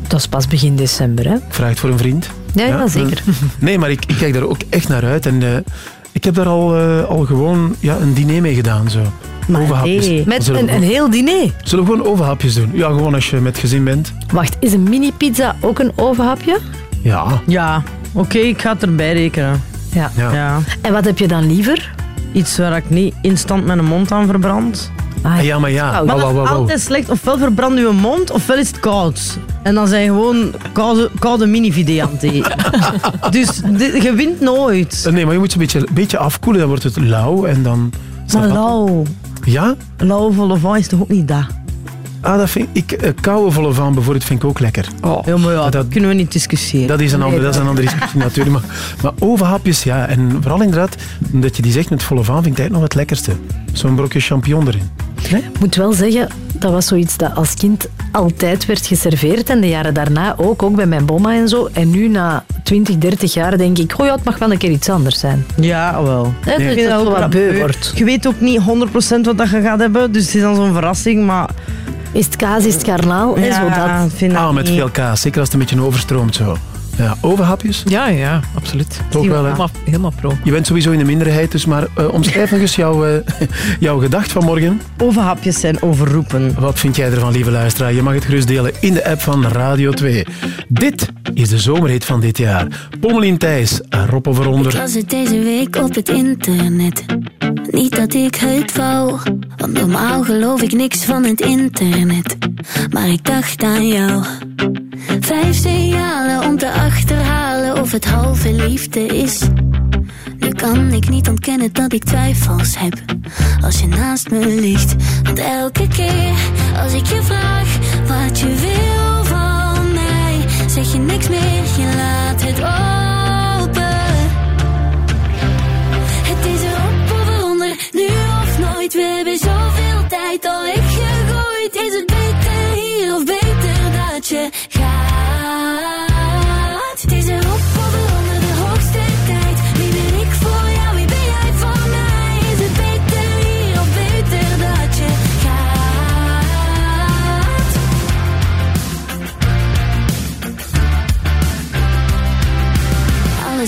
Dat is pas begin december, hè? Vraag het voor een vriend. Ja, ja, zeker. Nee, maar ik, ik kijk daar ook echt naar uit. En eh, ik heb daar al, eh, al gewoon ja, een diner mee gedaan. Zo. overhapjes. nee. Met een, een heel diner. Zullen we gewoon overhapjes doen? Ja, gewoon als je met gezin bent. Wacht, is een mini-pizza ook een overhapje? Ja. Ja, oké, ik ga het erbij rekenen. Ja. Ja. En wat heb je dan liever? Iets waar ik niet instant mijn mond aan verbrand. Ah, ja, maar ja. Maar dat is altijd slecht. Ofwel verbrandt je mond, ofwel is het koud. En dan zijn je gewoon koude, koude mini aan het eten. [LAUGHS] dus je wint nooit. Eh, Nee, maar je moet ze een beetje, beetje afkoelen. Dan wordt het lauw en dan... Maar lauw. Ja? Lauw volle van is toch ook niet dat? Ah, dat vind ik... eh, koude volle van bijvoorbeeld vind ik ook lekker. Ja, maar ja, dat, dat- kunnen we niet discussiëren. Dat is een, andere, Nee, dat is een andere discussie natuurlijk. Maar, maar overhapjes, ja. En vooral inderdaad, omdat je die zegt met volle van, vind ik het nog het lekkerste. Zo'n brokje champignon erin. Ik moet wel zeggen, dat was zoiets dat als kind altijd werd geserveerd. En de jaren daarna ook, ook bij mijn bomma en zo. En nu na 20, 30 jaar denk ik, oh ja, het mag wel een keer iets anders zijn. Ja, wel. Dat het dat wel ook wat beu. beu wordt. Je weet ook niet 100% wat dat je gaat hebben, dus het is dan zo'n verrassing, maar... Is het kaas, is het garnaal? zo Ja, dat. vind dat Ah, met niet. veel kaas. Zeker als het een beetje overstroomt zo. Ja, overhapjes? Ja, ja, absoluut. Toch wel, hè? Helemaal, helemaal pro. Je bent sowieso in de minderheid, dus maar eh, omschrijf nog eens jouw, eh, [LAUGHS] jouw gedacht van morgen. Overhapjes zijn overroepen. Wat vind jij ervan, lieve luisteraar? Je mag het gerust delen in de app van Radio 2. Dit is de zomerhit van dit jaar. Pommelien Thijs, Rob Ik Overonder. las het deze week op het internet. Niet dat ik het wou, want normaal geloof ik niks van het internet. Maar ik dacht aan jou. Vijf signalen om te achterhalen of het halve liefde is. Nu kan ik niet ontkennen dat ik twijfels heb als je naast me ligt. Want elke keer als ik je vraag wat je wil van mij, zeg je niks meer, je laat het open. Het is erop of eronder, nu of nooit. We hebben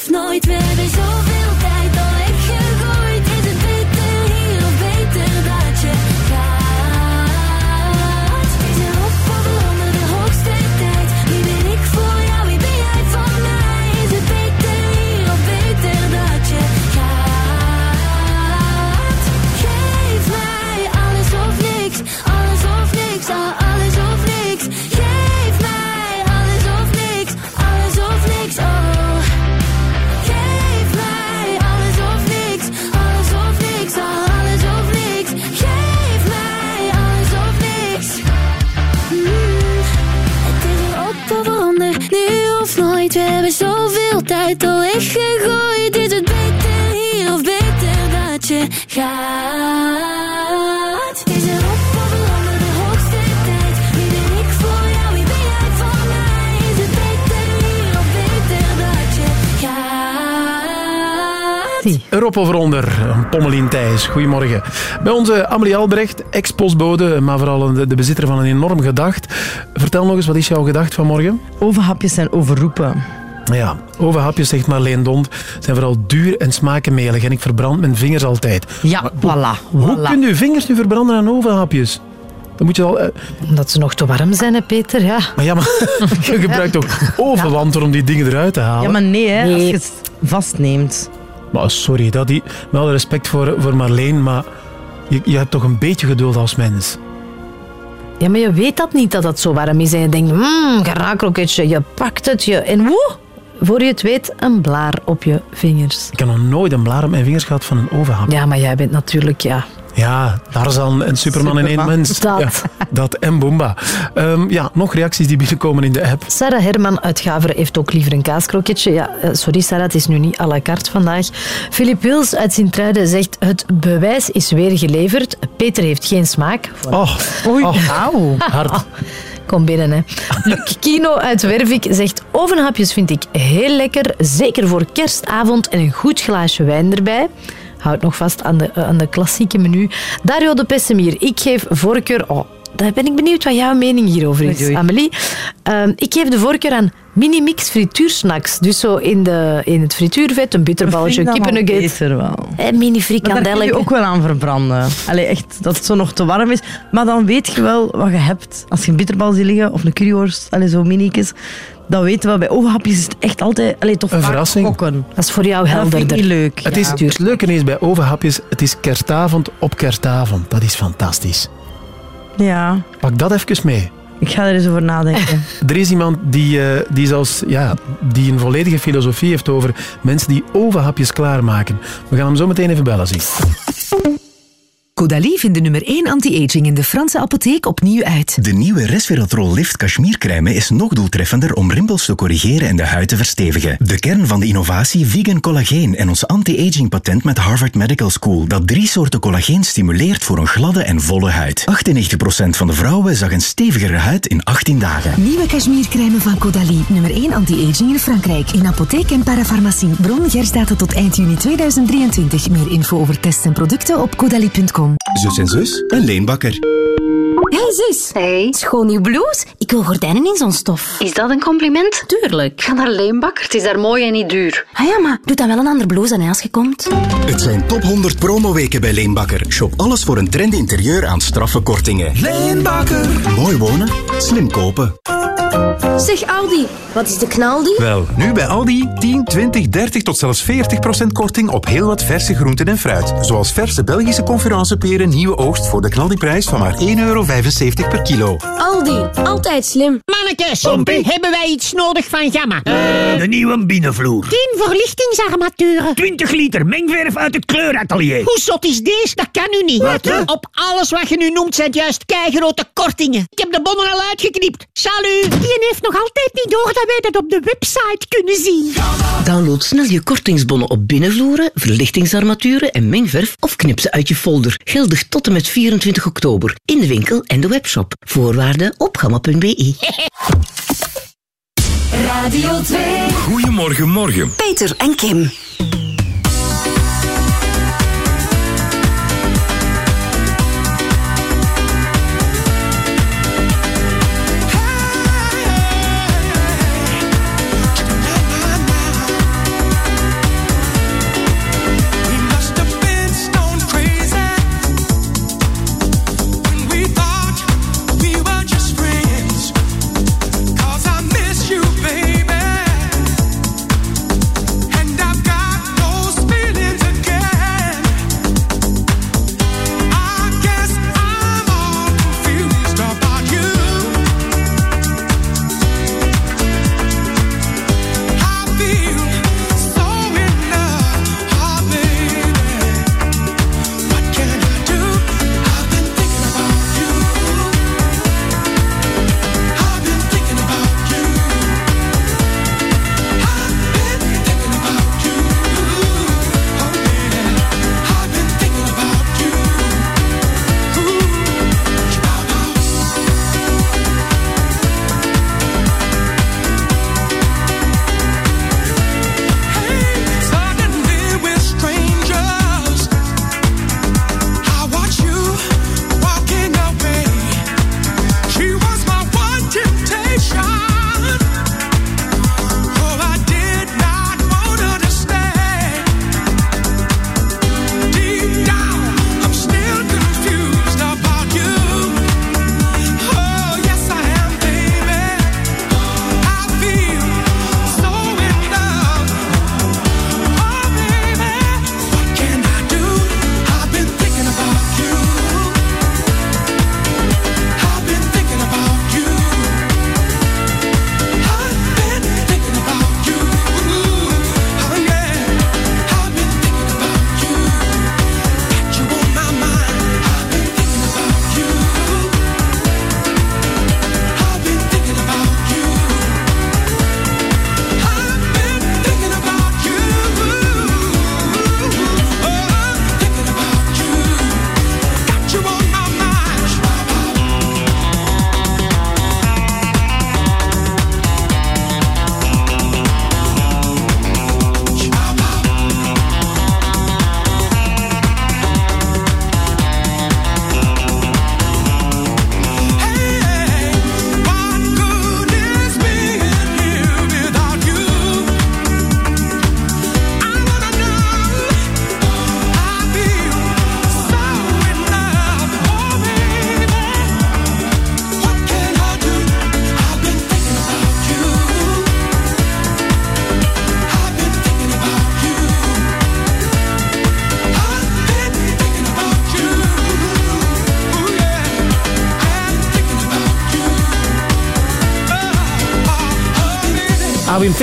of nooit. We hebben zoveel tijd We hebben zoveel tijd al weggegooid. Is het beter hier of beter dat je gaat? Erop of eronder, Pommelien Thijs. Goedemorgen. Bij onze Amelie Albrecht, ex-postbode, maar vooral de, de bezitter van een enorm gedacht. Vertel nog eens, wat is jouw gedacht van morgen? Ovenhapjes zijn overroepen. Ja, ovenhapjes, zegt Marleen Dond, zijn vooral duur en smaken melig. En ik verbrand mijn vingers altijd. Ja, Maar voilà. Hoe voilà. kun je vingers nu verbranden aan ovenhapjes? Dan moet je al... eh, Omdat ze nog te warm zijn, hè, Peter. Ja. maar ja, maar [LAUGHS] je gebruikt toch ovenwanten om die dingen eruit te halen? Ja, maar nee, hè, als je het vastneemt. Maar sorry, dat die, met alle respect voor, voor Marleen, maar je, je hebt toch een beetje geduld als mens. ja, maar je weet dat niet dat het zo warm is. En je denkt, mmm, geraakrokketje. Je pakt het, je... En woe, voor je het weet, een blaar op je vingers. Ik heb nog nooit een blaar op mijn vingers gehad van een ovenhap. Ja, maar jij bent natuurlijk, ja... Ja, Tarzan en Superman, in één Superman. mens. Dat. Ja, dat en Boomba. Ehm, ja, nog reacties die binnenkomen in de app. Sarah Herman uit Gaveren heeft ook liever een kaaskroketje. Ja, eh, sorry Sarah, het is nu niet à la carte vandaag. Philip Wils uit Sint-Truiden zegt het bewijs is weer geleverd. Peter heeft geen smaak. Oh, Oei, oh. auw. hard. [LAUGHS] Kom binnen, hè. Luc Kino uit Wervik zegt... Ovenhapjes vind ik heel lekker. Zeker voor kerstavond en een goed glaasje wijn erbij. Houd nog vast aan de, aan de klassieke menu. Dario de Pessemier. Ik geef voorkeur... Oh, daar ben ik benieuwd wat jouw mening hierover is. Amelie. Ehm, ik geef de voorkeur aan mini-mix frituursnacks. Dus zo in, de, in het frituurvet, een bitterballetje, kippennugget. beter wel. En mini Maar daar kun je frikandellen. ook wel aan verbranden. Allee, echt, dat het zo nog te warm is. Maar dan weet je wel wat je hebt. Als je een bitterbal ziet liggen, of een curryworst, allee, zo minietjes, dan weten we. Bij ovenhapjes is het echt altijd allee, toch Een vaak verrassing. kokken. Dat is voor jou dat vind ik niet leuk. Het, ja. is, het leuke is bij ovenhapjes, het is kerstavond op kerstavond. Dat is fantastisch. Ja, Pak dat even mee. ik ga er eens over nadenken. [LAUGHS] Er is iemand die, eh, die, zelfs, ja, die een volledige filosofie heeft over mensen die ovenhapjes klaarmaken. We gaan hem zo meteen even bellen, zie. Caudalie vindt de nummer 1 anti-aging in de Franse apotheek opnieuw uit. De nieuwe Resveratrol Lift Cashmere is nog doeltreffender om rimpels te corrigeren en de huid te verstevigen. De kern van de innovatie vegan collageen en ons anti-aging patent met Harvard Medical School dat drie soorten collageen stimuleert voor een gladde en volle huid. 98% van de vrouwen zag een stevigere huid in 18 dagen. Nieuwe cashmere van Caudalie, nummer 1 anti-aging in Frankrijk. In apotheek en parafarmacie. Bron gerstdaten tot eind juni 2023. Meer info over tests en producten op caudalie.com. Zus en zus, een leenbakker. Hey zus. Hey. Schoon nieuw blouse. Ik wil gordijnen in zo'n stof. Is dat een compliment? Tuurlijk. Ga naar Leenbakker. Het is daar mooi en niet duur. Ah ja, maar doe dan wel een ander blouse aan hè, als je komt. Het zijn top 100 promoweken bij Leenbakker. Shop alles voor een trendy interieur aan straffe kortingen. Leenbakker. Mooi wonen, slim kopen. Zeg Aldi, wat is de knaldi? Wel, nu bij Aldi 10, 20, 30 tot zelfs 40% korting op heel wat verse groenten en fruit. Zoals verse Belgische conferenceperen nieuwe oogst voor de knaldiprijs van maar 1,75 euro per kilo. Aldi, altijd slim. Sompie, hebben wij iets nodig van Gamma? De nieuwe binnenvloer. 10 verlichtingsarmaturen. 20 liter mengverf uit het kleuratelier. Hoe zot is deze? Dat kan u niet. Wat, hè? Op alles wat je nu noemt zijn juist keigrote kortingen. Ik heb de bonnen al uitgeknipt. Salut. Die heeft nog altijd niet door dat wij dat op de website kunnen zien. Download snel je kortingsbonnen op binnenvloeren, verlichtingsarmaturen en mengverf of knip ze uit je folder. Geldig tot en met 24 oktober in de winkel en de webshop. Voorwaarden op gamma.be. Radio 2. Goedemorgen, morgen. Peter en Kim.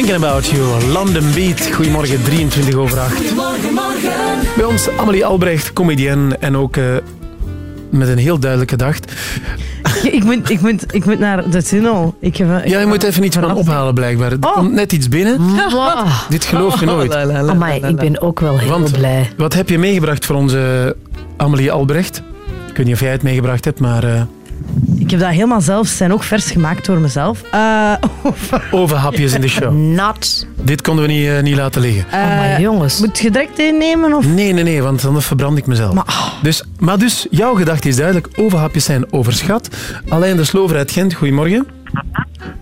Thinking about you. London Beat. Goedemorgen, 23 over 8. Goedemorgen, morgen. Bij ons Amelie Albrecht, comedienne en ook eh, met een heel duidelijke dacht. ik, moet, ik, moet, ik moet naar de tunnel. Ik heb, ik Ja, je moet even iets gaan ophalen blijkbaar. Er komt net iets binnen. [LAUGHS] Dit geloof je nooit. Amai, ik ben ook wel heel Want blij. wat heb je meegebracht voor onze Amelie Albrecht? Ik weet niet of jij het meegebracht hebt, maar... eh, Ik heb dat helemaal zelf. Ze zijn ook vers gemaakt door mezelf. Eh, [LAUGHS] ovenhapjes in de show. Nat. Dit konden we niet, eh, niet laten liggen. eh, jongens. Moet je direct innemen? Of? Nee, nee, nee, want anders verbrand ik mezelf. Dus, maar dus, jouw gedachte is duidelijk. Ovenhapjes zijn overschat. Alleen de Slover uit Gent, goedemorgen.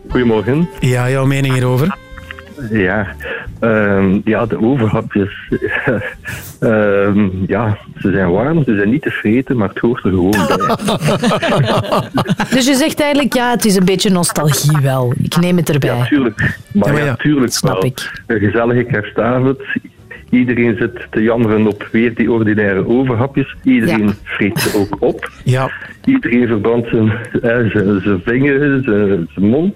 Goedemorgen. Ja, jouw mening hierover? Ja, ehm, ja de overhapjes. [LAUGHS] Ehm, ja, ze zijn warm, ze zijn niet te vreten, maar het hoort er gewoon bij. [LAUGHS] Dus je zegt eigenlijk, ja, het is een beetje nostalgie wel. Ik neem het erbij. Ja, tuurlijk. Maar ja, tuurlijk Snap wel. ik. Een gezellige kerstavond. Iedereen zit te jammeren op weer die ordinaire overhapjes. Iedereen vreet ze ook op. Ja. Iedereen verbrandt zijn, eh, zijn, zijn vingers, zijn, zijn mond.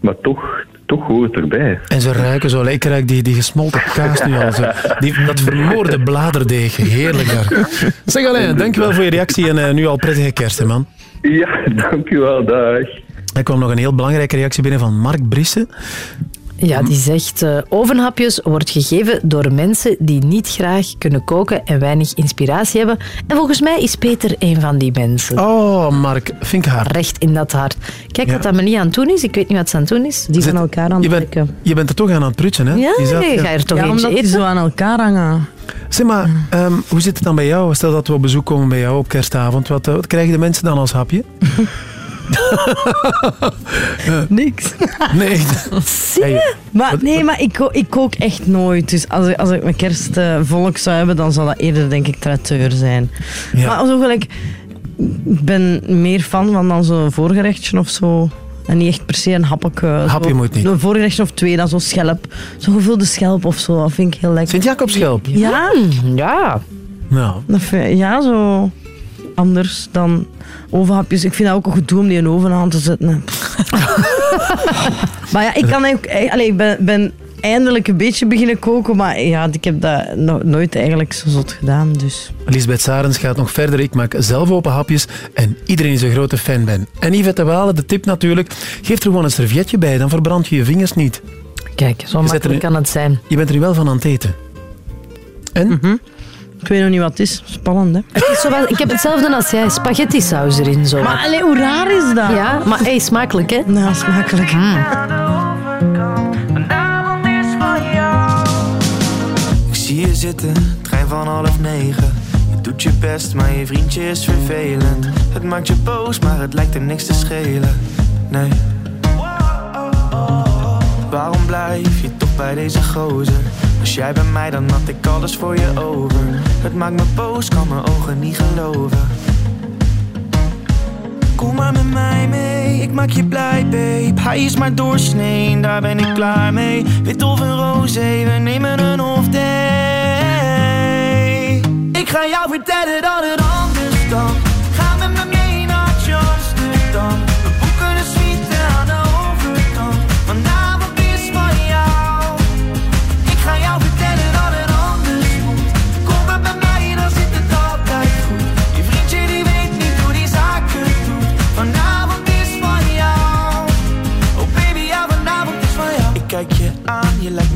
Maar toch, toch hoort het erbij. En ze ruiken zo lekker, ruik die, die gesmolten kaas nu al. Zo. Die, dat vermoorde bladerdeeg, heerlijk daar. Zeg Alain, dankjewel voor je reactie en eh, nu al prettige kerst, hè, man. Ja, dankjewel, dag. Er kwam nog een heel belangrijke reactie binnen van Mark Brisse. Ja, die zegt, eh, ovenhapjes wordt gegeven door mensen die niet graag kunnen koken en weinig inspiratie hebben. En volgens mij is Peter een van die mensen. Oh, Mark, vind ik haar. Recht in dat hart. Kijk Ja. wat Amelie aan het doen is. Ik weet niet wat ze aan het doen is. Die van elkaar aan Je het bent, trekken. je bent er toch aan aan het prutsen, hè? Ja, zat- nee, ga er toch ja, eentje omdat die eten? zo aan elkaar hangen. Zeg maar, ehm, hoe zit het dan bij jou? Stel dat we op bezoek komen bij jou op kerstavond. Wat, eh, wat krijgen de mensen dan als hapje? [LAUGHS] Niks. [LAUGHS] Nee. Zie je? Maar, nee, maar ik, ko- ik kook echt nooit. Dus als ik, als ik mijn kerstvolk zou hebben, dan zou dat eerder, denk ik, traiteur zijn. Ja. Maar zo gelijk, ik ben meer fan van dan zo'n voorgerechtje of zo. En niet echt per se een. Hapje zo. moet niet. Een voorgerechtje of twee, dan zo schelp. Zo'n gevulde schelp of zo, dat vind ik heel lekker. Sint-Jacobschelp? Ja. Ja. Nou, Dat vind- ja, zo anders dan ovenhapjes. Ik vind dat ook een goed doel om die in de oven aan te zetten. [LAUGHS] maar ja, ik kan ook... eh, Allee, ik ben, ben eindelijk een beetje beginnen koken, maar ja, ik heb dat no- nooit eigenlijk zo zot gedaan, dus... Lisbeth Sarens gaat nog verder. Ik maak zelf open hapjes en iedereen is een grote fan ben. En Yvette de Walen, de tip natuurlijk. Geef er gewoon een servietje bij, dan verbrand je je vingers niet. Kijk, zo Je er makkelijk kan het zijn. Je bent er nu wel van aan het eten. En? Ik weet nog niet wat het is. Spannend, hè? Het is zo wel- ik heb hetzelfde als jij, spaghetti saus erin zo. Maar allee, hoe raar is dat? Ja, maar hey, smakelijk hè? Nou, smakelijk. Ik zie je zitten, trein van half negen. Je doet je best, maar je vriendje is vervelend. Het maakt je boos, maar het lijkt hem niks te schelen. Nee. Waarom blijf je toch bij deze gozer? Was jij bij mij, dan had ik alles voor je over. Het maakt me boos, kan mijn ogen niet geloven. Kom maar met mij mee, ik maak je blij, babe. Hij is maar doorsnee, daar ben ik klaar mee. Wit of een roze, we nemen een off day. Ik ga jou vertellen dat het anders dan.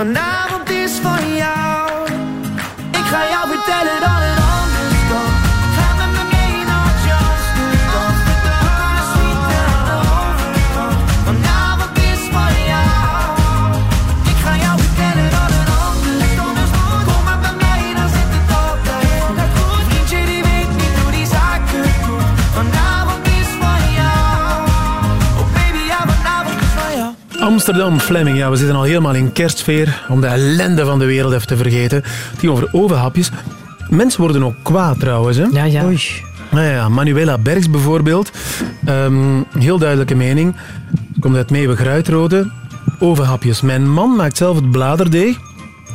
Vanavond Amsterdam, Fleming. Ja, we zitten al helemaal in kerstsfeer om de ellende van de wereld even te vergeten. Het ging over ovenhapjes. Mensen worden ook kwaad trouwens. Hè? Ja, ja. Nou ja, Manuela Bergs bijvoorbeeld. Ehm, heel duidelijke mening. Komt uit Meeuwen Gruitrode. Ovenhapjes. Mijn man maakt zelf het bladerdeeg.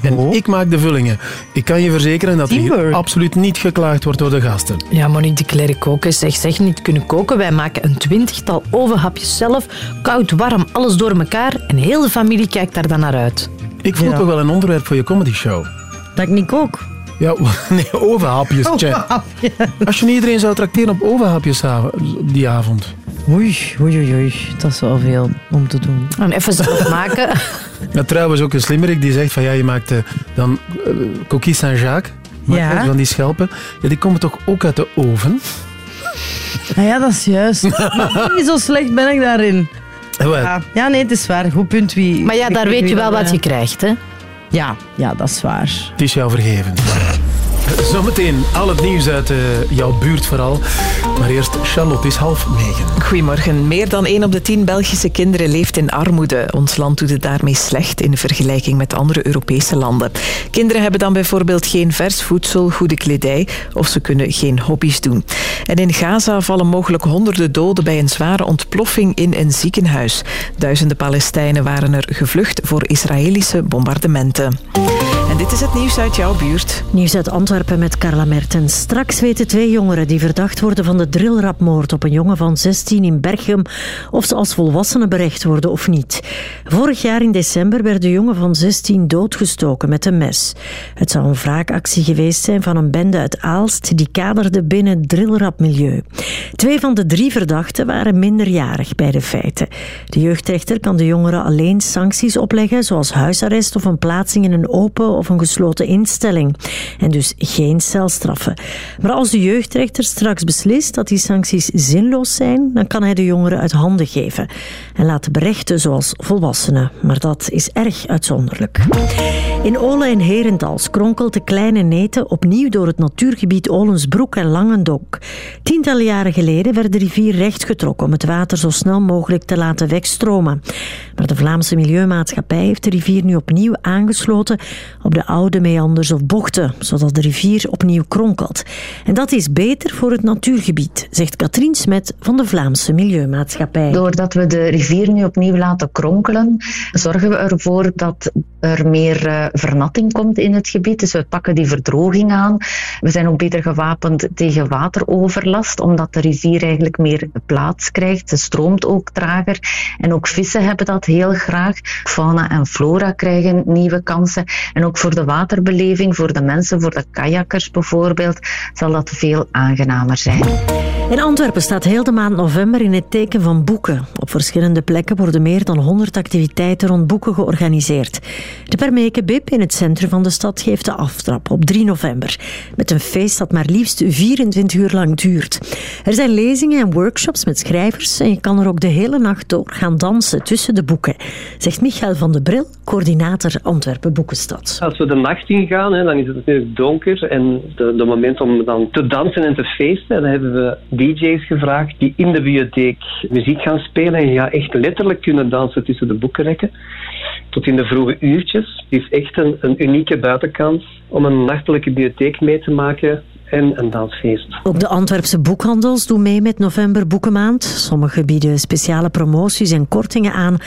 En ik maak de vullingen. Ik kan je verzekeren dat er hier absoluut niet geklaagd wordt door de gasten. Ja, Monique de Klerk koken. Zeg, zeg niet kunnen koken. Wij maken een twintigtal ovenhapjes zelf. Koud, warm, alles door elkaar. En heel de familie kijkt daar dan naar uit. Ik voel Ja. toch wel een onderwerp voor je comedy show. Dat ik niet kook. Ja, [LAUGHS] nee, ovenhapjes. Als je niet iedereen zou tracteren op ovenhapjes die avond. Oei, oei, oei, oei. Dat is wel veel om te doen. En even zelf maken. [LAUGHS] Ja, trouwens ook een slimmerik die zegt van ja, je maakt eh, dan eh, coquille Saint-Jacques. Ja. Van die schelpen. Ja, die komen toch ook uit de oven? Ah ja, dat is juist. [LAUGHS] niet zo slecht ben ik daarin. Eh. Ja, ja nee, het is waar. Goed punt wie... Maar ja, daar weet je wel wat je krijgt, hè? Ja, ja, dat is waar. Het is jou vergeven. Zometeen al het nieuws uit eh, jouw buurt vooral. Maar eerst Charlotte is half negen. Goedemorgen. Meer dan 1 op de 10 Belgische kinderen leeft in armoede. Ons land doet het daarmee slecht in vergelijking met andere Europese landen. Kinderen hebben dan bijvoorbeeld geen vers voedsel, goede kledij of ze kunnen geen hobby's doen. En in Gaza vallen mogelijk honderden doden bij een zware ontploffing in een ziekenhuis. Duizenden Palestijnen waren er gevlucht voor Israëlische bombardementen. Dit is het nieuws uit jouw buurt. Nieuws uit Antwerpen met Carla Mertens. Straks weten twee jongeren die verdacht worden van de drillrapmoord op een jongen van 16 in Berchem of ze als volwassenen berecht worden of niet. Vorig jaar in december werd de jongen van 16 doodgestoken met een mes. Het zou een wraakactie geweest zijn van een bende uit Aalst die kaderde binnen het drillrapmilieu. Twee van de drie verdachten waren minderjarig bij de feiten. De jeugdrechter kan de jongeren alleen sancties opleggen, zoals huisarrest of een plaatsing in een open of gesloten instelling. En dus geen celstraffen. Maar als de jeugdrechter straks beslist dat die sancties zinloos zijn, dan kan hij de jongeren uit handen geven en laten berechten zoals volwassenen. Maar dat is erg uitzonderlijk. In Olen en Herentals kronkelt de kleine neten opnieuw door het natuurgebied Olensbroek en Langendonk. Tientallen jaren geleden werd de rivier rechtgetrokken om het water zo snel mogelijk te laten wegstromen. Maar de Vlaamse Milieumaatschappij heeft de rivier nu opnieuw aangesloten op de oude meanders of bochten, zodat de rivier opnieuw kronkelt. En dat is beter voor het natuurgebied, zegt Katrien Smet van de Vlaamse Milieumaatschappij. Doordat we de rivier nu opnieuw laten kronkelen, zorgen we ervoor dat er meer eh, vernatting komt in het gebied. Dus we pakken die verdroging aan. We zijn ook beter gewapend tegen wateroverlast, omdat de rivier eigenlijk meer plaats krijgt. Ze stroomt ook trager. En ook vissen hebben dat heel graag. Fauna en flora krijgen nieuwe kansen. En ook voor de waterbeleving, voor de mensen, voor de kajakkers bijvoorbeeld, zal dat veel aangenamer zijn. In Antwerpen staat heel de maand november in het teken van boeken. Op verschillende plekken worden meer dan 100 activiteiten rond boeken georganiseerd. De Permeke Bib in het centrum van de stad geeft de aftrap op 3 november. Met een feest dat maar liefst 24 uur lang duurt. Er zijn lezingen en workshops met schrijvers en je kan er ook de hele nacht door gaan dansen tussen de boeken. Zegt Michael van de Bril, coördinator Antwerpen Boekenstad. Als we de nacht ingaan, dan is het natuurlijk donker. En de, de moment om dan te dansen en te feesten, dan hebben we DJ's gevraagd die in de bibliotheek muziek gaan spelen. En gaat echt letterlijk kunnen dansen tussen de boekenrekken. Tot in de vroege uurtjes. Het is echt een, een unieke buitenkans om een nachtelijke bibliotheek mee te maken en een. Ook de Antwerpse boekhandels doen mee met November Boekenmaand. Sommigen bieden speciale promoties en kortingen aan.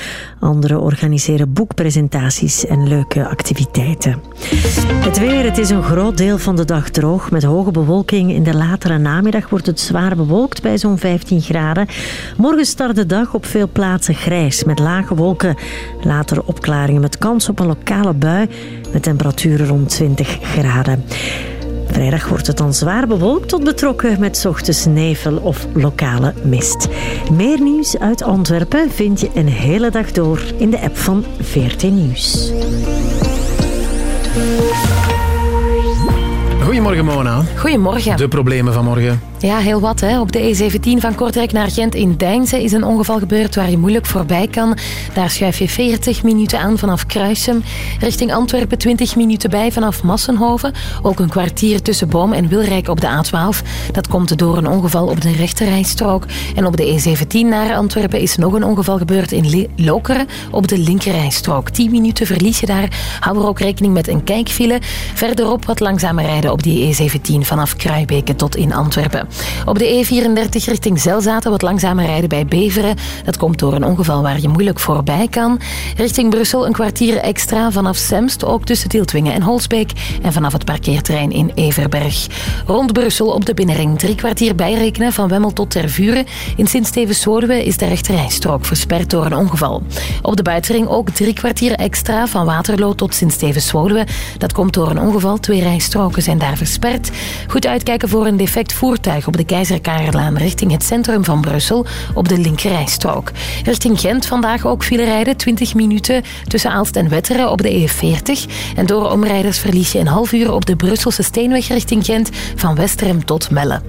Anderen organiseren boekpresentaties en leuke activiteiten. Het weer, het is een groot deel van de dag droog. Met hoge bewolking in de latere namiddag wordt het zwaar bewolkt bij zo'n 15 graden. Morgen start de dag op veel plaatsen grijs met lage wolken. Later opklaringen met kans op een lokale bui met temperaturen rond 20 graden. Vrijdag wordt het dan zwaar bewolkt tot betrokken met ochtends nevel of lokale mist. Meer nieuws uit Antwerpen vind je een hele dag door in de app van VRT Nieuws. Goedemorgen Mona. Goedemorgen. De problemen van morgen. Ja, heel wat. Hè. Op de E17 van Kortrijk naar Gent in Deinze is een ongeval gebeurd waar je moeilijk voorbij kan. Daar schuif je 40 minuten aan vanaf Kruisem. Richting Antwerpen 20 minuten bij vanaf Massenhoven. Ook een kwartier tussen Boom en Wilrijk op de A12. Dat komt door een ongeval op de rechterrijstrook. En op de E17 naar Antwerpen is nog een ongeval gebeurd in Le- Lokeren op de linkerrijstrook. 10 minuten verlies je daar. Hou er ook rekening met een kijkfile. Verderop wat langzamer rijden op die E17 vanaf Kruibeke tot in Antwerpen. Op de E34 richting Zelzaten wat langzamer rijden bij Beveren. Dat komt door een ongeval waar je moeilijk voorbij kan. Richting Brussel een kwartier extra vanaf Semst, ook tussen Tieltwingen en Holsbeek. En vanaf het parkeerterrein in Everberg. Rond Brussel op de binnenring drie kwartier bijrekenen van Wemmel tot Tervuren. In Sint-Stevens-Zwolle is de rechterrijstrook versperd door een ongeval. Op de buitenring ook drie kwartier extra van Waterloo tot Sint-Stevens-Zwolle. Dat komt door een ongeval. Twee rijstroken zijn daar Goed uitkijken voor een defect voertuig op de Keizerkarerlaan richting het centrum van Brussel op de linkerrijstrook. Richting Gent vandaag ook file rijden, 20 minuten tussen Aalst en Wetteren op de E40. En door omrijders verlies je een half uur op de Brusselse Steenweg richting Gent van Westerem tot Melle.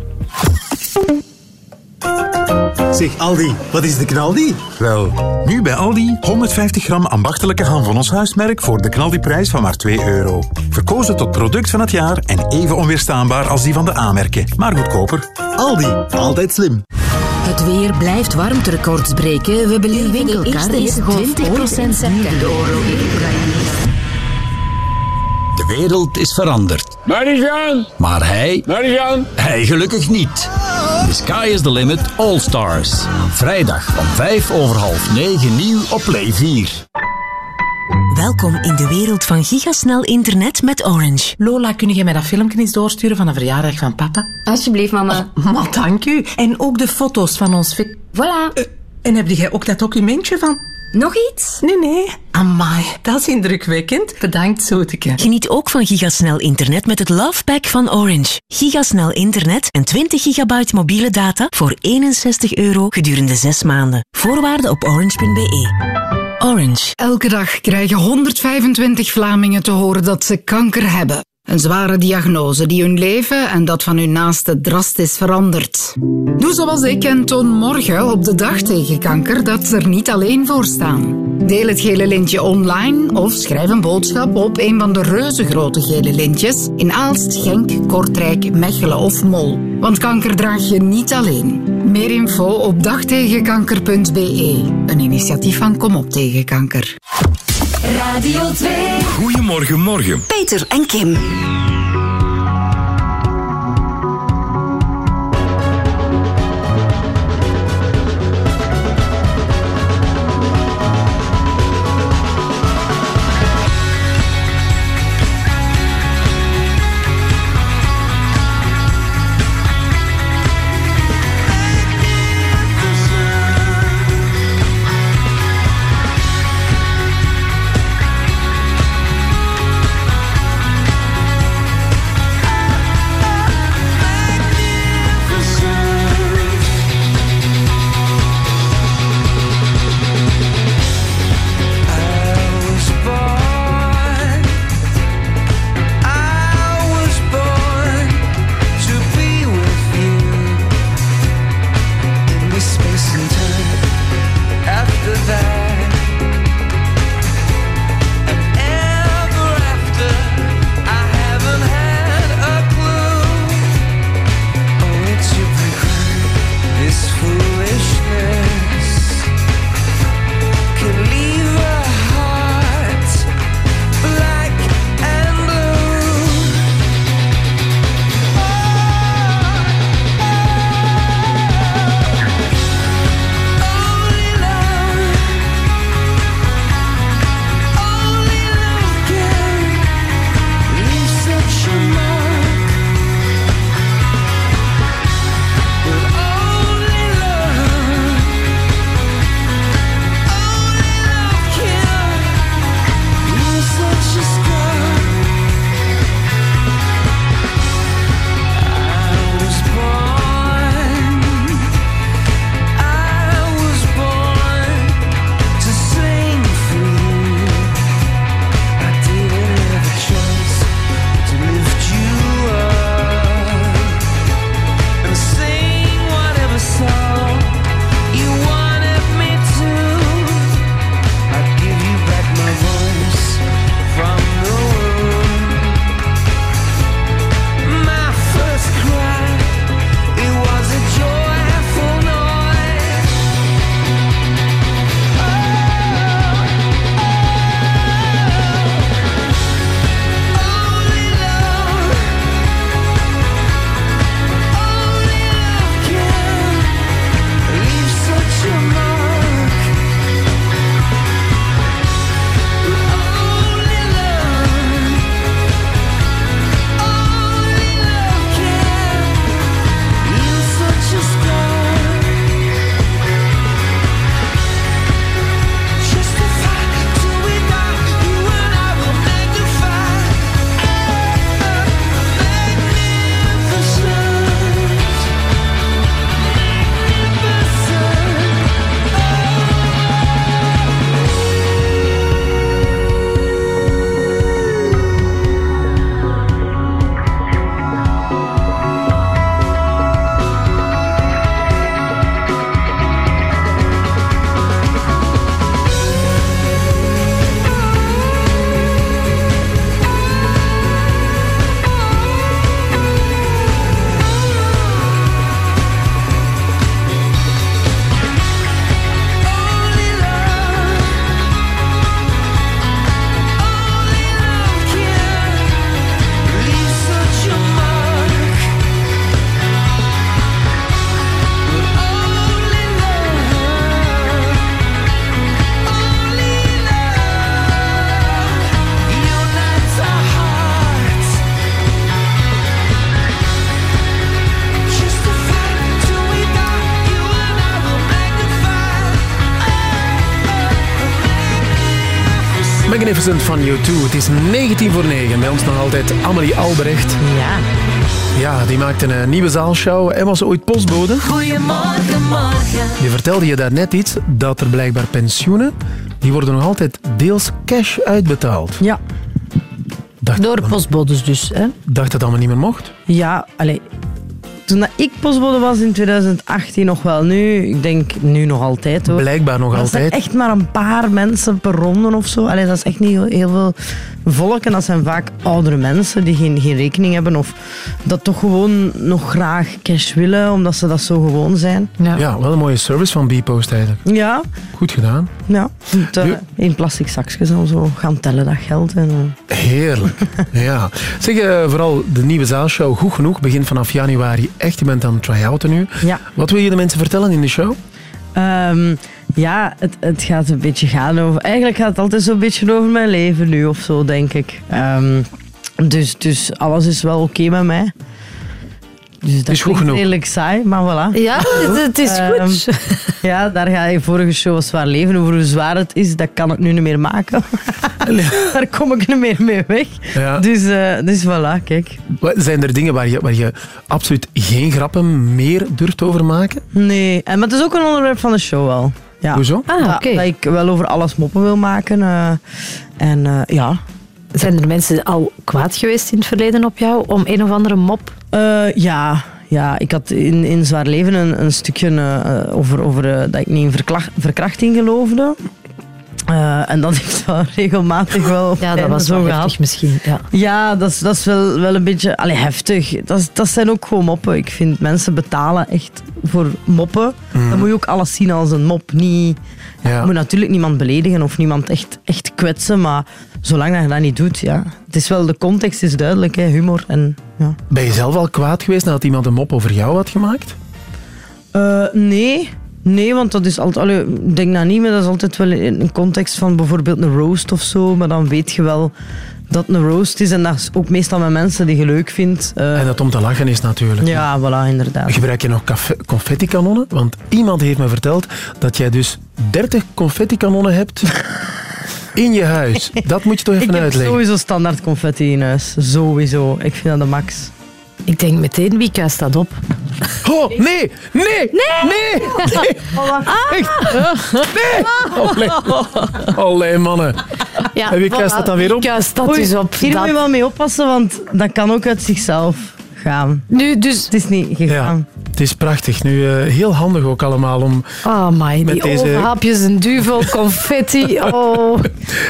Zeg Aldi, wat is de knaldi? Wel, nu bij Aldi 150 gram ambachtelijke ham van ons huismerk voor de knaldiprijs van maar 2 euro. Verkozen tot product van het jaar en even onweerstaanbaar als die van de aanmerken, maar goedkoper. Aldi, altijd slim. Het weer blijft warmterecords breken. We hebben nu winkelkaartjes 20% september. De wereld is veranderd. Marijan! Maar hij... Marijan! Hij gelukkig niet. The Sky is the Limit All Stars. Vrijdag om 5 over half 9 nieuw op Play 4. Welkom in de wereld van gigasnel internet met Orange. Lola, kun jij mij dat filmpje eens doorsturen van de verjaardag van papa? Alsjeblieft, mama. Oh, maar dank u. En ook de foto's van ons. Voilà. en heb jij ook dat documentje van? Nog iets? Nee, nee. Amai, dat is indrukwekkend. Bedankt, Zoeteke. Geniet ook van gigasnel internet met het Love Pack van Orange. Gigasnel internet en 20 gigabyte mobiele data voor 61 euro gedurende 6 maanden. Voorwaarden op orange.be. Orange. Elke dag krijgen 125 Vlamingen te horen dat ze kanker hebben. Een zware diagnose die hun leven en dat van hun naasten drastisch verandert. Doe zoals ik en toon morgen op de dag tegen kanker dat ze er niet alleen voor staan. Deel het gele lintje online of schrijf een boodschap op een van de reuzengrote gele lintjes in Aalst, Genk, Kortrijk, Mechelen of Mol. Want kanker draag je niet alleen. Meer info op dagtegenkanker.be. Een initiatief van Kom op tegen kanker. Radio 2. Goedemorgen, morgen. Peter en Kim. Magnificent van U2. Het is 19 voor 9. Bij ons nog altijd Amelie Albrecht. Ja. Ja, die maakt een nieuwe zaalshow en was ooit postbode. Goedemorgen, morgen. Je vertelde je daar net iets, dat er blijkbaar pensioenen, die worden nog altijd deels cash uitbetaald. Ja. Dacht, Door postbodes dus. Hè? dacht dat allemaal niet meer mocht? Ja, allee, toen dat ik postbode was in 2018 nog wel. Nu, ik denk nu nog altijd hoor. Blijkbaar nog dat altijd. zijn echt maar een paar mensen per ronde of zo. Allee, dat is echt niet heel, heel veel volk. En dat zijn vaak oudere mensen die geen, geen rekening hebben. Of dat toch gewoon nog graag cash willen, omdat ze dat zo gewoon zijn. Ja, wel een mooie service van Bpost eigenlijk. Ja, Goed gedaan. ja. Eh, in plastic zakjes en zo gaan tellen dat geld. En, eh. Heerlijk. [LAUGHS] ja. Zeg, eh, vooral de nieuwe zaalshow Goed Genoeg begint vanaf januari echt. Je bent aan het try-outen nu. Ja. Wat wil je de mensen vertellen in de show? Ehm, ja, het, het gaat een beetje gaan over... Eigenlijk gaat het altijd zo'n beetje over mijn leven nu of zo, denk ik. Ehm, dus, dus alles is wel oké met mij. Dus dat is goed genoeg. redelijk saai, maar voilà. Ja, het, het is Ehm, goed. ja, daar ga je vorige show een zwaar leven. Over hoe zwaar het is, dat kan ik nu niet meer maken. [LAUGHS] daar kom ik niet meer mee weg. Ja. Dus, eh, dus voilà, kijk. Wat- Zijn er dingen waar je, waar je absoluut geen grappen meer durft over maken? Nee, en, maar het is ook een onderwerp van de show wel. Ja. Hoezo? Ah, Dat- ik wel over alles moppen wil maken. eh, en eh, ja. Zijn er mensen al kwaad geweest in het verleden op jou om een of andere mop? Eh, ja, ja, ik had in, in Zwaar Leven een, een stukje eh, over, over eh, dat ik niet in verkla- verkrachting geloofde. Eh, en dat heeft [LAUGHS] wel regelmatig wel Ja, dat was zo wel gehad. heftig misschien. Ja. Ja, dat is, dat is wel, wel een beetje allee, heftig. Dat, dat zijn ook gewoon moppen. Ik vind mensen betalen echt voor moppen. Mhm. Dan moet je ook alles zien als een mop. Niet, Ja. Je moet natuurlijk niemand beledigen of niemand echt, echt kwetsen, maar zolang dat je dat niet doet, ja. Het is wel, de context is duidelijk, hè, humor. En, ja. Ben je zelf al kwaad geweest nadat iemand een mop over jou had gemaakt? Eh, nee. Nee, want dat is altijd... allee, ik denk dat niet, maar dat is altijd wel in een context van bijvoorbeeld een roast of zo. Maar dan weet je wel dat het een roast is. En dat is ook meestal met mensen die je leuk vindt. Eh, En dat om te lachen is natuurlijk. ja, voilà, inderdaad. Gebruik je nog confetti-kanonnen? Want iemand heeft me verteld dat jij dus 30 confetti-kanonnen hebt [LAUGHS] in je huis. [LAUGHS] Dat moet je toch even Ik heb uitleggen. sowieso standaard confetti in huis. Sowieso. Ik vind dat de max. Ik denk meteen, wie kuist dat op? Oh, nee! Nee! Nee! Nee! nee. [LAUGHS] Echt? Nee! Allee, Allee, mannen. Ja, En wie kuist dat dan weer op? Wie kuist dat Oei, dus op? Hier Dat- moet je wel mee oppassen, want dat kan ook uit zichzelf gaan. Nu, dus... Het is niet gegaan. Het is prachtig. Nu eh, heel handig ook allemaal om... Oh my, Met die deze- overhapjes, een duvel, confetti. [LAUGHS] Oh.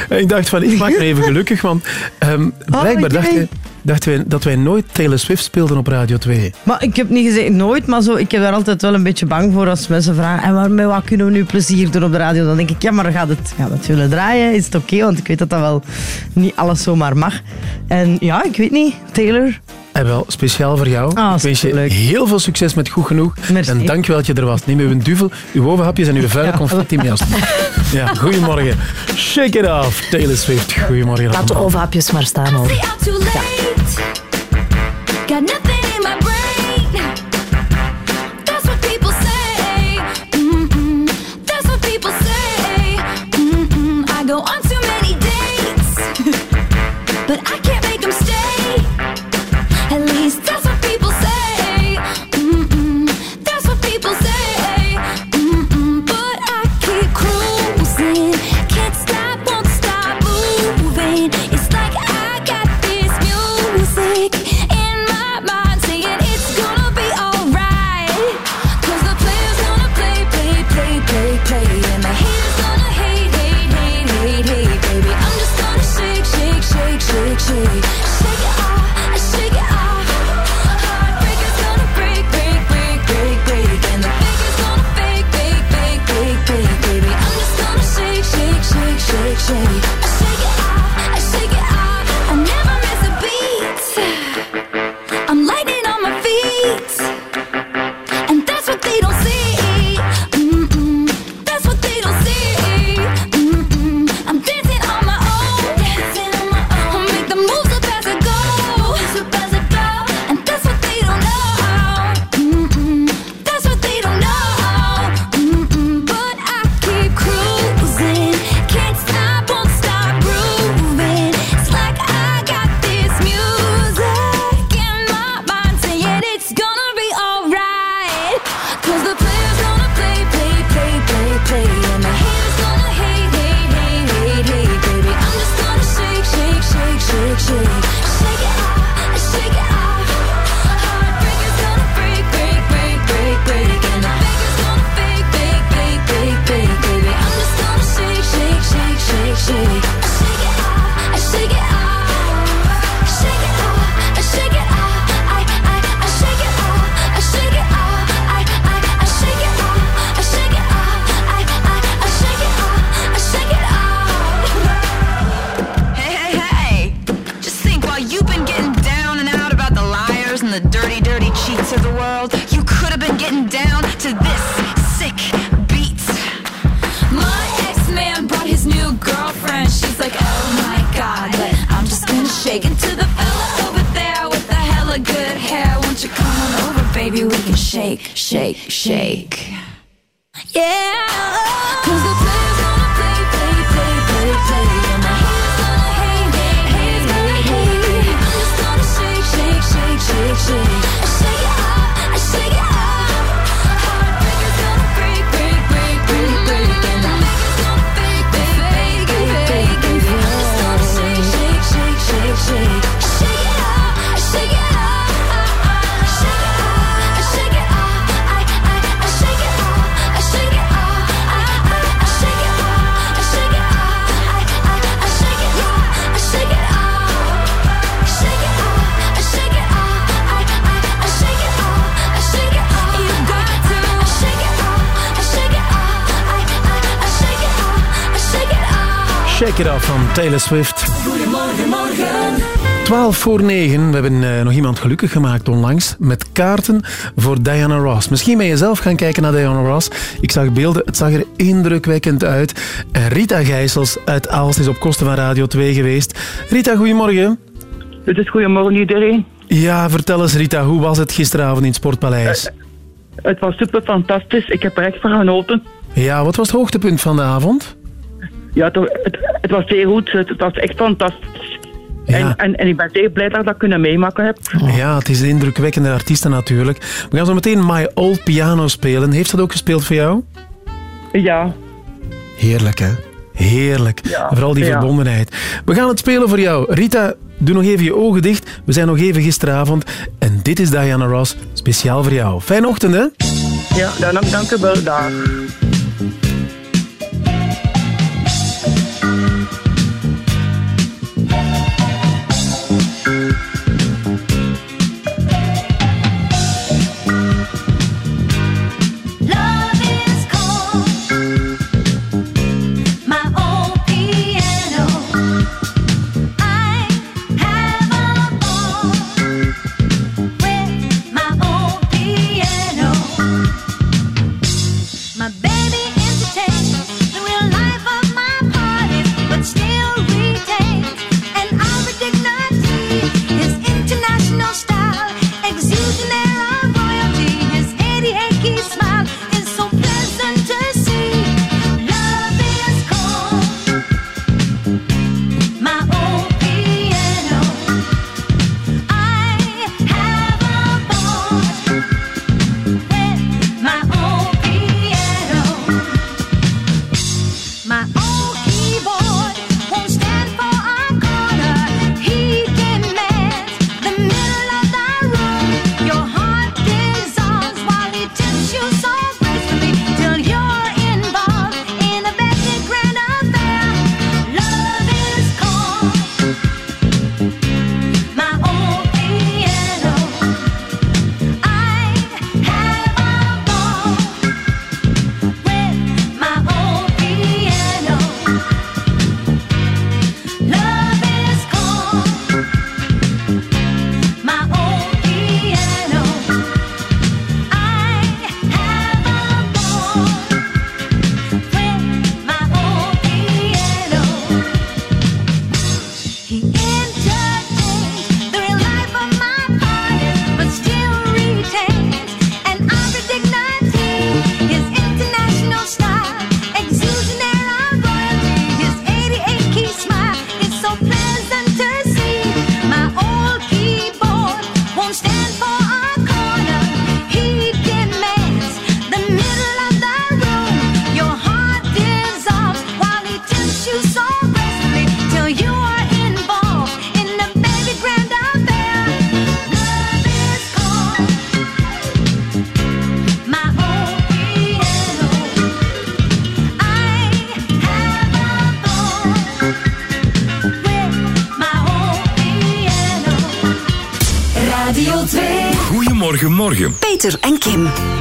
Ik dacht van, ik maak me even gelukkig, want ehm, blijkbaar oké. dachten, dachten wij dat wij nooit Taylor Swift speelden op Radio 2. Maar ik heb niet gezegd nooit, maar zo, ik heb daar altijd wel een beetje bang voor als mensen vragen en waarmee wat kunnen we nu plezier doen op de radio? Dan denk ik, ja, maar gaat het, gaat het willen draaien? Is het oké? Want ik weet dat dat wel niet alles zomaar mag. En ja, ik weet niet. Taylor, En wel, speciaal voor jou. Ah, ik wens je heel veel succes met Goed Genoeg. Merci. En dankjewel dat je er was. Neem uw duvel, uw ovenhapjes en uw [LAUGHS] vuile confetti mee. [LAUGHS] Ja, goedemorgen. Shake it off, Taylor Swift. Goedemorgen Laat de allemaal. overhapjes maar staan hoor. Late. Got Taylor Swift. Goedemorgen, 12 voor 9. We hebben eh, nog iemand gelukkig gemaakt onlangs met kaarten voor Diana Ross. Misschien ben je zelf gaan kijken naar Diana Ross. Ik zag beelden, het zag er indrukwekkend uit. Rita Gijsels uit Aals is op kosten van Radio 2 geweest. Rita, goedemorgen. Het is goedemorgen iedereen. Ja, vertel eens Rita, hoe was het gisteravond in het Sportpaleis? Eh, het was super fantastisch. Ik heb er echt van genoten. Ja, wat was het hoogtepunt van de avond? ja, het, het, was zeer goed. Het, was echt fantastisch. Ja. En, ik ben zeer blij dat ik dat kunnen meemaken heb. Oh. Ja, het is een indrukwekkende artiesten natuurlijk. We gaan zo meteen My Old Piano spelen. Heeft dat ook gespeeld voor jou? Ja. Heerlijk, hè? Heerlijk. Ja, Vooral die verbondenheid. We gaan het spelen voor jou. Rita, doe nog even je ogen dicht. We zijn nog even gisteravond. En dit is Diana Ross, speciaal voor jou. Fijne ochtend, hè? Ja, dan, dank u wel. Dag. Peter en Kim.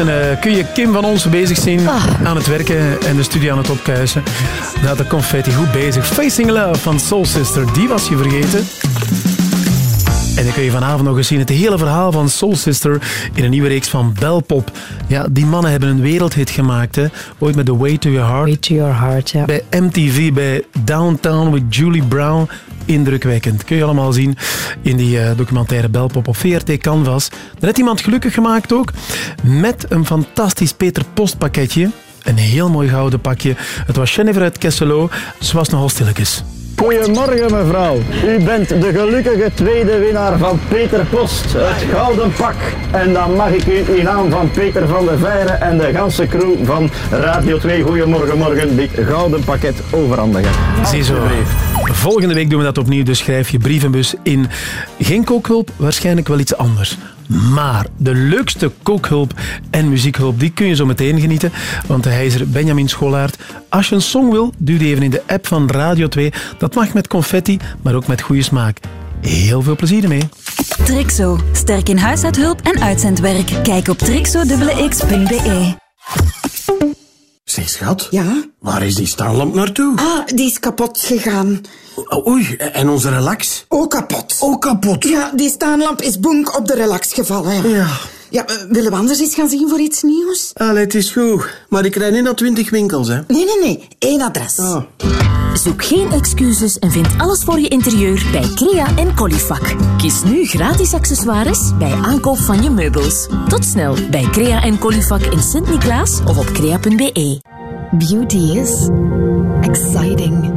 Intussen eh, kun je Kim van ons bezig zien aan het werken en de studie aan het opkuisen. Nou, de confetti goed bezig. Facing Love van Soul Sister, die was je vergeten. En dan kun je vanavond nog eens zien het hele verhaal van Soul Sister in een nieuwe reeks van Belpop. Ja, die mannen hebben een wereldhit gemaakt. Hè. Ooit met The Way to Your Heart. Way to Your Heart, ja. Bij MTV, bij Downtown with Julie Brown. Indrukwekkend. Kun je allemaal zien in die eh, documentaire Belpop op VRT Canvas. Daar heeft iemand gelukkig gemaakt ook. Met een fantastisch Peter Post pakketje. Een heel mooi gouden pakje. Het was Jennifer uit Kesselo. Ze was nogal stilletjes. Goedemorgen mevrouw. U bent de gelukkige tweede winnaar van Peter Post, het gouden pak. En dan mag ik u in naam van Peter van der Veijren en de ganse crew van Radio 2 Goedemorgen Morgen dit gouden pakket overhandigen. Ziezo. Volgende week doen we dat opnieuw, dus schrijf je brievenbus in. Geen kookhulp, waarschijnlijk wel iets anders. Maar de leukste kookhulp en muziekhulp, die kun je zo meteen genieten. Want hij is er, Benjamin Scholaert. Als je een song wil, duw die even in de app van Radio 2. Dat mag met confetti, maar ook met goede smaak. Heel veel plezier ermee. Trixo. Sterk in huishoudhulp en uitzendwerk. Kijk op trixo.x.be. Zeg schat. Ja? Waar is die staanlamp naartoe? Ah, die is kapot gegaan. O- Oei, en onze relax? Ook kapot. Ook kapot? Ja, die staanlamp is bonk op de relax gevallen. Ja. Ja, eh, willen we anders eens gaan zien voor iets nieuws? Allee, het is goed. Maar ik rijd niet naar twintig winkels, hè. Nee, nee, nee. Eén adres. Ah. Zoek geen excuses en vind alles voor je interieur bij Crea en Colifac. Kies nu gratis accessoires bij aankoop van je meubels. Tot snel bij Crea en Colifac in Sint-Niklaas of op crea.be. Beauty is exciting,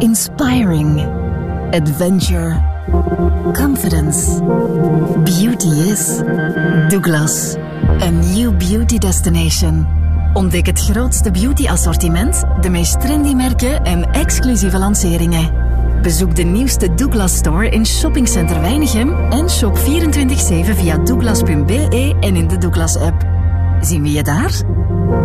inspiring, adventure, confidence. Beauty is Douglas, a new beauty destination. Ontdek het grootste beauty assortiment, de meest trendy merken en exclusieve lanceringen. Bezoek de nieuwste Douglas Store in Shoppingcenter Weinigem en shop 24-7 via douglas.be en in de Douglas app. Zien we je daar?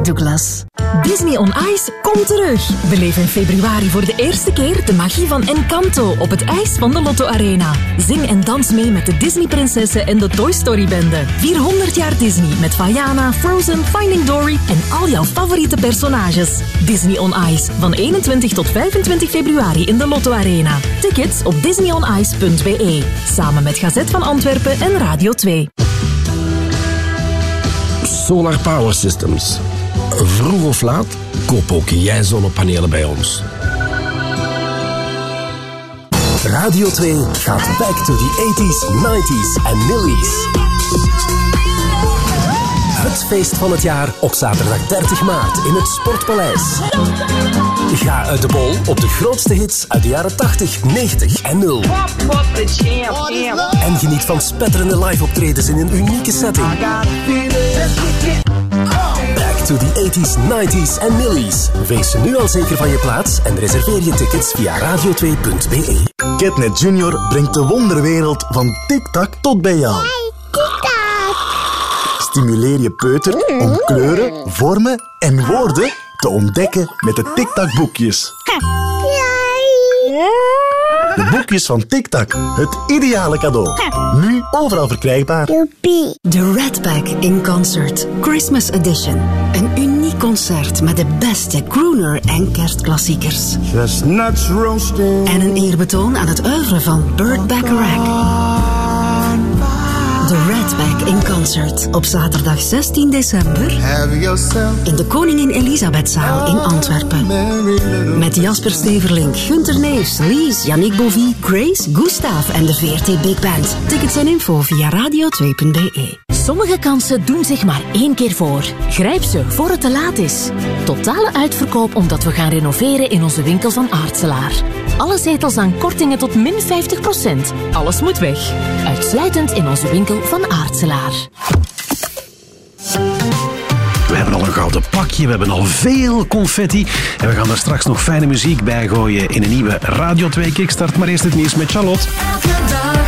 Douglas. Disney on Ice komt terug. Beleef in februari voor de eerste keer de magie van Encanto op het ijs van de Lotto Arena. Zing en dans mee met de Disney-prinsessen en de Toy Story-bende. 400 jaar Disney met Vaiana, Frozen, Finding Dory en al jouw favoriete personages. Disney on Ice van 21 tot 25 februari in de Lotto Arena. Tickets op disneyonice.be. Samen met Gazet van Antwerpen en Radio 2. Solar Power Systems. Vroeg of laat, koop ook jij zonnepanelen bij ons. Radio 2 gaat back to the 80s, 90s en millies. Het feest van het jaar op zaterdag 30 maart in het Sportpaleis. Ga uit de bol op de grootste hits uit de jaren 80, 90 en 0. En geniet van spetterende live optredens in een unieke setting. To the 80s, 90s en millies. Wees nu al zeker van je plaats en reserveer je tickets via radio2.be. Catnet Junior brengt de wonderwereld van TikTok tot bij jou. Stimuleer je peuter om kleuren, vormen en woorden te ontdekken met de TikTok-boekjes. De boekjes van TikTok, het ideale cadeau. Nu overal verkrijgbaar. The Red Pack in Concert, Christmas Edition. Een uniek concert met de beste crooner en kerstklassiekers. Chestnuts roasting. En een eerbetoon aan het oeuvre van Burt Bacharach. The Red In Concert op zaterdag 16 december in de Koningin Elisabethzaal in Antwerpen. Met Jasper Steverlink, Gunter Neefs, Lies, Yannick Bovie, Grace, Gustav en de VRT Big Band. Tickets en info via radio2.be. Sommige kansen doen zich maar één keer voor. Grijp ze voor het te laat is. Totale uitverkoop omdat we gaan renoveren in onze winkel van Aartselaar. Alle zetels aan kortingen tot min 50%. Alles moet weg. Uitsluitend in onze winkel van Aartselaar. We hebben al een gouden pakje, we hebben al veel confetti. En we gaan er straks nog fijne muziek bij gooien in een nieuwe Radio 2 Kickstart. Maar eerst het nieuws met Charlotte. Elke dag